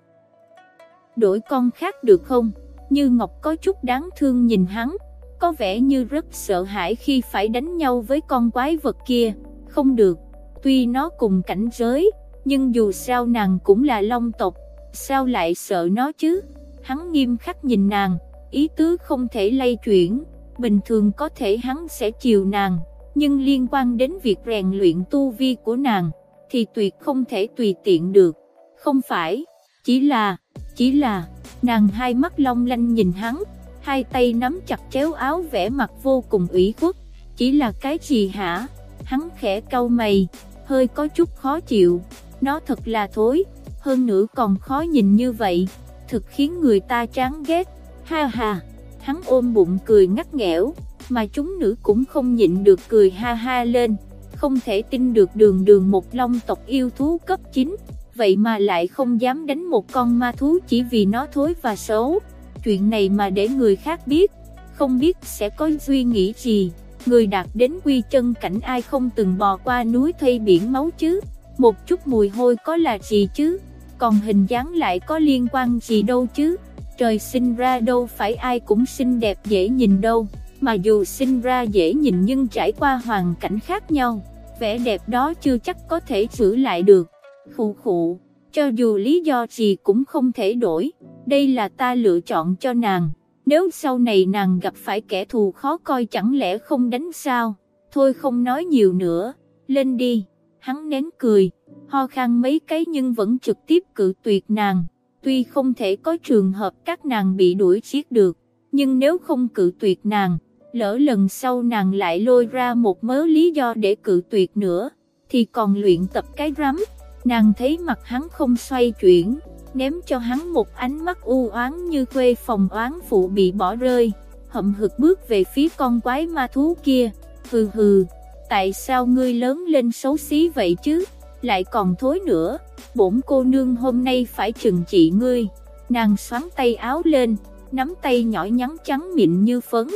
Đổi con khác được không? Như Ngọc có chút đáng thương nhìn hắn, có vẻ như rất sợ hãi khi phải đánh nhau với con quái vật kia, không được, tuy nó cùng cảnh giới, nhưng dù sao nàng cũng là long tộc, sao lại sợ nó chứ? Hắn nghiêm khắc nhìn nàng, ý tứ không thể lay chuyển, bình thường có thể hắn sẽ chiều nàng, nhưng liên quan đến việc rèn luyện tu vi của nàng, thì tuyệt không thể tùy tiện được. Không phải, chỉ là, chỉ là, nàng hai mắt long lanh nhìn hắn, hai tay nắm chặt chéo áo vẻ mặt vô cùng ủy khuất, chỉ là cái gì hả? Hắn khẽ cau mày, hơi có chút khó chịu, nó thật là thối, hơn nữa còn khó nhìn như vậy, thực khiến người ta chán ghét, ha ha, hắn ôm bụng cười ngắt nghẽo, mà chúng nữ cũng không nhịn được cười ha ha lên, không thể tin được đường đường một long tộc yêu thú cấp 9, vậy mà lại không dám đánh một con ma thú chỉ vì nó thối và xấu, chuyện này mà để người khác biết, không biết sẽ có suy nghĩ gì, người đạt đến quy chân cảnh ai không từng bò qua núi thây biển máu chứ, một chút mùi hôi có là gì chứ, còn hình dáng lại có liên quan gì đâu chứ, trời sinh ra đâu phải ai cũng xinh đẹp dễ nhìn đâu, mà dù sinh ra dễ nhìn nhưng trải qua hoàn cảnh khác nhau, vẻ đẹp đó chưa chắc có thể giữ lại được. Khụ khụ, cho dù lý do gì cũng không thể đổi, đây là ta lựa chọn cho nàng, nếu sau này nàng gặp phải kẻ thù khó coi chẳng lẽ không đánh sao, thôi không nói nhiều nữa, lên đi, hắn nén cười, ho khan mấy cái nhưng vẫn trực tiếp cự tuyệt nàng, tuy không thể có trường hợp các nàng bị đuổi giết được, nhưng nếu không cự tuyệt nàng, lỡ lần sau nàng lại lôi ra một mớ lý do để cự tuyệt nữa, thì còn luyện tập cái rắm, nàng thấy mặt hắn không xoay chuyển, ném cho hắn một ánh mắt u oán như quê phòng oán phụ bị bỏ rơi, hậm hực bước về phía con quái ma thú kia, hừ hừ, tại sao ngươi lớn lên xấu xí vậy chứ, lại còn thối nữa, bổn cô nương hôm nay phải trừng trị ngươi, nàng xoắn tay áo lên, nắm tay nhỏ nhắn trắng mịn như phấn,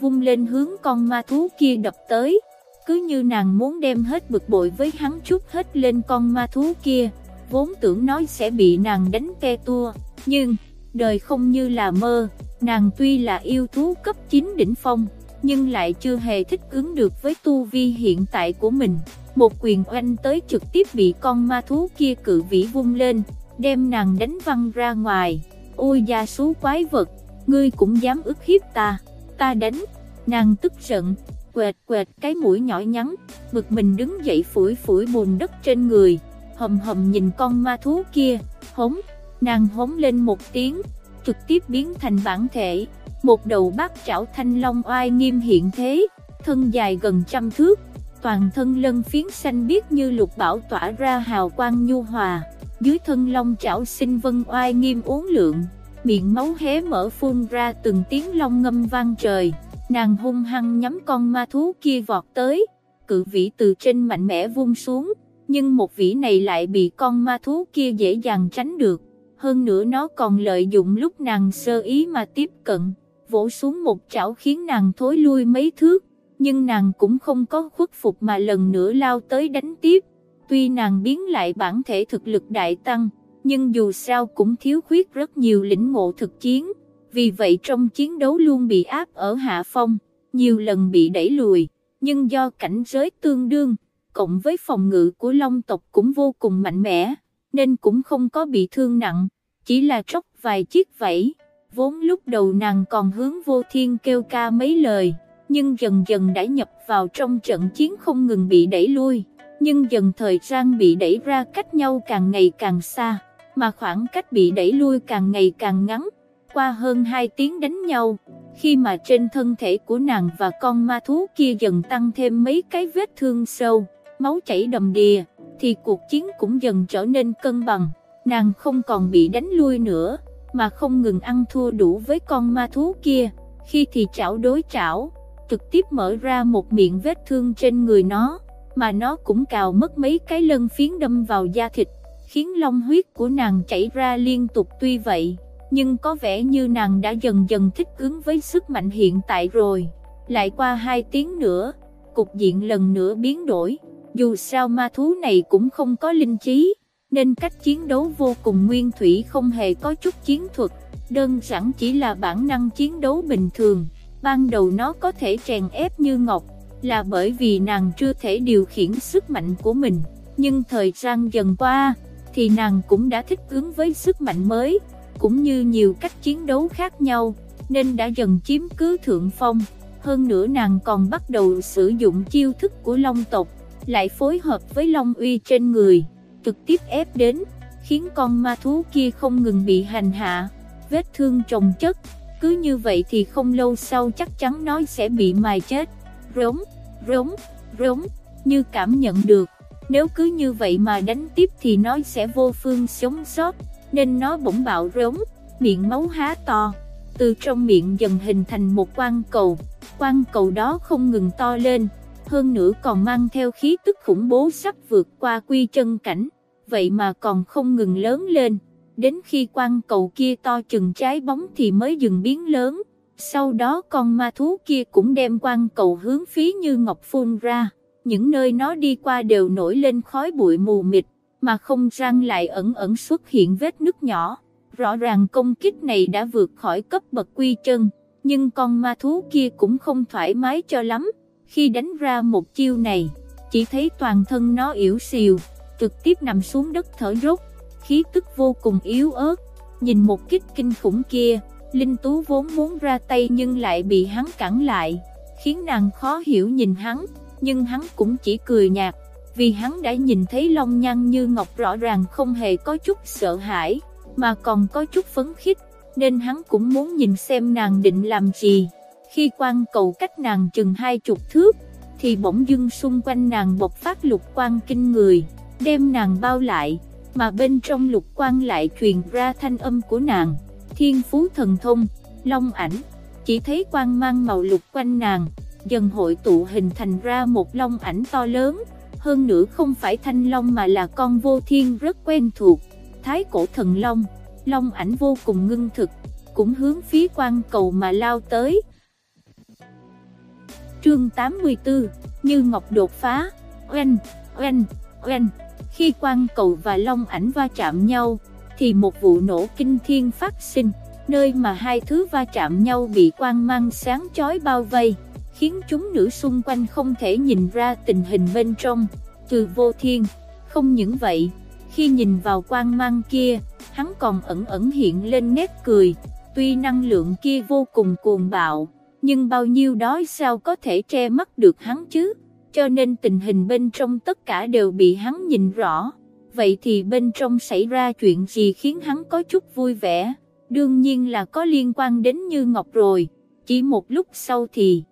vung lên hướng con ma thú kia đập tới, cứ như nàng muốn đem hết bực bội với hắn chút hết lên con ma thú kia, vốn tưởng nói sẽ bị nàng đánh ke tua, nhưng, đời không như là mơ, nàng tuy là yêu thú cấp 9 đỉnh phong, nhưng lại chưa hề thích ứng được với tu vi hiện tại của mình. Một quyền oanh tới trực tiếp bị con ma thú kia cự vĩ vung lên, đem nàng đánh văng ra ngoài. Ôi gia số quái vật, ngươi cũng dám ức hiếp ta ta đánh, nàng tức giận, quẹt quẹt cái mũi nhỏ nhắn, bực mình đứng dậy phủi phủi bùn đất trên người, hầm hầm nhìn con ma thú kia, hống, nàng hống lên một tiếng, trực tiếp biến thành bản thể, một đầu bát trảo thanh long oai nghiêm hiện thế, thân dài gần trăm thước, toàn thân lân phiến xanh biếc như lục bảo tỏa ra hào quang nhu hòa, dưới thân long trảo sinh vân oai nghiêm uốn lượng miệng máu hé mở phun ra từng tiếng long ngâm vang trời, nàng hung hăng nhắm con ma thú kia vọt tới, cự vĩ từ trên mạnh mẽ vung xuống, nhưng một vĩ này lại bị con ma thú kia dễ dàng tránh được, hơn nữa nó còn lợi dụng lúc nàng sơ ý mà tiếp cận, vỗ xuống một chảo khiến nàng thối lui mấy thước, nhưng nàng cũng không có khuất phục mà lần nữa lao tới đánh tiếp, tuy nàng biến lại bản thể thực lực đại tăng, nhưng dù sao cũng thiếu khuyết rất nhiều lĩnh ngộ thực chiến, vì vậy trong chiến đấu luôn bị áp ở hạ phong, nhiều lần bị đẩy lùi, nhưng do cảnh giới tương đương, cộng với phòng ngự của long tộc cũng vô cùng mạnh mẽ, nên cũng không có bị thương nặng, chỉ là tróc vài chiếc vẫy, vốn lúc đầu nàng còn hướng vô thiên kêu ca mấy lời, nhưng dần dần đã nhập vào trong trận chiến không ngừng bị đẩy lui, nhưng dần thời gian bị đẩy ra cách nhau càng ngày càng xa mà khoảng cách bị đẩy lui càng ngày càng ngắn, qua hơn 2 tiếng đánh nhau, khi mà trên thân thể của nàng và con ma thú kia dần tăng thêm mấy cái vết thương sâu, máu chảy đầm đìa, thì cuộc chiến cũng dần trở nên cân bằng, nàng không còn bị đánh lui nữa, mà không ngừng ăn thua đủ với con ma thú kia, khi thì chảo đối chảo, trực tiếp mở ra một miệng vết thương trên người nó, mà nó cũng cào mất mấy cái lân phiến đâm vào da thịt, khiến long huyết của nàng chảy ra liên tục tuy vậy, nhưng có vẻ như nàng đã dần dần thích ứng với sức mạnh hiện tại rồi. Lại qua hai tiếng nữa, cục diện lần nữa biến đổi, dù sao ma thú này cũng không có linh trí, nên cách chiến đấu vô cùng nguyên thủy không hề có chút chiến thuật, đơn giản chỉ là bản năng chiến đấu bình thường. Ban đầu nó có thể chèn ép như ngọc, là bởi vì nàng chưa thể điều khiển sức mạnh của mình, nhưng thời gian dần qua, thì nàng cũng đã thích ứng với sức mạnh mới, cũng như nhiều cách chiến đấu khác nhau, nên đã dần chiếm cứ thượng phong. Hơn nữa nàng còn bắt đầu sử dụng chiêu thức của Long tộc, lại phối hợp với Long uy trên người, trực tiếp ép đến, khiến con ma thú kia không ngừng bị hành hạ, vết thương trồng chất. Cứ như vậy thì không lâu sau chắc chắn nó sẽ bị mài chết. Rống, rống, rống, như cảm nhận được, nếu cứ như vậy mà đánh tiếp thì nó sẽ vô phương sống sót, nên nó bỗng bạo rống, miệng máu há to, từ trong miệng dần hình thành một quan cầu, quan cầu đó không ngừng to lên, hơn nữa còn mang theo khí tức khủng bố sắp vượt qua quy chân cảnh, vậy mà còn không ngừng lớn lên, đến khi quan cầu kia to chừng trái bóng thì mới dừng biến lớn, sau đó con ma thú kia cũng đem quan cầu hướng phí như ngọc phun ra, những nơi nó đi qua đều nổi lên khói bụi mù mịt, mà không gian lại ẩn ẩn xuất hiện vết nứt nhỏ. Rõ ràng công kích này đã vượt khỏi cấp bậc quy chân, nhưng con ma thú kia cũng không thoải mái cho lắm. Khi đánh ra một chiêu này, chỉ thấy toàn thân nó yếu xìu, trực tiếp nằm xuống đất thở rốt khí tức vô cùng yếu ớt. Nhìn một kích kinh khủng kia, Linh Tú vốn muốn ra tay nhưng lại bị hắn cản lại, khiến nàng khó hiểu nhìn hắn, nhưng hắn cũng chỉ cười nhạt, vì hắn đã nhìn thấy Long Nhan như ngọc rõ ràng không hề có chút sợ hãi, mà còn có chút phấn khích, nên hắn cũng muốn nhìn xem nàng định làm gì. Khi quan cầu cách nàng chừng hai chục thước, thì bỗng dưng xung quanh nàng bộc phát lục quan kinh người, đem nàng bao lại, mà bên trong lục quan lại truyền ra thanh âm của nàng thiên phú thần thông, long ảnh, chỉ thấy quang mang màu lục quanh nàng, dần hội tụ hình thành ra một long ảnh to lớn, hơn nữa không phải thanh long mà là con vô thiên rất quen thuộc, thái cổ thần long, long ảnh vô cùng ngưng thực, cũng hướng phía quan cầu mà lao tới. Chương 84, Như Ngọc đột phá, oanh, oanh, oanh, khi quan cầu và long ảnh va chạm nhau, thì một vụ nổ kinh thiên phát sinh, nơi mà hai thứ va chạm nhau bị quang mang sáng chói bao vây, khiến chúng nữ xung quanh không thể nhìn ra tình hình bên trong, từ vô thiên. Không những vậy, khi nhìn vào quang mang kia, hắn còn ẩn ẩn hiện lên nét cười, tuy năng lượng kia vô cùng cuồng bạo, nhưng bao nhiêu đó sao có thể che mắt được hắn chứ, cho nên tình hình bên trong tất cả đều bị hắn nhìn rõ. Vậy thì bên trong xảy ra chuyện gì khiến hắn có chút vui vẻ, đương nhiên là có liên quan đến Như Ngọc rồi, chỉ một lúc sau thì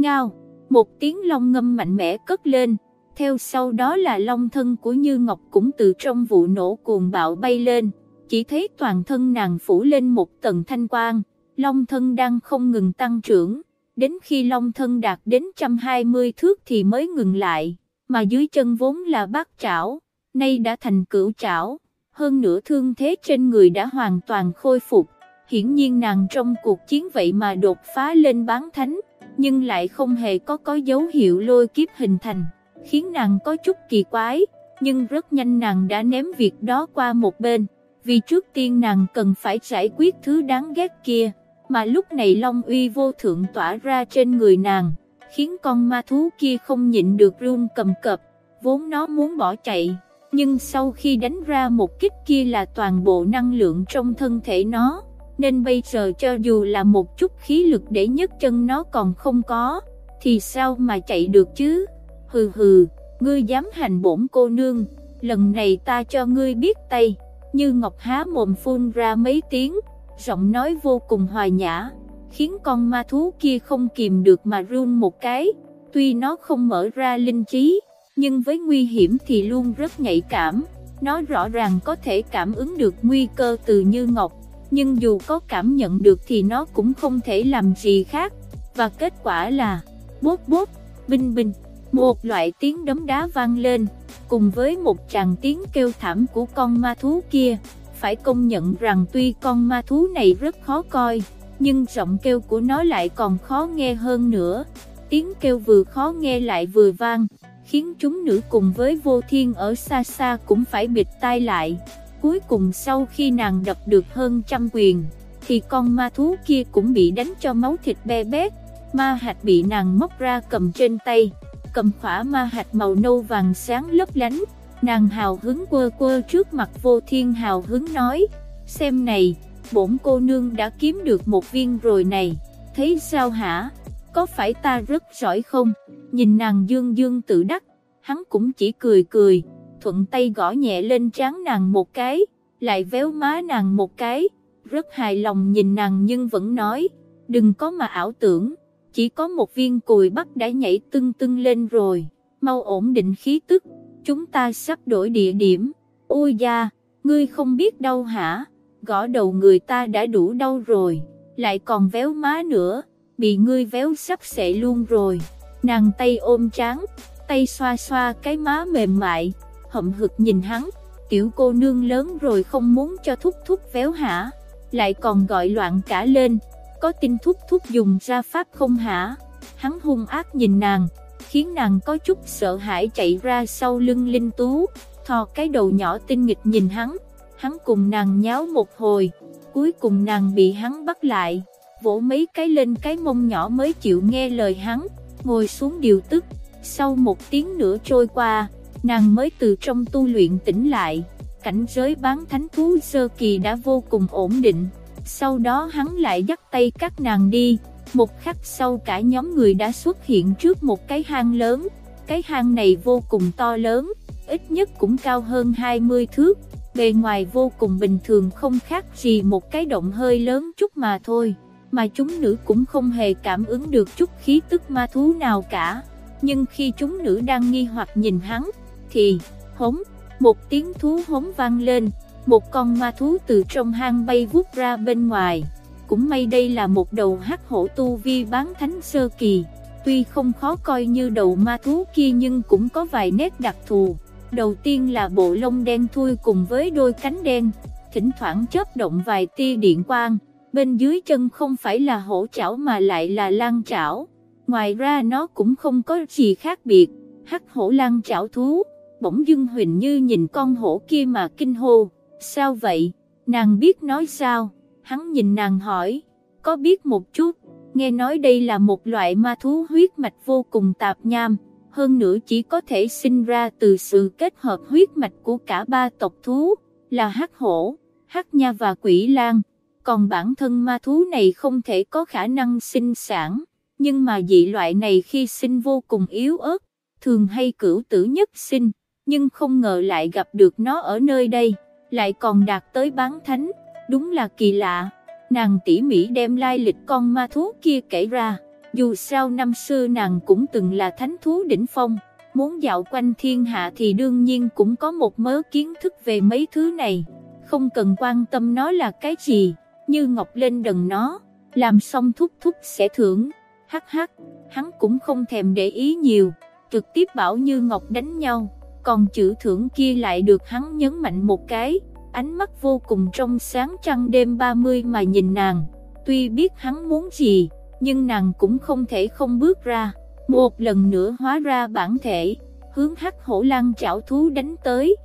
ngao, một tiếng long ngâm mạnh mẽ cất lên, theo sau đó là long thân của Như Ngọc cũng từ trong vụ nổ cuồng bạo bay lên, chỉ thấy toàn thân nàng phủ lên một tầng thanh quang, long thân đang không ngừng tăng trưởng, đến khi long thân đạt đến 120 thước thì mới ngừng lại, mà dưới chân vốn là bát trảo nay đã thành cửu trảo, hơn nữa thương thế trên người đã hoàn toàn khôi phục. Hiển nhiên nàng trong cuộc chiến vậy mà đột phá lên bán thánh, nhưng lại không hề có có dấu hiệu lôi kiếp hình thành, khiến nàng có chút kỳ quái, nhưng rất nhanh nàng đã ném việc đó qua một bên, vì trước tiên nàng cần phải giải quyết thứ đáng ghét kia, mà lúc này Long uy vô thượng tỏa ra trên người nàng, khiến con ma thú kia không nhịn được run cầm cập, vốn nó muốn bỏ chạy. Nhưng sau khi đánh ra một kích kia là toàn bộ năng lượng trong thân thể nó, nên bây giờ cho dù là một chút khí lực để nhấc chân nó còn không có, thì sao mà chạy được chứ? Hừ hừ, ngươi dám hành bổn cô nương, lần này ta cho ngươi biết tay, như ngọc há mồm phun ra mấy tiếng, giọng nói vô cùng hòa nhã, khiến con ma thú kia không kìm được mà run một cái, tuy nó không mở ra linh trí nhưng với nguy hiểm thì luôn rất nhạy cảm. Nó rõ ràng có thể cảm ứng được nguy cơ từ Như Ngọc, nhưng dù có cảm nhận được thì nó cũng không thể làm gì khác. Và kết quả là, bốp bốp, binh binh, một loại tiếng đấm đá vang lên, cùng với một tràng tiếng kêu thảm của con ma thú kia, phải công nhận rằng tuy con ma thú này rất khó coi, nhưng giọng kêu của nó lại còn khó nghe hơn nữa, tiếng kêu vừa khó nghe lại vừa vang, khiến chúng nữ cùng với vô thiên ở xa xa cũng phải bịt tai lại. Cuối cùng sau khi nàng đập được hơn trăm quyền, thì con ma thú kia cũng bị đánh cho máu thịt be bét, ma hạch bị nàng móc ra cầm trên tay, cầm khỏa ma hạch màu nâu vàng sáng lấp lánh, nàng hào hứng quơ quơ trước mặt vô thiên hào hứng nói, xem này, bổn cô nương đã kiếm được một viên rồi này, thấy sao hả, có phải ta rất giỏi không, nhìn nàng dương dương tự đắc, hắn cũng chỉ cười cười, thuận tay gõ nhẹ lên trán nàng một cái, lại véo má nàng một cái, rất hài lòng nhìn nàng nhưng vẫn nói, đừng có mà ảo tưởng, chỉ có một viên cùi bắt đã nhảy tưng tưng lên rồi, mau ổn định khí tức, chúng ta sắp đổi địa điểm, ôi da, ngươi không biết đâu hả, gõ đầu người ta đã đủ đau rồi, lại còn véo má nữa, bị ngươi véo sắp xệ luôn rồi, nàng tay ôm trán, tay xoa xoa cái má mềm mại, hậm hực nhìn hắn, tiểu cô nương lớn rồi không muốn cho thúc thúc véo hả, lại còn gọi loạn cả lên, có tin thúc thúc dùng ra pháp không hả, hắn hung ác nhìn nàng, khiến nàng có chút sợ hãi chạy ra sau lưng Linh Tú, thò cái đầu nhỏ tinh nghịch nhìn hắn, hắn cùng nàng nháo một hồi, cuối cùng nàng bị hắn bắt lại, vỗ mấy cái lên cái mông nhỏ mới chịu nghe lời hắn, ngồi xuống điều tức, sau một tiếng nữa trôi qua, nàng mới từ trong tu luyện tỉnh lại, cảnh giới bán thánh thú sơ kỳ đã vô cùng ổn định, sau đó hắn lại dắt tay các nàng đi, một khắc sau cả nhóm người đã xuất hiện trước một cái hang lớn, cái hang này vô cùng to lớn, ít nhất cũng cao hơn 20 thước, bề ngoài vô cùng bình thường không khác gì một cái động hơi lớn chút mà thôi, mà chúng nữ cũng không hề cảm ứng được chút khí tức ma thú nào cả, nhưng khi chúng nữ đang nghi hoặc nhìn hắn, thì, hống, một tiếng thú hống vang lên, một con ma thú từ trong hang bay vút ra bên ngoài. Cũng may đây là một đầu hắc hổ tu vi bán thánh sơ kỳ, tuy không khó coi như đầu ma thú kia nhưng cũng có vài nét đặc thù. Đầu tiên là bộ lông đen thui cùng với đôi cánh đen, thỉnh thoảng chớp động vài tia điện quang, bên dưới chân không phải là hổ chảo mà lại là lan chảo. Ngoài ra nó cũng không có gì khác biệt, hắc hổ lan chảo thú, bỗng dưng Huỳnh Như nhìn con hổ kia mà kinh hô, sao vậy, nàng biết nói sao, hắn nhìn nàng hỏi, có biết một chút, nghe nói đây là một loại ma thú huyết mạch vô cùng tạp nham, hơn nữa chỉ có thể sinh ra từ sự kết hợp huyết mạch của cả ba tộc thú, là hắc hổ, hắc nha và quỷ lang, còn bản thân ma thú này không thể có khả năng sinh sản, nhưng mà dị loại này khi sinh vô cùng yếu ớt, thường hay cửu tử nhất sinh, nhưng không ngờ lại gặp được nó ở nơi đây, lại còn đạt tới bán thánh, đúng là kỳ lạ. Nàng tỉ mỉ đem lai lịch con ma thú kia kể ra, dù sao năm xưa nàng cũng từng là thánh thú đỉnh phong, muốn dạo quanh thiên hạ thì đương nhiên cũng có một mớ kiến thức về mấy thứ này, không cần quan tâm nó là cái gì, như ngọc lên đần nó, làm xong thúc thúc sẽ thưởng, hắc hắc, hắn cũng không thèm để ý nhiều, trực tiếp bảo như ngọc đánh nhau còn chữ thưởng kia lại được hắn nhấn mạnh một cái, ánh mắt vô cùng trong sáng trăng đêm 30 mà nhìn nàng, tuy biết hắn muốn gì, nhưng nàng cũng không thể không bước ra, một lần nữa hóa ra bản thể, hướng hắc hổ lan chảo thú đánh tới.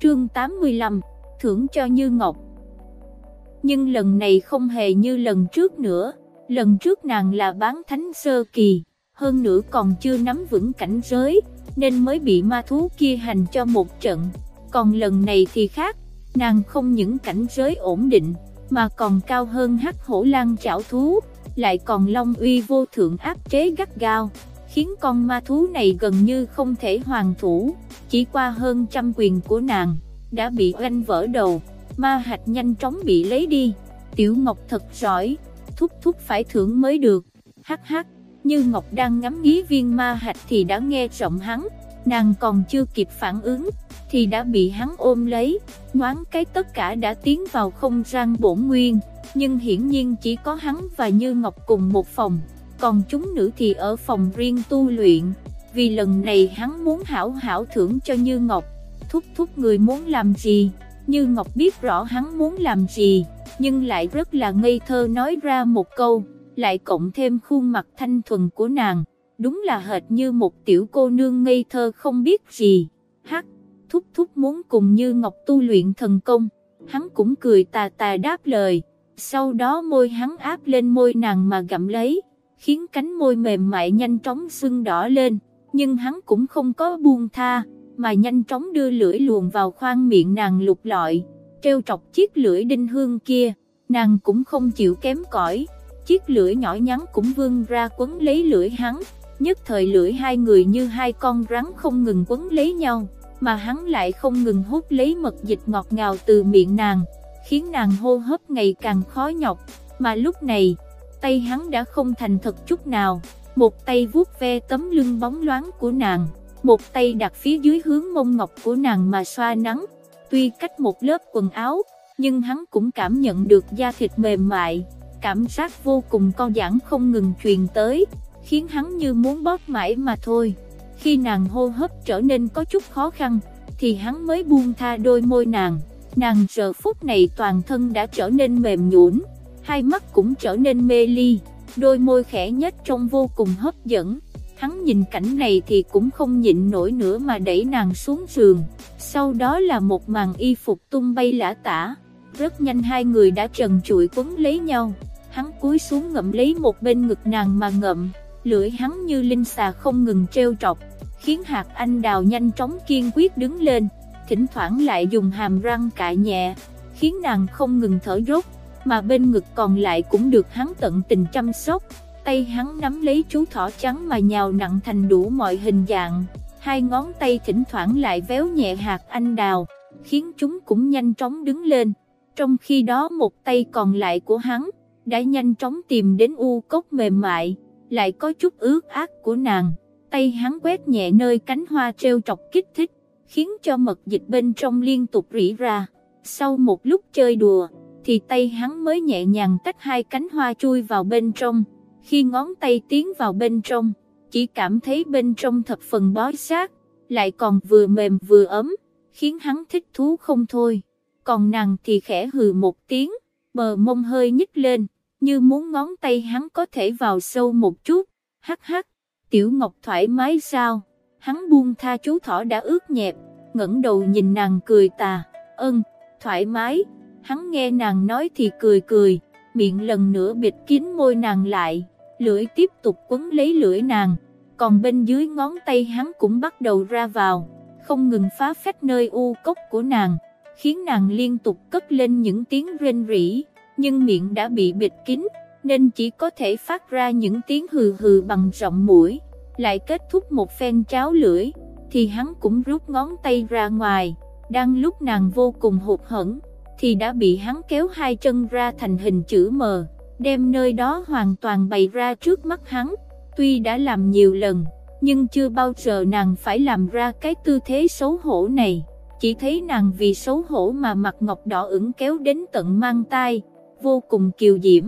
Chương 85, thưởng cho Như Ngọc. Nhưng lần này không hề như lần trước nữa, lần trước nàng là bán thánh sơ kỳ, hơn nữa còn chưa nắm vững cảnh giới, nên mới bị ma thú kia hành cho một trận. Còn lần này thì khác, nàng không những cảnh giới ổn định, mà còn cao hơn hắc hổ lang chảo thú, lại còn long uy vô thượng áp chế gắt gao, khiến con ma thú này gần như không thể hoàn thủ, chỉ qua hơn trăm quyền của nàng, đã bị oanh vỡ đầu, ma hạch nhanh chóng bị lấy đi, tiểu ngọc thật giỏi, thúc thúc phải thưởng mới được, hắc hắc. Như Ngọc đang ngắm nghí viên ma hạch thì đã nghe giọng hắn, nàng còn chưa kịp phản ứng, thì đã bị hắn ôm lấy, ngoán cái tất cả đã tiến vào không gian bổn nguyên, nhưng hiển nhiên chỉ có hắn và Như Ngọc cùng một phòng, còn chúng nữ thì ở phòng riêng tu luyện, vì lần này hắn muốn hảo hảo thưởng cho Như Ngọc, thúc thúc người muốn làm gì, Như Ngọc biết rõ hắn muốn làm gì, nhưng lại rất là ngây thơ nói ra một câu, lại cộng thêm khuôn mặt thanh thuần của nàng, đúng là hệt như một tiểu cô nương ngây thơ không biết gì, hắc, thúc thúc muốn cùng Như Ngọc tu luyện thần công, hắn cũng cười tà tà đáp lời, sau đó môi hắn áp lên môi nàng mà gặm lấy, khiến cánh môi mềm mại nhanh chóng sưng đỏ lên, nhưng hắn cũng không có buông tha, mà nhanh chóng đưa lưỡi luồn vào khoang miệng nàng lục lọi, treo trọc chiếc lưỡi đinh hương kia, nàng cũng không chịu kém cỏi, chiếc lưỡi nhỏ nhắn cũng vươn ra quấn lấy lưỡi hắn, nhất thời lưỡi hai người như hai con rắn không ngừng quấn lấy nhau, mà hắn lại không ngừng hút lấy mật dịch ngọt ngào từ miệng nàng, khiến nàng hô hấp ngày càng khó nhọc, mà lúc này, tay hắn đã không thành thật chút nào, một tay vuốt ve tấm lưng bóng loáng của nàng, một tay đặt phía dưới hướng mông ngọc của nàng mà xoa nắng, tuy cách một lớp quần áo, nhưng hắn cũng cảm nhận được da thịt mềm mại, cảm giác vô cùng co giãn không ngừng truyền tới, khiến hắn như muốn bóp mãi mà thôi. Khi nàng hô hấp trở nên có chút khó khăn, thì hắn mới buông tha đôi môi nàng, nàng giờ phút này toàn thân đã trở nên mềm nhũn, hai mắt cũng trở nên mê ly, đôi môi khẽ nhếch trông vô cùng hấp dẫn. Hắn nhìn cảnh này thì cũng không nhịn nổi nữa mà đẩy nàng xuống giường, sau đó là một màn y phục tung bay lả tả, rất nhanh hai người đã trần trụi quấn lấy nhau, hắn cúi xuống ngậm lấy một bên ngực nàng mà ngậm, lưỡi hắn như linh xà không ngừng treo trọc, khiến hạt anh đào nhanh chóng kiên quyết đứng lên, thỉnh thoảng lại dùng hàm răng cạy nhẹ, khiến nàng không ngừng thở rốt, mà bên ngực còn lại cũng được hắn tận tình chăm sóc, tay hắn nắm lấy chú thỏ trắng mà nhào nặng thành đủ mọi hình dạng, hai ngón tay thỉnh thoảng lại véo nhẹ hạt anh đào, khiến chúng cũng nhanh chóng đứng lên, trong khi đó một tay còn lại của hắn, đã nhanh chóng tìm đến u cốc mềm mại, lại có chút ướt át của nàng, tay hắn quét nhẹ nơi cánh hoa treo trọc kích thích, khiến cho mật dịch bên trong liên tục rỉ ra, sau một lúc chơi đùa, thì tay hắn mới nhẹ nhàng tách hai cánh hoa chui vào bên trong, khi ngón tay tiến vào bên trong, chỉ cảm thấy bên trong thập phần bó sát, lại còn vừa mềm vừa ấm, khiến hắn thích thú không thôi, còn nàng thì khẽ hừ một tiếng, bờ mông hơi nhích lên, như muốn ngón tay hắn có thể vào sâu một chút, hắc hắc, tiểu ngọc thoải mái sao, hắn buông tha chú thỏ đã ướt nhẹp, ngẩng đầu nhìn nàng cười tà, Ân, thoải mái, hắn nghe nàng nói thì cười cười, miệng lần nữa bịt kín môi nàng lại, lưỡi tiếp tục quấn lấy lưỡi nàng, còn bên dưới ngón tay hắn cũng bắt đầu ra vào, không ngừng phá phách nơi u cốc của nàng, khiến nàng liên tục cất lên những tiếng rên rỉ, nhưng miệng đã bị bịt kín, nên chỉ có thể phát ra những tiếng hừ hừ bằng rộng mũi, lại kết thúc một phen cháo lưỡi, thì hắn cũng rút ngón tay ra ngoài, đang lúc nàng vô cùng hụt hẫng thì đã bị hắn kéo hai chân ra thành hình chữ M, đem nơi đó hoàn toàn bày ra trước mắt hắn, tuy đã làm nhiều lần, nhưng chưa bao giờ nàng phải làm ra cái tư thế xấu hổ này, chỉ thấy nàng vì xấu hổ mà mặt ngọc đỏ ửng kéo đến tận mang tai, vô cùng kiều diễm,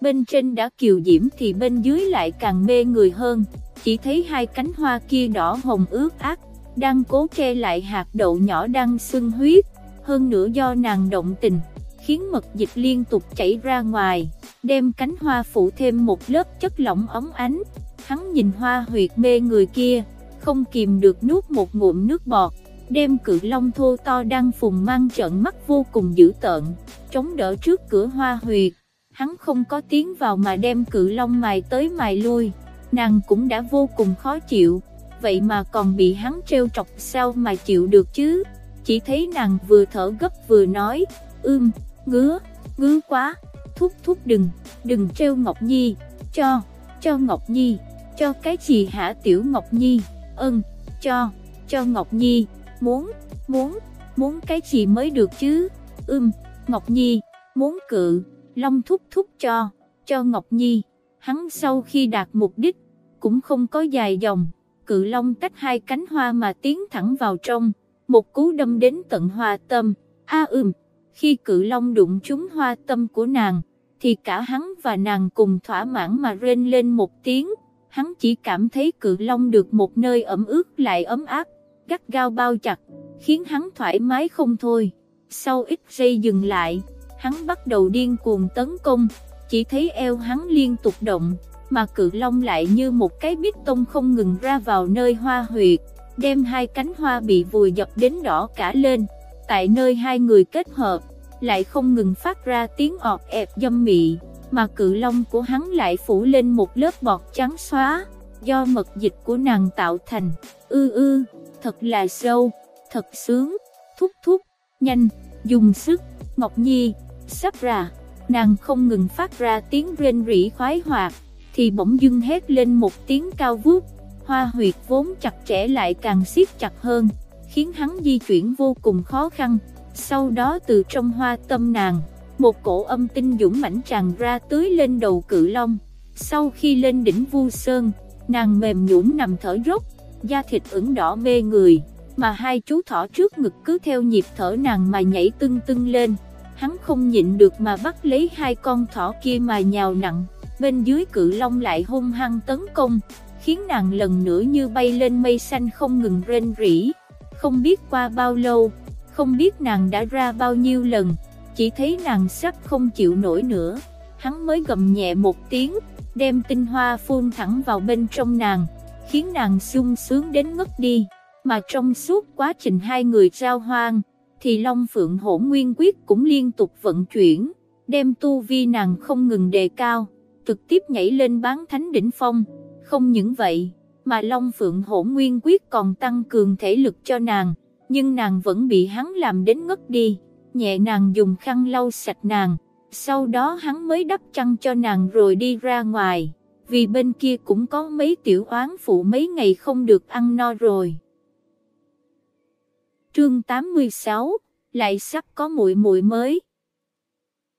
bên trên đã kiều diễm thì bên dưới lại càng mê người hơn, chỉ thấy hai cánh hoa kia đỏ hồng ướt át, đang cố che lại hạt đậu nhỏ đang sưng huyết, hơn nữa do nàng động tình, khiến mật dịch liên tục chảy ra ngoài, đem cánh hoa phủ thêm một lớp chất lỏng ống ánh. Hắn nhìn hoa huyệt mê người kia, không kìm được nuốt một ngụm nước bọt, đem cự long thô to đang phùng mang trận mắt vô cùng dữ tợn, chống đỡ trước cửa hoa huyệt. Hắn không có tiến vào mà đem cự long mài tới mài lui, nàng cũng đã vô cùng khó chịu, vậy mà còn bị hắn treo trọc sao mà chịu được chứ? Chỉ thấy nàng vừa thở gấp vừa nói, ưm, ngứa, ngứa quá, thúc thúc đừng, đừng treo Ngọc Nhi, cho, cho Ngọc Nhi, cho cái gì hả tiểu Ngọc Nhi, ơn, cho, cho Ngọc Nhi, muốn, muốn, muốn cái gì mới được chứ, ưm, Ngọc Nhi, muốn cự, Long thúc thúc cho, cho Ngọc Nhi, hắn sau khi đạt mục đích, cũng không có dài dòng, cự Long tách hai cánh hoa mà tiến thẳng vào trong, một cú đâm đến tận hoa tâm, a ưm khi cự long đụng trúng hoa tâm của nàng, thì cả hắn và nàng cùng thỏa mãn mà rên lên một tiếng, hắn chỉ cảm thấy cự long được một nơi ẩm ướt lại ấm áp, gắt gao bao chặt, khiến hắn thoải mái không thôi. Sau ít giây dừng lại, hắn bắt đầu điên cuồng tấn công, chỉ thấy eo hắn liên tục động, mà cự long lại như một cái bít tông không ngừng ra vào nơi hoa huyệt, đem hai cánh hoa bị vùi dập đến đỏ cả lên, tại nơi hai người kết hợp, lại không ngừng phát ra tiếng ọt ẹp dâm mị, mà cự long của hắn lại phủ lên một lớp bọt trắng xóa, do mật dịch của nàng tạo thành, ư ư, thật là sâu, thật sướng, thúc thúc, nhanh, dùng sức, Ngọc Nhi, sắp ra, nàng không ngừng phát ra tiếng rên rỉ khoái hoạt, thì bỗng dưng hét lên một tiếng cao vút, hoa huyệt vốn chặt chẽ lại càng siết chặt hơn, khiến hắn di chuyển vô cùng khó khăn, sau đó từ trong hoa tâm nàng, một cổ âm tinh dũng mãnh tràn ra tưới lên đầu cự long, sau khi lên đỉnh vu sơn, nàng mềm nhũn nằm thở dốc, da thịt ửng đỏ mê người, mà hai chú thỏ trước ngực cứ theo nhịp thở nàng mà nhảy tưng tưng lên, hắn không nhịn được mà bắt lấy hai con thỏ kia mà nhào nặng, bên dưới cự long lại hung hăng tấn công, khiến nàng lần nữa như bay lên mây xanh không ngừng rên rỉ, không biết qua bao lâu, không biết nàng đã ra bao nhiêu lần, chỉ thấy nàng sắp không chịu nổi nữa, hắn mới gầm nhẹ một tiếng, đem tinh hoa phun thẳng vào bên trong nàng, khiến nàng sung sướng đến ngất đi, mà trong suốt quá trình hai người giao hoang, thì Long Phượng Hổ Nguyên Quyết cũng liên tục vận chuyển, đem tu vi nàng không ngừng đề cao, trực tiếp nhảy lên bán thánh đỉnh phong, không những vậy, mà Long Phượng Hổ Nguyên Quyết còn tăng cường thể lực cho nàng, nhưng nàng vẫn bị hắn làm đến ngất đi, nhẹ nàng dùng khăn lau sạch nàng, sau đó hắn mới đắp chăn cho nàng rồi đi ra ngoài, vì bên kia cũng có mấy tiểu oán phụ mấy ngày không được ăn no rồi. Trương 86, lại sắp có muội muội mới.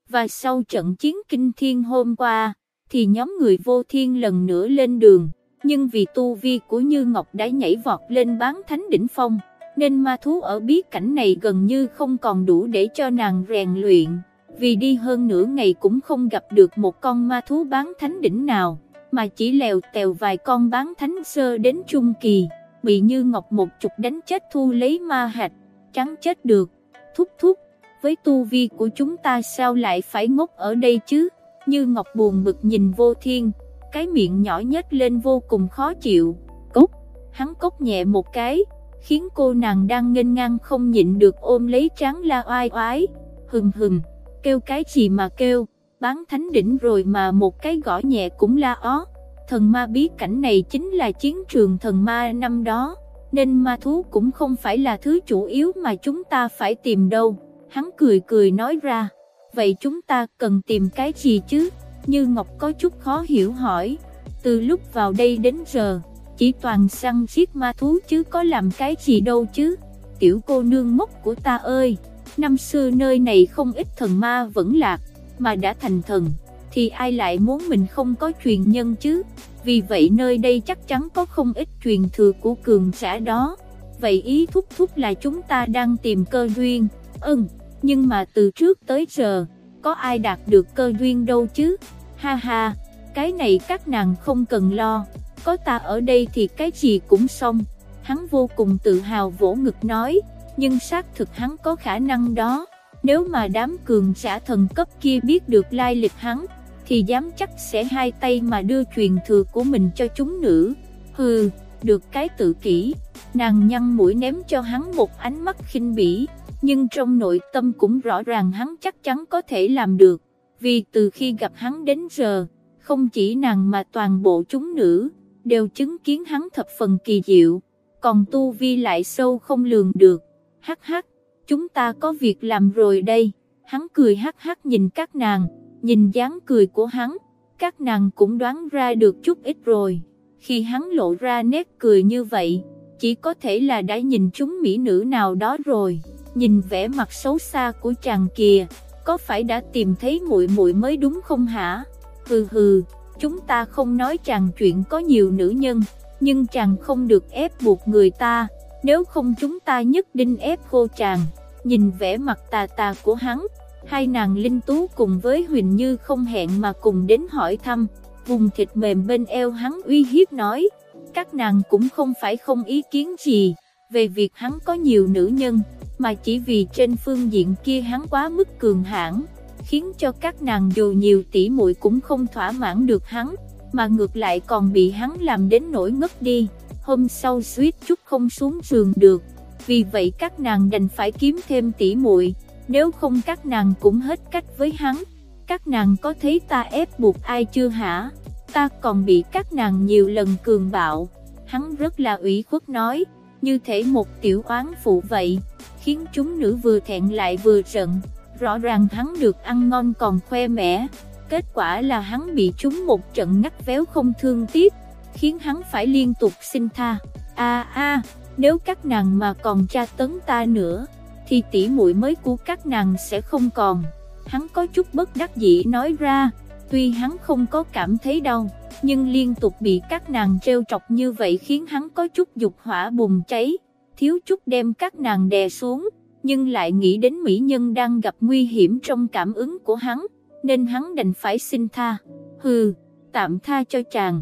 Và sau trận chiến kinh thiên hôm qua, thì nhóm người vô thiên lần nữa lên đường, nhưng vì tu vi của Như Ngọc đã nhảy vọt lên bán thánh đỉnh phong, nên ma thú ở bí cảnh này gần như không còn đủ để cho nàng rèn luyện, vì đi hơn nửa ngày cũng không gặp được một con ma thú bán thánh đỉnh nào, mà chỉ lèo tèo vài con bán thánh sơ đến trung kỳ, bị Như Ngọc một chục đánh chết thu lấy ma hạch, trắng chết được, thúc thúc, với tu vi của chúng ta sao lại phải ngốc ở đây chứ, Như Ngọc buồn bực nhìn vô thiên, cái miệng nhỏ nhếch lên vô cùng khó chịu, cốc, hắn cốc nhẹ một cái, khiến cô nàng đang nghênh ngang không nhịn được ôm lấy tráng la oai oái, hừng hừng, kêu cái gì mà kêu, bán thánh đỉnh rồi mà một cái gõ nhẹ cũng la ó, thần ma bí cảnh này chính là chiến trường thần ma năm đó, nên ma thú cũng không phải là thứ chủ yếu mà chúng ta phải tìm đâu, hắn cười cười nói ra, vậy chúng ta cần tìm cái gì chứ, như Ngọc có chút khó hiểu hỏi, từ lúc vào đây đến giờ chỉ toàn săn giết ma thú chứ có làm cái gì đâu chứ, tiểu cô nương mốc của ta ơi, năm xưa nơi này không ít thần ma vẫn lạc, mà đã thành thần, thì ai lại muốn mình không có truyền nhân chứ, vì vậy nơi đây chắc chắn có không ít truyền thừa của cường giả đó, vậy ý thúc thúc là chúng ta đang tìm cơ duyên, ừm, nhưng mà từ trước tới giờ, có ai đạt được cơ duyên đâu chứ, ha ha, cái này các nàng không cần lo. Có ta ở đây thì cái gì cũng xong, hắn vô cùng tự hào vỗ ngực nói, nhưng xác thực hắn có khả năng đó, nếu mà đám cường giả thần cấp kia biết được lai lịch hắn, thì dám chắc sẽ hai tay mà đưa truyền thừa của mình cho chúng nữ, hừ, được cái tự kỷ, nàng nhăn mũi ném cho hắn một ánh mắt khinh bỉ, nhưng trong nội tâm cũng rõ ràng hắn chắc chắn có thể làm được, vì từ khi gặp hắn đến giờ, không chỉ nàng mà toàn bộ chúng nữ, đều chứng kiến hắn thập phần kỳ diệu, còn tu vi lại sâu không lường được. Hắc hắc, chúng ta có việc làm rồi đây. Hắn cười hắc hắc nhìn các nàng, nhìn dáng cười của hắn, các nàng cũng đoán ra được chút ít rồi. Khi hắn lộ ra nét cười như vậy, chỉ có thể là đã nhìn chúng mỹ nữ nào đó rồi. Nhìn vẻ mặt xấu xa của chàng kìa, có phải đã tìm thấy muội muội mới đúng không hả? Hừ hừ, Chúng ta không nói chàng chuyện có nhiều nữ nhân, nhưng chàng không được ép buộc người ta, nếu không chúng ta nhất định ép cô chàng. Nhìn vẻ mặt tà tà của hắn, hai nàng Linh Tú cùng với Huỳnh Như không hẹn mà cùng đến hỏi thăm, vùng thịt mềm bên eo hắn uy hiếp nói, các nàng cũng không phải không ý kiến gì, về việc hắn có nhiều nữ nhân, mà chỉ vì trên phương diện kia hắn quá mức cường hãn, khiến cho các nàng dù nhiều tỷ muội cũng không thỏa mãn được hắn, mà ngược lại còn bị hắn làm đến nỗi ngất đi, hôm sau suýt chút không xuống giường được, vì vậy các nàng đành phải kiếm thêm tỷ muội, nếu không các nàng cũng hết cách với hắn, các nàng có thấy ta ép buộc ai chưa hả, ta còn bị các nàng nhiều lần cường bạo, hắn rất là ủy khuất nói, như thể một tiểu oán phụ vậy, khiến chúng nữ vừa thẹn lại vừa giận, rõ ràng hắn được ăn ngon còn khoe mẽ, kết quả là hắn bị chúng một trận ngắt véo không thương tiếc, khiến hắn phải liên tục xin tha, a a, nếu các nàng mà còn tra tấn ta nữa, thì tỷ muội mới của các nàng sẽ không còn, hắn có chút bất đắc dĩ nói ra, tuy hắn không có cảm thấy đau nhưng liên tục bị các nàng treo trọc như vậy khiến hắn có chút dục hỏa bùng cháy, thiếu chút đem các nàng đè xuống, nhưng lại nghĩ đến mỹ nhân đang gặp nguy hiểm trong cảm ứng của hắn, nên hắn đành phải xin tha, hừ, tạm tha cho chàng.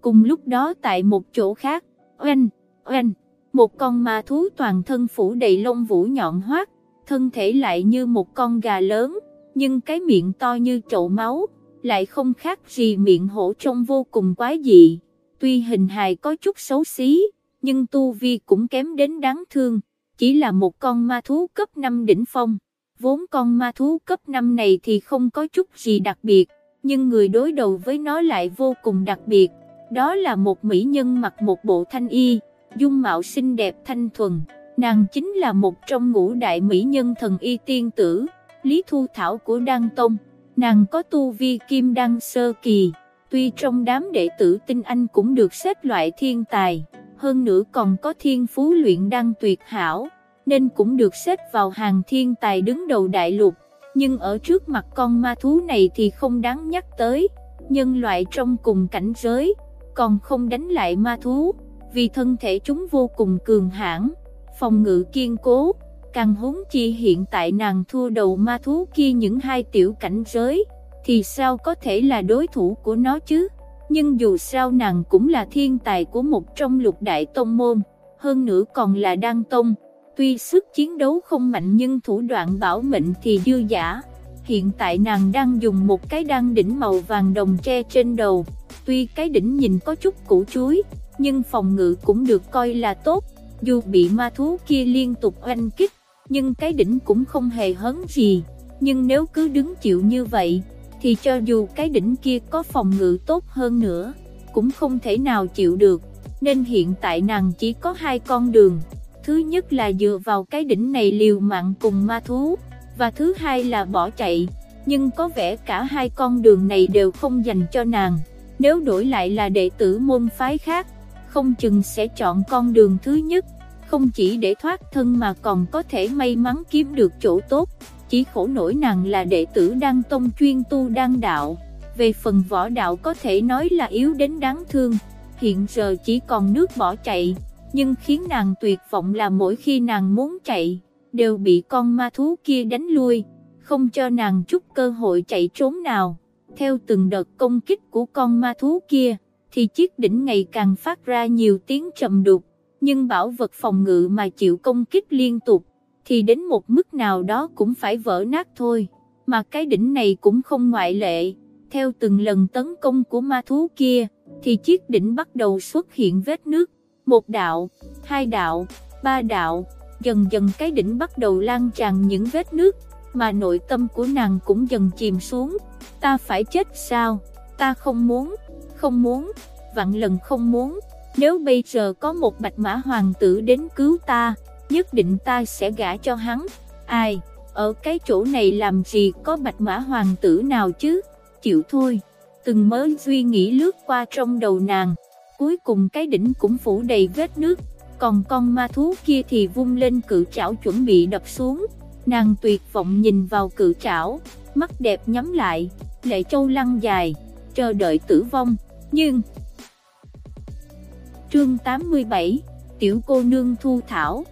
Cùng lúc đó tại một chỗ khác, oanh, oanh, một con ma thú toàn thân phủ đầy lông vũ nhọn hoắt, thân thể lại như một con gà lớn, nhưng cái miệng to như chậu máu, lại không khác gì miệng hổ trông vô cùng quái dị. Tuy hình hài có chút xấu xí, nhưng tu vi cũng kém đến đáng thương, chỉ là một con ma thú cấp 5 đỉnh phong. Vốn con ma thú cấp 5 này thì không có chút gì đặc biệt, nhưng người đối đầu với nó lại vô cùng đặc biệt. Đó là một mỹ nhân mặc một bộ thanh y, dung mạo xinh đẹp thanh thuần, nàng chính là một trong ngũ đại mỹ nhân thần y tiên tử, Lý Thu Thảo của Đăng Tông. Nàng có tu vi kim đăng sơ kỳ, tuy trong đám đệ tử tinh anh cũng được xếp loại thiên tài, hơn nữa còn có thiên phú luyện đăng tuyệt hảo, nên cũng được xếp vào hàng thiên tài đứng đầu đại lục, nhưng ở trước mặt con ma thú này thì không đáng nhắc tới, nhân loại trong cùng cảnh giới, còn không đánh lại ma thú, vì thân thể chúng vô cùng cường hãn, phòng ngự kiên cố càng huống chi hiện tại nàng thua đầu ma thú kia những hai tiểu cảnh giới, thì sao có thể là đối thủ của nó chứ? Nhưng dù sao nàng cũng là thiên tài của một trong lục đại tông môn, hơn nữa còn là đan tông, tuy sức chiến đấu không mạnh nhưng thủ đoạn bảo mệnh thì dư giả. Hiện tại nàng đang dùng một cái đan đỉnh màu vàng đồng tre trên đầu, tuy cái đỉnh nhìn có chút củ chuối, nhưng phòng ngự cũng được coi là tốt, dù bị ma thú kia liên tục oanh kích, nhưng cái đỉnh cũng không hề hấn gì, nhưng nếu cứ đứng chịu như vậy, thì cho dù cái đỉnh kia có phòng ngự tốt hơn nữa, cũng không thể nào chịu được, nên hiện tại nàng chỉ có hai con đường, thứ nhất là dựa vào cái đỉnh này liều mạng cùng ma thú, và thứ hai là bỏ chạy, nhưng có vẻ cả hai con đường này đều không dành cho nàng, nếu đổi lại là đệ tử môn phái khác, không chừng sẽ chọn con đường thứ nhất. Không chỉ để thoát thân mà còn có thể may mắn kiếm được chỗ tốt, chỉ khổ nổi nàng là đệ tử đăng tông chuyên tu đăng đạo, về phần võ đạo có thể nói là yếu đến đáng thương, hiện giờ chỉ còn nước bỏ chạy, nhưng khiến nàng tuyệt vọng là mỗi khi nàng muốn chạy, đều bị con ma thú kia đánh lui, không cho nàng chút cơ hội chạy trốn nào. Theo từng đợt công kích của con ma thú kia, thì chiếc đỉnh ngày càng phát ra nhiều tiếng trầm đục, nhưng bảo vật phòng ngự mà chịu công kích liên tục, thì đến một mức nào đó cũng phải vỡ nát thôi, mà cái đỉnh này cũng không ngoại lệ, theo từng lần tấn công của ma thú kia, thì chiếc đỉnh bắt đầu xuất hiện vết nước, một đạo, hai đạo, ba đạo, dần dần cái đỉnh bắt đầu lan tràn những vết nước, mà nội tâm của nàng cũng dần chìm xuống, ta phải chết sao, ta không muốn, không muốn, vạn lần không muốn. Nếu bây giờ có một bạch mã hoàng tử đến cứu ta, nhất định ta sẽ gả cho hắn. Ai, ở cái chỗ này làm gì có bạch mã hoàng tử nào chứ? Chịu thôi. Từng mới suy nghĩ lướt qua trong đầu nàng. Cuối cùng cái đỉnh cũng phủ đầy vết nước. Còn con ma thú kia thì vung lên cự trảo chuẩn bị đập xuống. Nàng tuyệt vọng nhìn vào cự trảo, mắt đẹp nhắm lại, lệ châu lăn dài, chờ đợi tử vong. Nhưng, Chương 87, Tiểu cô nương thu thảo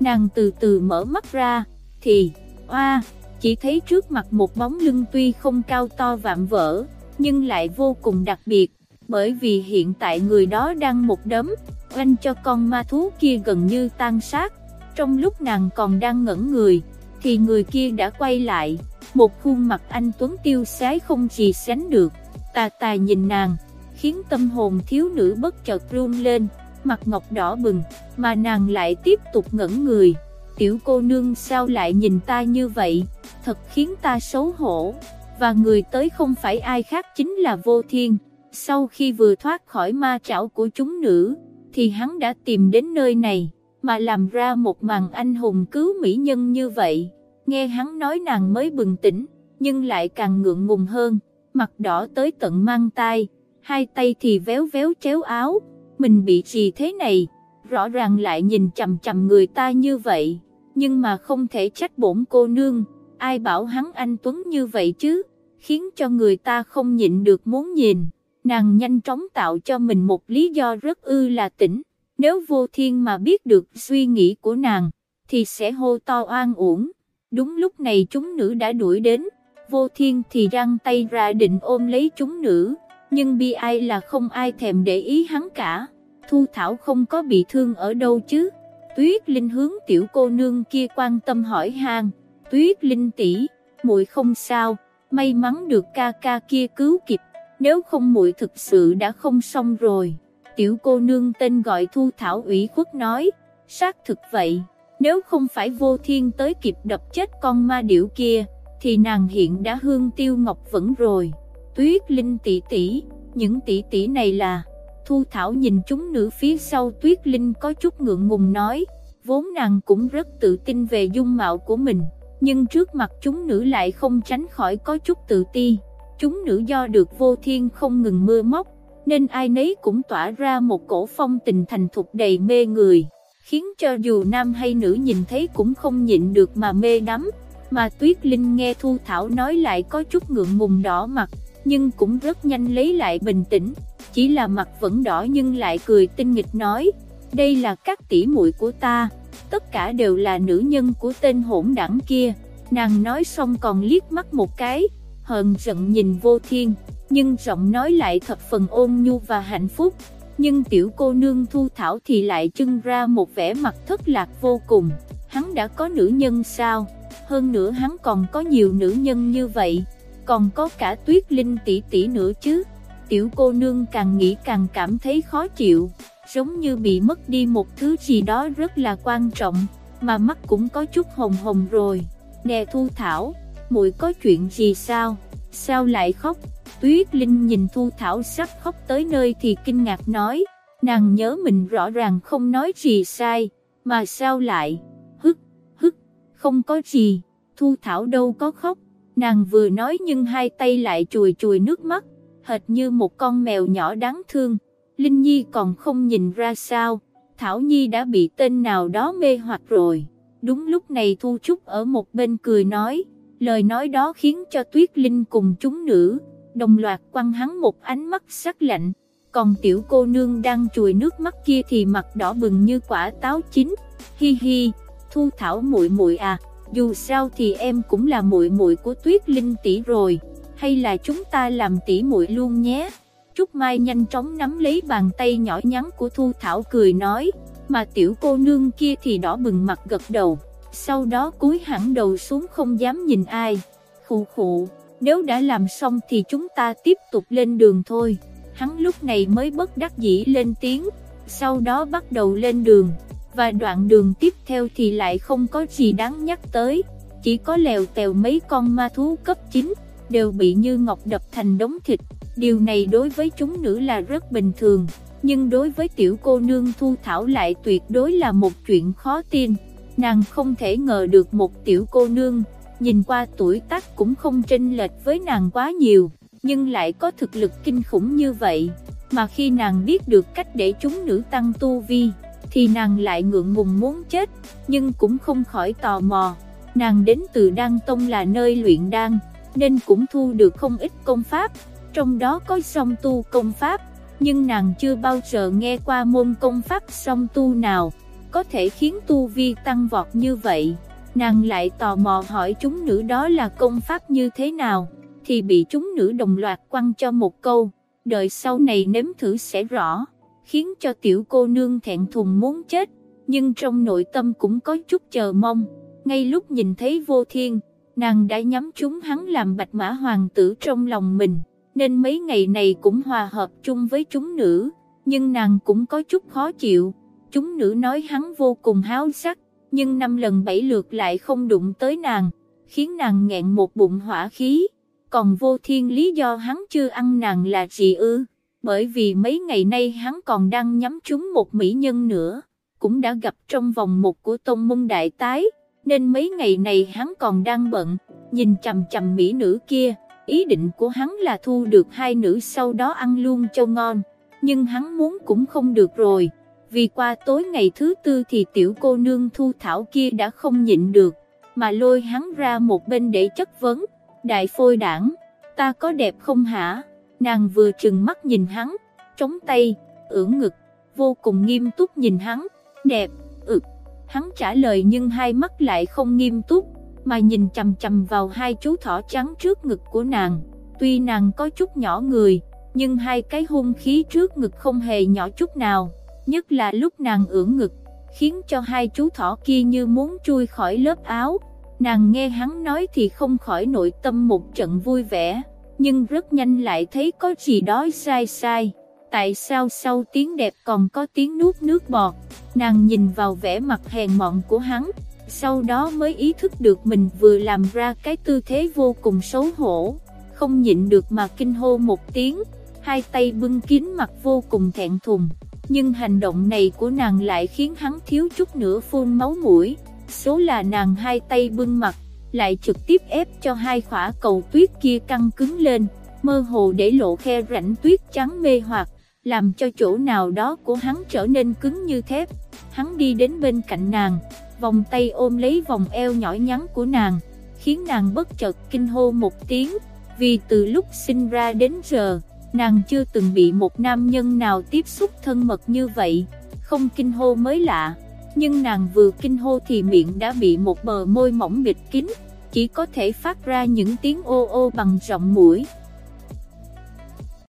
Nàng từ từ mở mắt ra, thì, Oa, chỉ thấy trước mặt một bóng lưng tuy không cao to vạm vỡ, nhưng lại vô cùng đặc biệt, bởi vì hiện tại người đó đang một đấm, oanh cho con ma thú kia gần như tan sát. Trong lúc nàng còn đang ngẩn người, thì người kia đã quay lại, một khuôn mặt anh Tuấn tiêu sái không gì sánh được, tà tà nhìn nàng, khiến tâm hồn thiếu nữ bất chợt run lên, mặt ngọc đỏ bừng, mà nàng lại tiếp tục ngẩn người. Tiểu cô nương sao lại nhìn ta như vậy, thật khiến ta xấu hổ, và người tới không phải ai khác chính là vô thiên. Sau khi vừa thoát khỏi ma trảo của chúng nữ, thì hắn đã tìm đến nơi này, mà làm ra một màn anh hùng cứu mỹ nhân như vậy. Nghe hắn nói nàng mới bừng tỉnh, nhưng lại càng ngượng ngùng hơn, mặt đỏ tới tận mang tai, hai tay thì véo véo chéo áo, mình bị gì thế này, rõ ràng lại nhìn chầm chầm người ta như vậy, nhưng mà không thể trách bổn cô nương, ai bảo hắn anh Tuấn như vậy chứ, khiến cho người ta không nhịn được muốn nhìn, nàng nhanh chóng tạo cho mình một lý do rất ư là tỉnh, nếu vô thiên mà biết được suy nghĩ của nàng, thì sẽ hô to oan uổng, đúng lúc này chúng nữ đã đuổi đến, vô thiên thì răng tay ra định ôm lấy chúng nữ, nhưng bi ai là không ai thèm để ý hắn cả, Thu Thảo không có bị thương ở đâu chứ, Tuyết Linh hướng tiểu cô nương kia quan tâm hỏi han, Tuyết Linh tỷ, muội không sao, may mắn được ca ca kia cứu kịp, nếu không muội thực sự đã không xong rồi. Tiểu cô nương tên gọi Thu Thảo ủy khuất nói, xác thực vậy, nếu không phải vô thiên tới kịp đập chết con ma điểu kia, thì nàng hiện đã hương tiêu ngọc vẫn rồi. Tuyết Linh tỷ tỷ, những tỷ tỷ này là, Thu Thảo nhìn chúng nữ phía sau Tuyết Linh có chút ngượng ngùng nói, vốn nàng cũng rất tự tin về dung mạo của mình, nhưng trước mặt chúng nữ lại không tránh khỏi có chút tự ti. Chúng nữ do được vô thiên không ngừng mưa móc, nên ai nấy cũng tỏa ra một cổ phong tình thành thục đầy mê người, khiến cho dù nam hay nữ nhìn thấy cũng không nhịn được mà mê đắm. Mà Tuyết Linh nghe Thu Thảo nói lại có chút ngượng ngùng đỏ mặt, nhưng cũng rất nhanh lấy lại bình tĩnh, chỉ là mặt vẫn đỏ nhưng lại cười tinh nghịch nói, đây là các tỷ muội của ta, tất cả đều là nữ nhân của tên hỗn đảng kia, nàng nói xong còn liếc mắt một cái, hờn giận nhìn vô thiên, nhưng giọng nói lại thập phần ôn nhu và hạnh phúc, nhưng tiểu cô nương thu thảo thì lại trưng ra một vẻ mặt thất lạc vô cùng, hắn đã có nữ nhân sao, hơn nữa hắn còn có nhiều nữ nhân như vậy, còn có cả tuyết linh tỷ tỷ nữa chứ, tiểu cô nương càng nghĩ càng cảm thấy khó chịu, giống như bị mất đi một thứ gì đó rất là quan trọng, mà mắt cũng có chút hồng hồng rồi, nè thu thảo, muội có chuyện gì sao, sao lại khóc, tuyết linh nhìn thu thảo sắp khóc tới nơi thì kinh ngạc nói, nàng nhớ mình rõ ràng không nói gì sai, mà sao lại, hức, hức, không có gì, thu thảo đâu có khóc, nàng vừa nói nhưng hai tay lại chùi chùi nước mắt, hệt như một con mèo nhỏ đáng thương, Linh Nhi còn không nhìn ra sao, Thảo Nhi đã bị tên nào đó mê hoặc rồi. Đúng lúc này Thu Trúc ở một bên cười nói, lời nói đó khiến cho Tuyết Linh cùng chúng nữ, đồng loạt quăng hắn một ánh mắt sắc lạnh, còn tiểu cô nương đang chùi nước mắt kia thì mặt đỏ bừng như quả táo chín. Hi hi, Thu Thảo muội muội à, dù sao thì em cũng là muội muội của Tuyết Linh tỷ rồi, hay là chúng ta làm tỷ muội luôn nhé. Trúc Mai nhanh chóng nắm lấy bàn tay nhỏ nhắn của Thu Thảo cười nói, mà tiểu cô nương kia thì đỏ bừng mặt gật đầu, sau đó cúi hẳn đầu xuống không dám nhìn ai. Khụ khụ, nếu đã làm xong thì chúng ta tiếp tục lên đường thôi. Hắn lúc này mới bất đắc dĩ lên tiếng, sau đó bắt đầu lên đường, và đoạn đường tiếp theo thì lại không có gì đáng nhắc tới, chỉ có lèo tèo mấy con ma thú cấp 9, đều bị như ngọc đập thành đống thịt. Điều này đối với chúng nữ là rất bình thường, nhưng đối với tiểu cô nương Thu Thảo lại tuyệt đối là một chuyện khó tin. Nàng không thể ngờ được một tiểu cô nương, nhìn qua tuổi tác cũng không chênh lệch với nàng quá nhiều, nhưng lại có thực lực kinh khủng như vậy. Mà khi nàng biết được cách để chúng nữ tăng tu vi, thì nàng lại ngượng ngùng muốn chết, nhưng cũng không khỏi tò mò. Nàng đến từ Đan Tông là nơi luyện đan, nên cũng thu được không ít công pháp, trong đó có song tu công pháp, nhưng nàng chưa bao giờ nghe qua môn công pháp song tu nào, có thể khiến tu vi tăng vọt như vậy nàng lại tò mò hỏi chúng nữ đó là công pháp như thế nào, thì bị chúng nữ đồng loạt quăng cho một câu, đợi sau này nếm thử sẽ rõ, khiến cho tiểu cô nương thẹn thùng muốn chết, nhưng trong nội tâm cũng có chút chờ mong, ngay lúc nhìn thấy vô thiên, nàng đã nhắm chúng hắn làm bạch mã hoàng tử trong lòng mình, nên mấy ngày này cũng hòa hợp chung với chúng nữ, nhưng nàng cũng có chút khó chịu, chúng nữ nói hắn vô cùng háo sắc, nhưng năm lần bảy lượt lại không đụng tới nàng, khiến nàng nghẹn một bụng hỏa khí, còn vô thiên lý do hắn chưa ăn nàng là gì ư, bởi vì mấy ngày nay hắn còn đang nhắm trúng một mỹ nhân nữa, cũng đã gặp trong vòng một của tông môn đại tái, nên mấy ngày này hắn còn đang bận, nhìn chầm chầm mỹ nữ kia, ý định của hắn là thu được hai nữ sau đó ăn luôn cho ngon, nhưng hắn muốn cũng không được rồi, vì qua tối ngày thứ tư thì tiểu cô nương thu thảo kia đã không nhịn được, mà lôi hắn ra một bên để chất vấn, đại phôi đảng, ta có đẹp không hả, nàng vừa trừng mắt nhìn hắn, trống tay, ưỡn ngực, vô cùng nghiêm túc nhìn hắn, đẹp, ực, hắn trả lời nhưng hai mắt lại không nghiêm túc, mà nhìn chầm chầm vào hai chú thỏ trắng trước ngực của nàng, tuy nàng có chút nhỏ người, nhưng hai cái hung khí trước ngực không hề nhỏ chút nào, nhất là lúc nàng ưỡn ngực, khiến cho hai chú thỏ kia như muốn chui khỏi lớp áo, nàng nghe hắn nói thì không khỏi nội tâm một trận vui vẻ, nhưng rất nhanh lại thấy có gì đó sai sai. Tại sao sau tiếng đẹp còn có tiếng nuốt nước bọt, nàng nhìn vào vẻ mặt hèn mọn của hắn, sau đó mới ý thức được mình vừa làm ra cái tư thế vô cùng xấu hổ, không nhịn được mà kinh hô một tiếng, hai tay bưng kín mặt vô cùng thẹn thùng, nhưng hành động này của nàng lại khiến hắn thiếu chút nữa phun máu mũi, số là nàng hai tay bưng mặt, lại trực tiếp ép cho hai khỏa cầu tuyết kia căng cứng lên, mơ hồ để lộ khe rãnh tuyết trắng mê hoặc, làm cho chỗ nào đó của hắn trở nên cứng như thép. Hắn đi đến bên cạnh nàng, vòng tay ôm lấy vòng eo nhỏ nhắn của nàng, khiến nàng bất chợt kinh hô một tiếng, vì từ lúc sinh ra đến giờ, nàng chưa từng bị một nam nhân nào tiếp xúc thân mật như vậy, không kinh hô mới lạ, nhưng nàng vừa kinh hô thì miệng đã bị một bờ môi mỏng bịt kín, chỉ có thể phát ra những tiếng ô ô bằng giọng mũi.